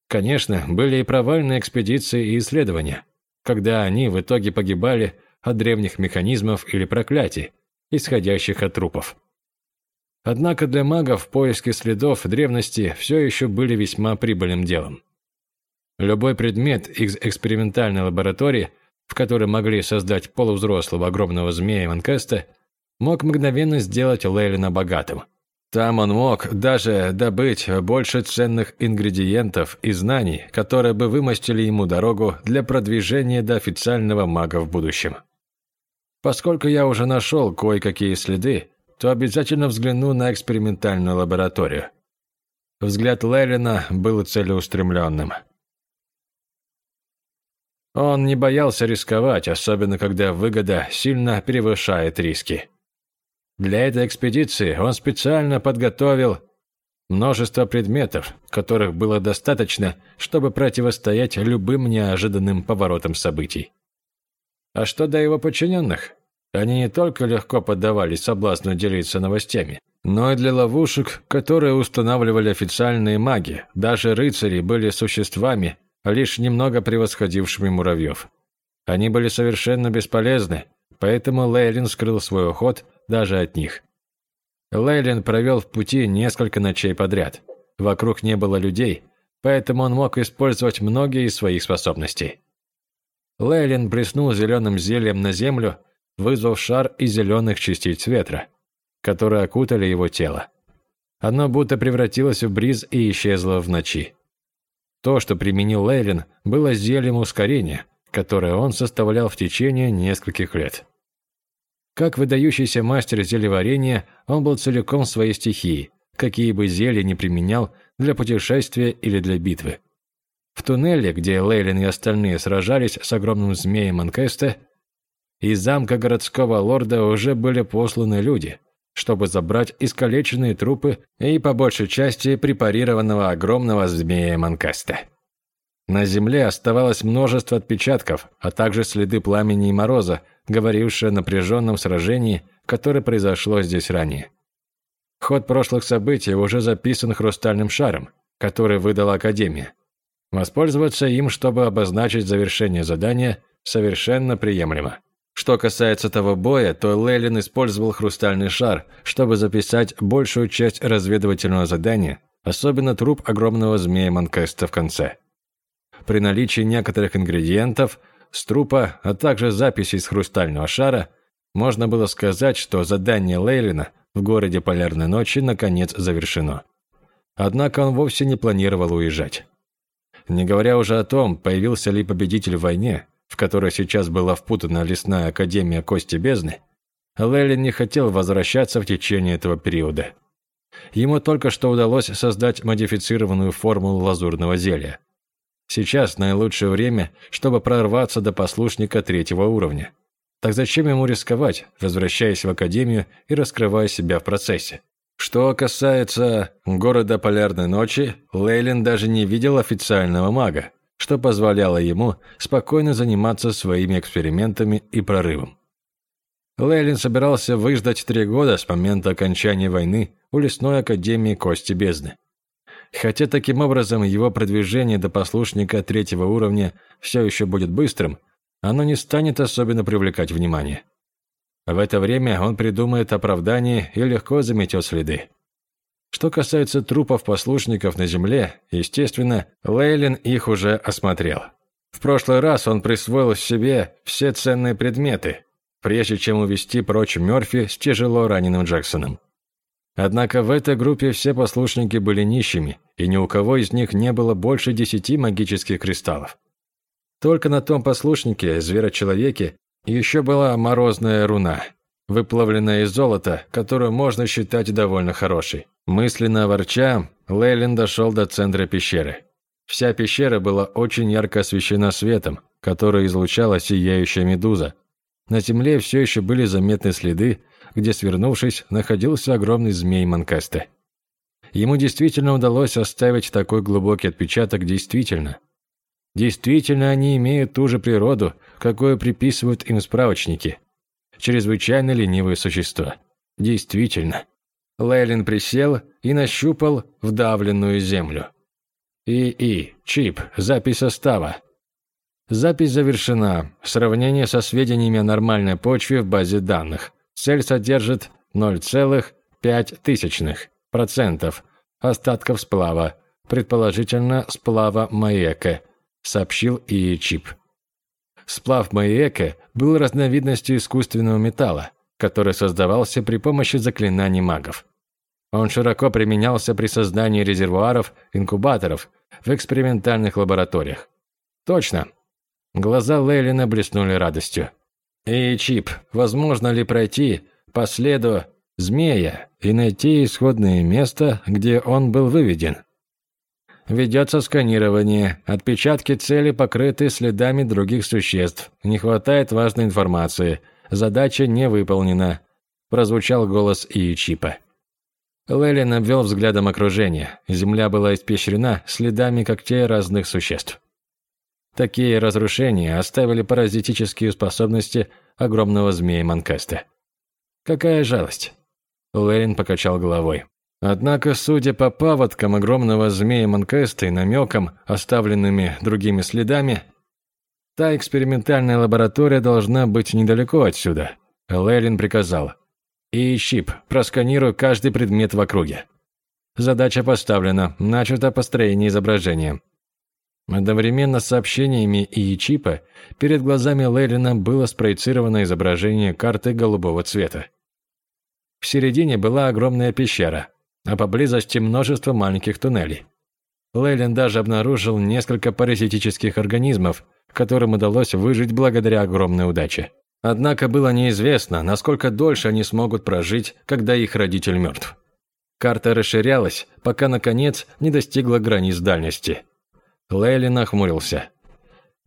Конечно, были и провальные экспедиции и исследования, когда они в итоге погибали от древних механизмов или проклятий, исходящих от трупов. Однако для магов поиски следов древности все еще были весьма прибыльным делом. Любой предмет из экспериментальной лаборатории, в которой могли создать полувзрослого огромного змея Манкеста, мог мгновенно сделать Лейлина богатым. Там он мог даже добыть больше ценных ингредиентов и знаний, которые бы вымостили ему дорогу для продвижения до официального мага в будущем. Поскольку я уже нашел кое-какие следы, то обязательно взгляну на экспериментальную лабораторию. Взгляд Лейлина был целеустремленным – он не боялся рисковать, особенно когда выгода сильно превышает риски. Для этой экспедиции он специально подготовил множество предметов, которых было достаточно, чтобы противостоять любым неожиданным поворотам событий. А что до его подчиненных? Они не только легко поддавались соблазну делиться новостями, но и для ловушек, которые устанавливали официальные маги, даже рыцари были существами, лишь немного превосходившими муравьев. Они были совершенно бесполезны, поэтому Лейлин скрыл свой уход даже от них. Лейлин провел в пути несколько ночей подряд. Вокруг не было людей, поэтому он мог использовать многие из своих способностей. Лейлин плеснул зеленым зельем на землю, вызвав шар из зеленых частиц ветра, которые окутали его тело. Оно будто превратилось в бриз и исчезло в ночи. То, что применил Лейлин, было зельем ускорения, которое он составлял в течение нескольких лет. Как выдающийся мастер зельеварения, он был целиком своей стихией, какие бы зелья не применял для путешествия или для битвы. В туннеле, где Лейлин и остальные сражались с огромным змеем Манкеста, из замка городского лорда уже были посланы люди – чтобы забрать искалеченные трупы и по большей части препарированного огромного змея Манкаста. На земле оставалось множество отпечатков, а также следы пламени и мороза, говорившие о напряженном сражении, которое произошло здесь ранее. Ход прошлых событий уже записан хрустальным шаром, который выдала Академия. Воспользоваться им, чтобы обозначить завершение задания, совершенно приемлемо. Что касается того боя, то Лейлин использовал хрустальный шар, чтобы записать большую часть разведывательного задания, особенно труп огромного змея Манкеста в конце. При наличии некоторых ингредиентов с трупа, а также записей с хрустального шара, можно было сказать, что задание Лейлина в городе Полярной ночи наконец завершено. Однако он вовсе не планировал уезжать. Не говоря уже о том, появился ли победитель в войне, в которой сейчас была впутана лесная академия Кости Бездны, Лелин не хотел возвращаться в течение этого периода. Ему только что удалось создать модифицированную формулу лазурного зелья. Сейчас наилучшее время, чтобы прорваться до послушника третьего уровня. Так зачем ему рисковать, возвращаясь в академию и раскрывая себя в процессе? Что касается города Полярной ночи, Лейлин даже не видел официального мага, что позволяло ему спокойно заниматься своими экспериментами и прорывом. Лейлин собирался выждать три года с момента окончания войны у лесной академии Кости Бездны. Хотя таким образом его продвижение до послушника третьего уровня все еще будет быстрым, оно не станет особенно привлекать внимание. В это время он придумает оправдание и легко заметет следы. Что касается трупов послушников на земле, естественно, Лейлин их уже осмотрел. В прошлый раз он присвоил себе все ценные предметы, прежде чем увести прочь Мёрфи с тяжело раненым Джексоном. Однако в этой группе все послушники были нищими, и ни у кого из них не было больше десяти магических кристаллов. Только на том послушнике, зверочеловеке, еще была морозная руна, выплавленная из золота, которую можно считать довольно хорошей. Мысленно ворча, Лейлин дошел до центра пещеры. Вся пещера была очень ярко освещена светом, который излучала сияющая медуза. На земле все еще были заметны следы, где, свернувшись, находился огромный змей Манкасте. Ему действительно удалось оставить такой глубокий отпечаток действительно. Действительно, они имеют ту же природу, какую приписывают им справочники. Чрезвычайно ленивые существа. Действительно. Лейлин присел и нащупал вдавленную землю. ИИ, чип, запись состава. Запись завершена. Сравнение со сведениями о нормальной почве в базе данных. Цель содержит 0,5% остатков сплава, предположительно сплава Маэка, сообщил ИИ чип. Сплав Маэка был разновидностью искусственного металла, который создавался при помощи заклинаний магов. Он широко применялся при создании резервуаров, инкубаторов в экспериментальных лабораториях. Точно. Глаза Лейлина блеснули радостью. И чип, возможно ли пройти по следу змея и найти исходное место, где он был выведен? Ведется сканирование. Отпечатки цели покрыты следами других существ. Не хватает важной информации. Задача не выполнена. Прозвучал голос Ичипа. Лелин обвел взглядом окружение. Земля была испещрена следами когтей разных существ. Такие разрушения оставили паразитические способности огромного змея Манкеста. Какая жалость. Лерин покачал головой. Однако, судя по паводкам огромного змея Манкеста и намекам, оставленными другими следами, та экспериментальная лаборатория должна быть недалеко отсюда. Лерин приказал. И Щип, просканируй каждый предмет в округе. Задача поставлена, начато построение изображения. Одновременно с сообщениями и чипа перед глазами Лейлина было спроецировано изображение карты голубого цвета. В середине была огромная пещера, а поблизости множество маленьких туннелей. Лейлин даже обнаружил несколько паразитических организмов, которым удалось выжить благодаря огромной удаче. Однако было неизвестно, насколько дольше они смогут прожить, когда их родитель мертв. Карта расширялась, пока, наконец, не достигла границ дальности. Лейли нахмурился.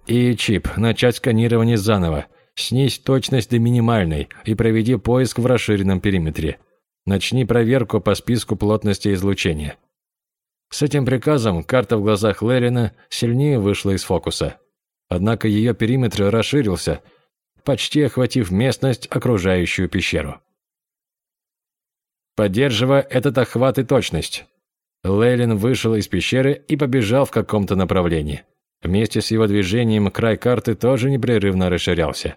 «И, Чип, начать сканирование заново. Снизь точность до минимальной и проведи поиск в расширенном периметре. Начни проверку по списку плотности излучения». С этим приказом карта в глазах Лерина сильнее вышла из фокуса. Однако ее периметр расширился, почти охватив местность, окружающую пещеру. Поддерживая этот охват и точность, Лейлин вышел из пещеры и побежал в каком-то направлении. Вместе с его движением край карты тоже непрерывно расширялся.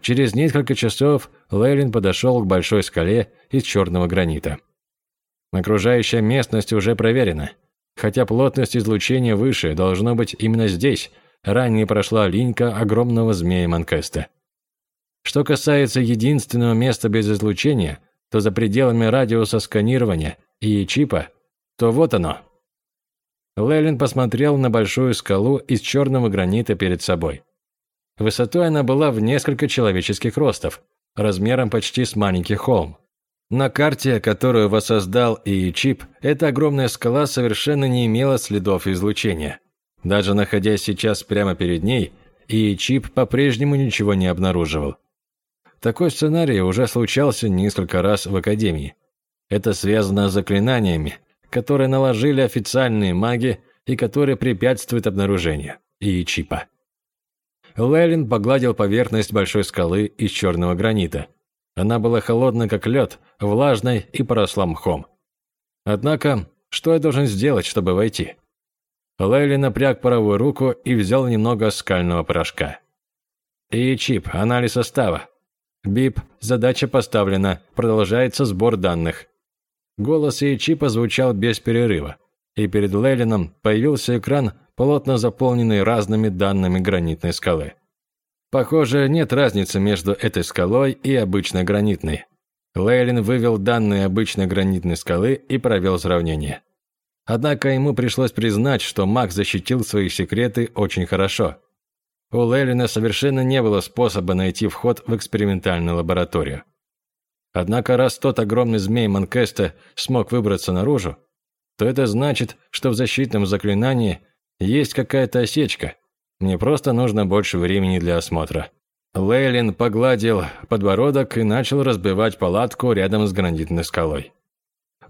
Через несколько часов Лейлин подошел к большой скале из черного гранита. Окружающая местность уже проверена. Хотя плотность излучения выше, должно быть именно здесь, ранее прошла линька огромного змея Манкеста. Что касается единственного места без излучения, то за пределами радиуса сканирования и чипа то вот оно. Лейлин посмотрел на большую скалу из черного гранита перед собой. Высотой она была в несколько человеческих ростов, размером почти с маленький холм. На карте, которую воссоздал и Чип, эта огромная скала совершенно не имела следов излучения. Даже находясь сейчас прямо перед ней, и Чип по-прежнему ничего не обнаруживал. Такой сценарий уже случался несколько раз в Академии. Это связано с заклинаниями, которые наложили официальные маги и который препятствует обнаружению, и чипа. Лейлин погладил поверхность большой скалы из черного гранита. Она была холодной, как лед, влажной и поросла мхом. Однако, что я должен сделать, чтобы войти? Лейли напряг правую руку и взял немного скального порошка. И чип, анализ состава. Бип, задача поставлена, продолжается сбор данных. Голос и чипа звучал без перерыва, и перед Лейлином появился экран, плотно заполненный разными данными гранитной скалы. Похоже, нет разницы между этой скалой и обычной гранитной. Лейлин вывел данные обычной гранитной скалы и провел сравнение. Однако ему пришлось признать, что маг защитил свои секреты очень хорошо. У Лейлина совершенно не было способа найти вход в экспериментальную лабораторию. Однако раз тот огромный змей Манкеста смог выбраться наружу, то это значит, что в защитном заклинании есть какая-то осечка. Мне просто нужно больше времени для осмотра. Лейлин погладил подбородок и начал разбивать палатку рядом с гранитной скалой.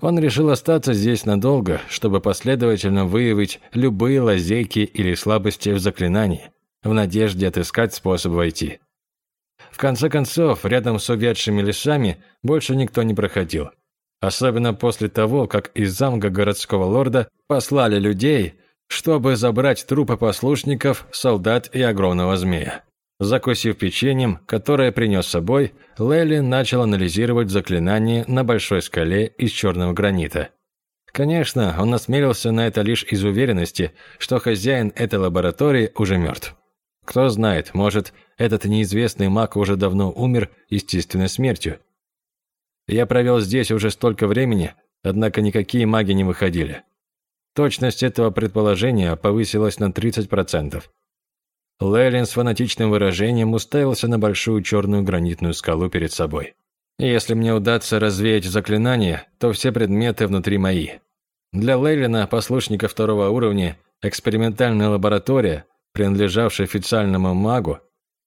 Он решил остаться здесь надолго, чтобы последовательно выявить любые лазейки или слабости в заклинании, в надежде отыскать способ войти. В конце концов, рядом с увядшими лесами больше никто не проходил. Особенно после того, как из замка городского лорда послали людей, чтобы забрать трупы послушников, солдат и огромного змея. Закусив печеньем, которое принес с собой, Лелли начал анализировать заклинание на большой скале из черного гранита. Конечно, он осмелился на это лишь из уверенности, что хозяин этой лаборатории уже мертв. Кто знает, может, этот неизвестный маг уже давно умер естественной смертью. Я провел здесь уже столько времени, однако никакие маги не выходили. Точность этого предположения повысилась на 30%. Лейлин с фанатичным выражением уставился на большую черную гранитную скалу перед собой. «Если мне удастся развеять заклинание, то все предметы внутри мои». Для Лейлина, послушника второго уровня, экспериментальная лаборатория принадлежавшая официальному магу,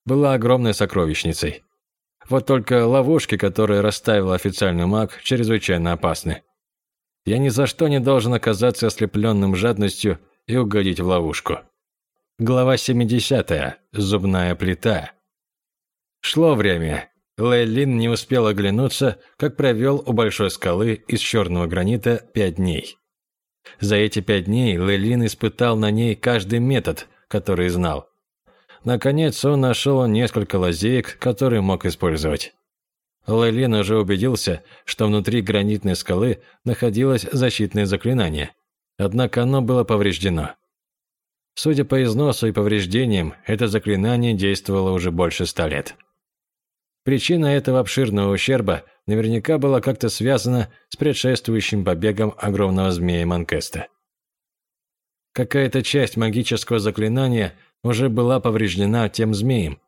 была огромной сокровищницей. Вот только ловушки, которые расставил официальный маг, чрезвычайно опасны. Я ни за что не должен оказаться ослепленным жадностью и угодить в ловушку. Глава 70. Зубная плита. Шло время. Лейлин не успел оглянуться, как провел у большой скалы из черного гранита пять дней. За эти пять дней Лейлин испытал на ней каждый метод, который знал. Наконец он нашел несколько лазеек, которые мог использовать. Лейлин уже убедился, что внутри гранитной скалы находилось защитное заклинание, однако оно было повреждено. Судя по износу и повреждениям, это заклинание действовало уже больше ста лет. Причина этого обширного ущерба наверняка была как-то связана с предшествующим побегом огромного змея Манкеста. Какая-то часть магического заклинания уже была повреждена тем змеем.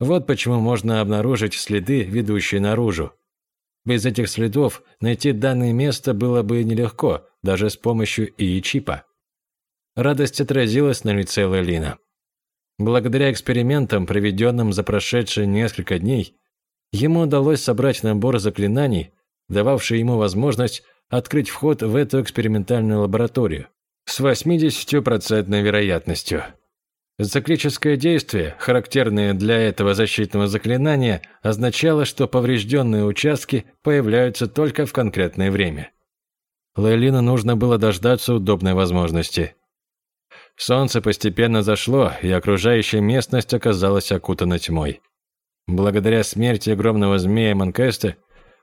Вот почему можно обнаружить следы, ведущие наружу. Без этих следов найти данное место было бы нелегко, даже с помощью ИИ-чипа. Радость отразилась на лице Лелина. Благодаря экспериментам, проведенным за прошедшие несколько дней, ему удалось собрать набор заклинаний, дававший ему возможность открыть вход в эту экспериментальную лабораторию с 80% вероятностью. Циклическое действие, характерное для этого защитного заклинания, означало, что поврежденные участки появляются только в конкретное время. Лейлину нужно было дождаться удобной возможности. Солнце постепенно зашло, и окружающая местность оказалась окутана тьмой. Благодаря смерти огромного змея Манкеста,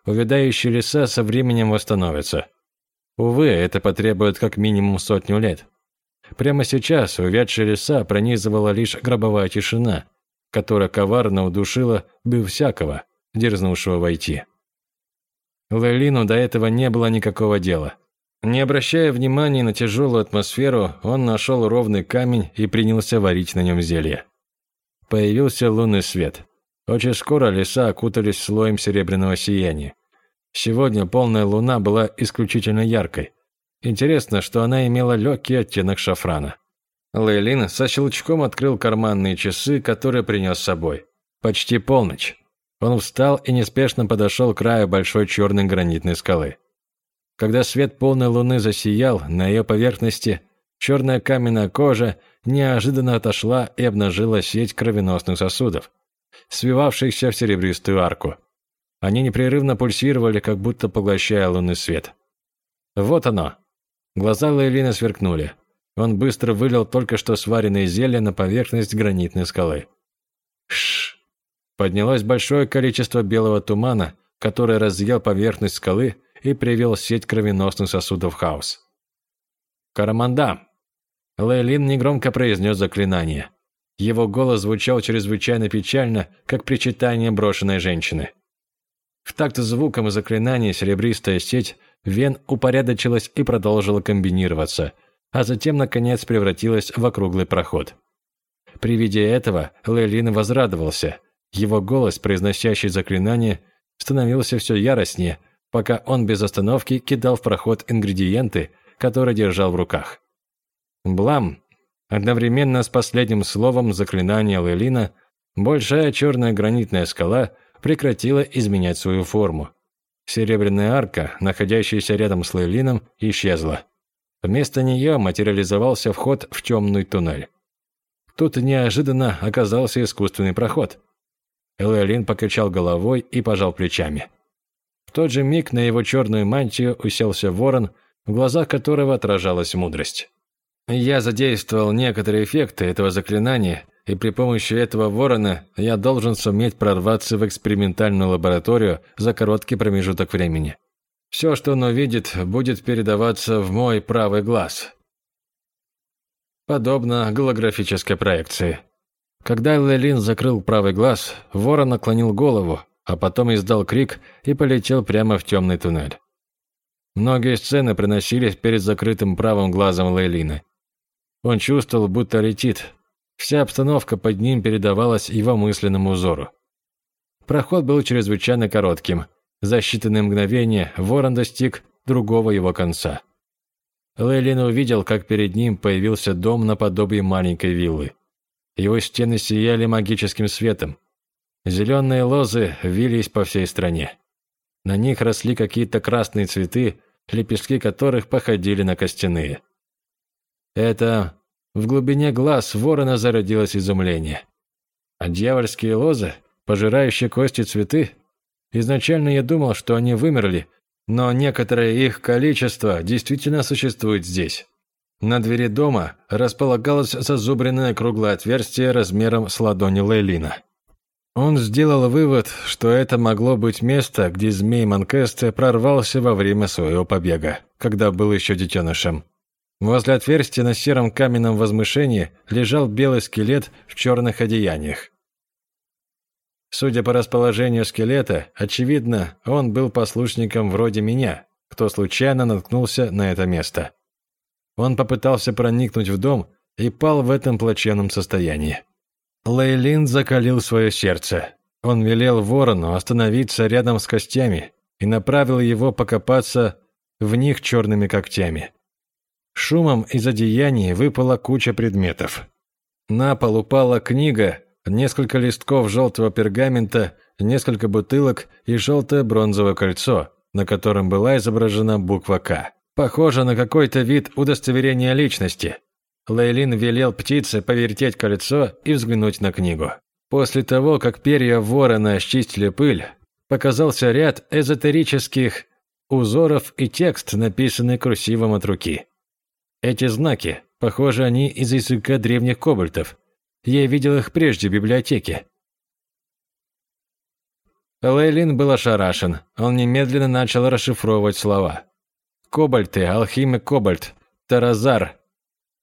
увядающие леса со временем восстановятся – Увы, это потребует как минимум сотню лет. Прямо сейчас увядшие леса пронизывала лишь гробовая тишина, которая коварно удушила бы всякого, дерзнувшего войти. Лейлину до этого не было никакого дела. Не обращая внимания на тяжелую атмосферу, он нашел ровный камень и принялся варить на нем зелье. Появился лунный свет. Очень скоро леса окутались слоем серебряного сияния. Сегодня полная луна была исключительно яркой. Интересно, что она имела легкий оттенок шафрана. Лейлин со щелчком открыл карманные часы, которые принес с собой. Почти полночь. Он встал и неспешно подошел к краю большой черной гранитной скалы. Когда свет полной луны засиял, на ее поверхности Черная каменная кожа неожиданно отошла и обнажила сеть кровеносных сосудов, свивавшихся в серебристую арку. Они непрерывно пульсировали, как будто поглощая лунный свет. Вот оно. Глаза Лейлина сверкнули. Он быстро вылил только что сваренное зелье на поверхность гранитной скалы. Шш! Поднялось большое количество белого тумана, который разъел поверхность скалы и привел сеть кровеносных сосудов в хаос. «Караманда!» Лейлин негромко произнес заклинание. Его голос звучал чрезвычайно печально, как причитание брошенной женщины. В такт звуком заклинания серебристая сеть вен упорядочилась и продолжила комбинироваться, а затем, наконец, превратилась в округлый проход. При виде этого Лейлин возрадовался. Его голос, произносящий заклинание, становился все яростнее, пока он без остановки кидал в проход ингредиенты, которые держал в руках. Блам! Одновременно с последним словом заклинания Лейлина большая черная гранитная скала прекратила изменять свою форму. Серебряная арка, находящаяся рядом с Лейлином, исчезла. Вместо нее материализовался вход в темный туннель. Тут неожиданно оказался искусственный проход. Лейлин покачал головой и пожал плечами. В тот же миг на его черную мантию уселся ворон, в глазах которого отражалась мудрость. Я задействовал некоторые эффекты этого заклинания, и при помощи этого ворона я должен суметь прорваться в экспериментальную лабораторию за короткий промежуток времени. Все, что он увидит, будет передаваться в мой правый глаз. Подобно голографической проекции. Когда Лелин закрыл правый глаз, ворон наклонил голову, а потом издал крик и полетел прямо в темный туннель. Многие сцены приносились перед закрытым правым глазом Лейлина. Он чувствовал, будто летит. Вся обстановка под ним передавалась его мысленному узору. Проход был чрезвычайно коротким. За считанные мгновения ворон достиг другого его конца. Лейлин увидел, как перед ним появился дом наподобие маленькой виллы. Его стены сияли магическим светом. Зеленые лозы вились по всей стране. На них росли какие-то красные цветы, лепестки которых походили на костяные. Это в глубине глаз ворона зародилось изумление. А дьявольские лозы, пожирающие кости цветы? Изначально я думал, что они вымерли, но некоторое их количество действительно существует здесь. На двери дома располагалось зазубренное круглое отверстие размером с ладони Лейлина. Он сделал вывод, что это могло быть место, где змей Манкесте прорвался во время своего побега, когда был еще детенышем. Возле отверстия на сером каменном возмышении лежал белый скелет в черных одеяниях. Судя по расположению скелета, очевидно, он был послушником вроде меня, кто случайно наткнулся на это место. Он попытался проникнуть в дом и пал в этом плачевном состоянии. Лейлин закалил свое сердце. Он велел ворону остановиться рядом с костями и направил его покопаться в них черными когтями. Шумом из одеяний выпала куча предметов. На пол упала книга, несколько листков желтого пергамента, несколько бутылок и желтое бронзовое кольцо, на котором была изображена буква «К». Похоже на какой-то вид удостоверения личности. Лейлин велел птице повертеть кольцо и взглянуть на книгу. После того, как перья ворона очистили пыль, показался ряд эзотерических узоров и текст, написанный курсивом от руки. Эти знаки, похоже, они из языка древних кобальтов. Я видел их прежде в библиотеке. Лейлин был ошарашен. Он немедленно начал расшифровывать слова. Кобальты, алхимик кобальт, таразар.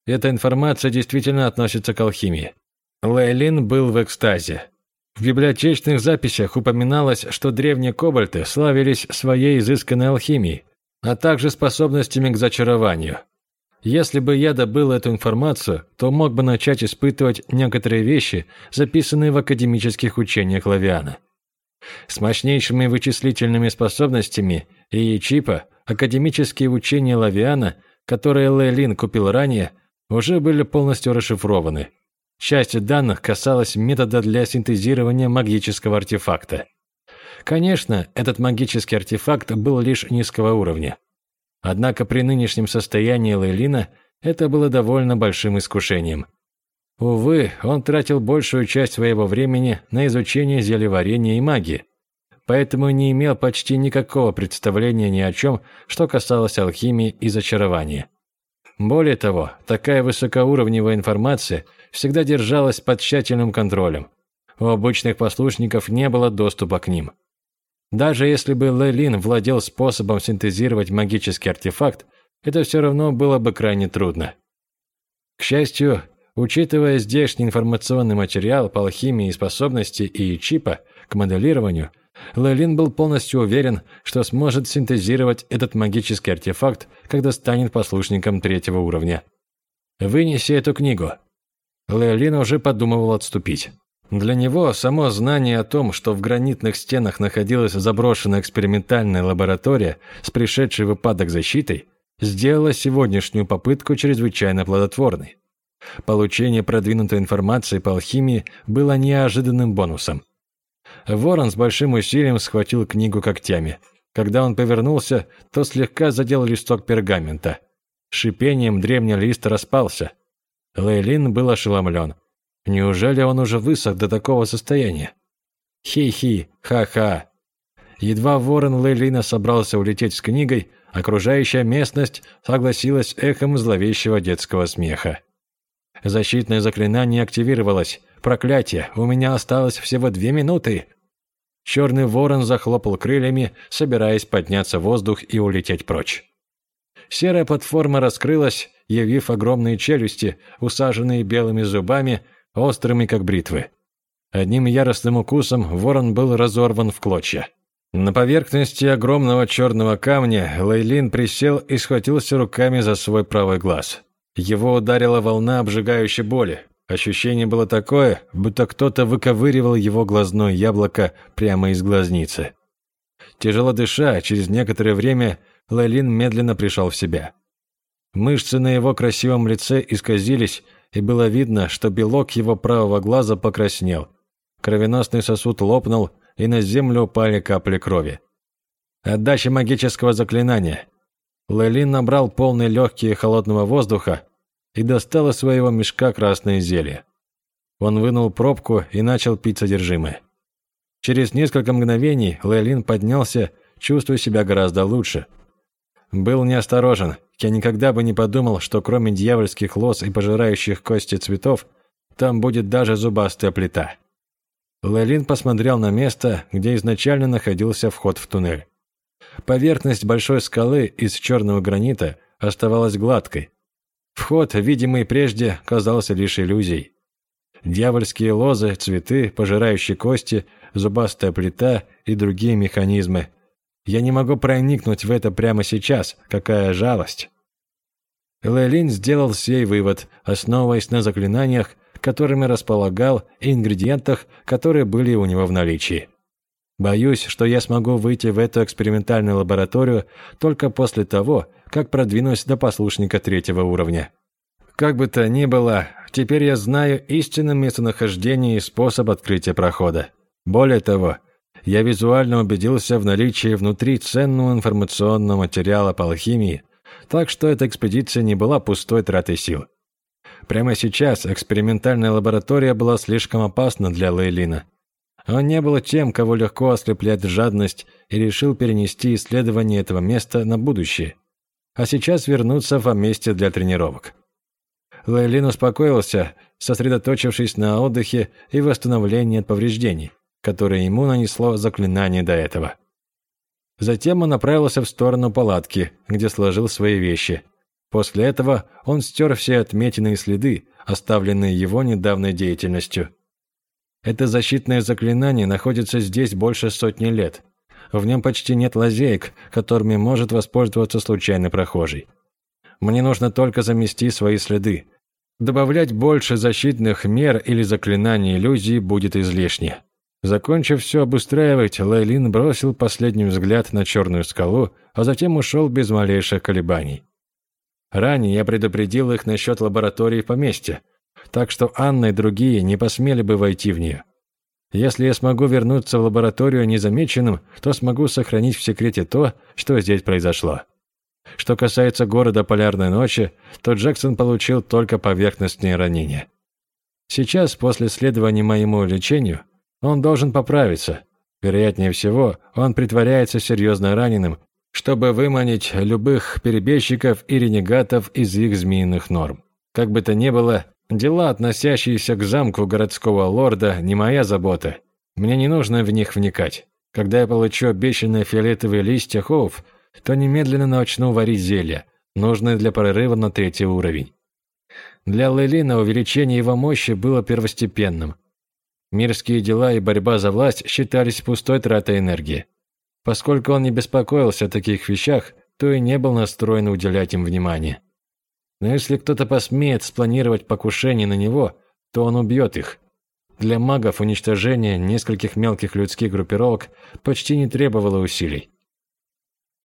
Эта информация действительно относится к алхимии. Лейлин был в экстазе. В библиотечных записях упоминалось, что древние кобальты славились своей изысканной алхимией, а также способностями к зачарованию. Если бы я добыл эту информацию, то мог бы начать испытывать некоторые вещи, записанные в академических учениях Лавиана. С мощнейшими вычислительными способностями и чипа академические учения Лавиана, которые Лейлин купил ранее, уже были полностью расшифрованы. Часть данных касалась метода для синтезирования магического артефакта. Конечно, этот магический артефакт был лишь низкого уровня. Однако при нынешнем состоянии Лейлина это было довольно большим искушением. Увы, он тратил большую часть своего времени на изучение зелеварения и магии, поэтому не имел почти никакого представления ни о чем, что касалось алхимии и зачарования. Более того, такая высокоуровневая информация всегда держалась под тщательным контролем. У обычных послушников не было доступа к ним. Даже если бы Лейлин владел способом синтезировать магический артефакт, это все равно было бы крайне трудно. К счастью, учитывая здешний информационный материал по алхимии способности и чипа к моделированию – Лейлин был полностью уверен, что сможет синтезировать этот магический артефакт, когда станет послушником третьего уровня. «Вынеси эту книгу». Лейлин уже подумывал отступить. Для него само знание о том, что в гранитных стенах находилась заброшенная экспериментальная лаборатория с пришедшей в упадок защитой, сделало сегодняшнюю попытку чрезвычайно плодотворной. Получение продвинутой информации по алхимии было неожиданным бонусом. Ворон с большим усилием схватил книгу когтями. Когда он повернулся, то слегка задел листок пергамента. Шипением древний лист распался. Лейлин был ошеломлен. Неужели он уже высох до такого состояния? Хи-хи, ха-ха. Едва ворон Лейлина собрался улететь с книгой, окружающая местность согласилась эхом зловещего детского смеха. Защитное заклинание активировалось. Проклятие, у меня осталось всего две минуты. Черный ворон захлопал крыльями, собираясь подняться в воздух и улететь прочь. Серая платформа раскрылась, явив огромные челюсти, усаженные белыми зубами, острыми как бритвы. Одним яростным укусом ворон был разорван в клочья. На поверхности огромного черного камня Лейлин присел и схватился руками за свой правый глаз. Его ударила волна обжигающей боли. Ощущение было такое, будто кто-то выковыривал его глазное яблоко прямо из глазницы. Тяжело дыша, через некоторое время Лайлин медленно пришел в себя. Мышцы на его красивом лице исказились, и было видно, что белок его правого глаза покраснел. Кровеносный сосуд лопнул, и на землю упали капли крови. Отдача магического заклинания. Лэлин набрал полные легкие холодного воздуха и достал из своего мешка красное зелье. Он вынул пробку и начал пить содержимое. Через несколько мгновений Лэлин поднялся, чувствуя себя гораздо лучше. Был неосторожен. Я никогда бы не подумал, что кроме дьявольских лос и пожирающих кости цветов, там будет даже зубастая плита. Лэлин посмотрел на место, где изначально находился вход в туннель. Поверхность большой скалы из черного гранита оставалась гладкой. Вход, видимый прежде, казался лишь иллюзией. Дьявольские лозы, цветы, пожирающие кости, зубастая плита и другие механизмы. Я не могу проникнуть в это прямо сейчас. Какая жалость. Лейлин сделал сей вывод, основываясь на заклинаниях, которыми располагал, и ингредиентах, которые были у него в наличии. Боюсь, что я смогу выйти в эту экспериментальную лабораторию только после того, как продвинусь до послушника третьего уровня. Как бы то ни было, теперь я знаю истинное местонахождение и способ открытия прохода. Более того, я визуально убедился в наличии внутри ценного информационного материала по алхимии, так что эта экспедиция не была пустой тратой сил. Прямо сейчас экспериментальная лаборатория была слишком опасна для Лейлина. Он не был тем, кого легко ослепляет жадность, и решил перенести исследование этого места на будущее, а сейчас вернуться в месте для тренировок. Лейлин успокоился, сосредоточившись на отдыхе и восстановлении от повреждений, которые ему нанесло заклинание до этого. Затем он направился в сторону палатки, где сложил свои вещи. После этого он стер все отметины следы, оставленные его недавней деятельностью. Это защитное заклинание находится здесь больше сотни лет. В нем почти нет лазеек, которыми может воспользоваться случайный прохожий. Мне нужно только замести свои следы. Добавлять больше защитных мер или заклинаний иллюзии будет излишне. Закончив все обустраивать, Лейлин бросил последний взгляд на черную скалу, а затем ушел без малейших колебаний. Ранее я предупредил их насчет лаборатории поместья, так что Анна и другие не посмели бы войти в нее. Если я смогу вернуться в лабораторию незамеченным, то смогу сохранить в секрете то, что здесь произошло. Что касается города Полярной ночи, то Джексон получил только поверхностные ранения. Сейчас, после следования моему лечению, он должен поправиться. Вероятнее всего, он притворяется серьезно раненым, чтобы выманить любых перебежчиков и ренегатов из их змеиных норм. Как бы то ни было, дела, относящиеся к замку городского лорда, не моя забота. Мне не нужно в них вникать. Когда я получу обещанные фиолетовые листья хоув, то немедленно начну варить зелья, нужные для прорыва на третий уровень. Для Лейлина увеличение его мощи было первостепенным. Мирские дела и борьба за власть считались пустой тратой энергии. Поскольку он не беспокоился о таких вещах, то и не был настроен уделять им внимание. Но если кто-то посмеет спланировать покушение на него, то он убьет их. Для магов уничтожение нескольких мелких людских группировок почти не требовало усилий.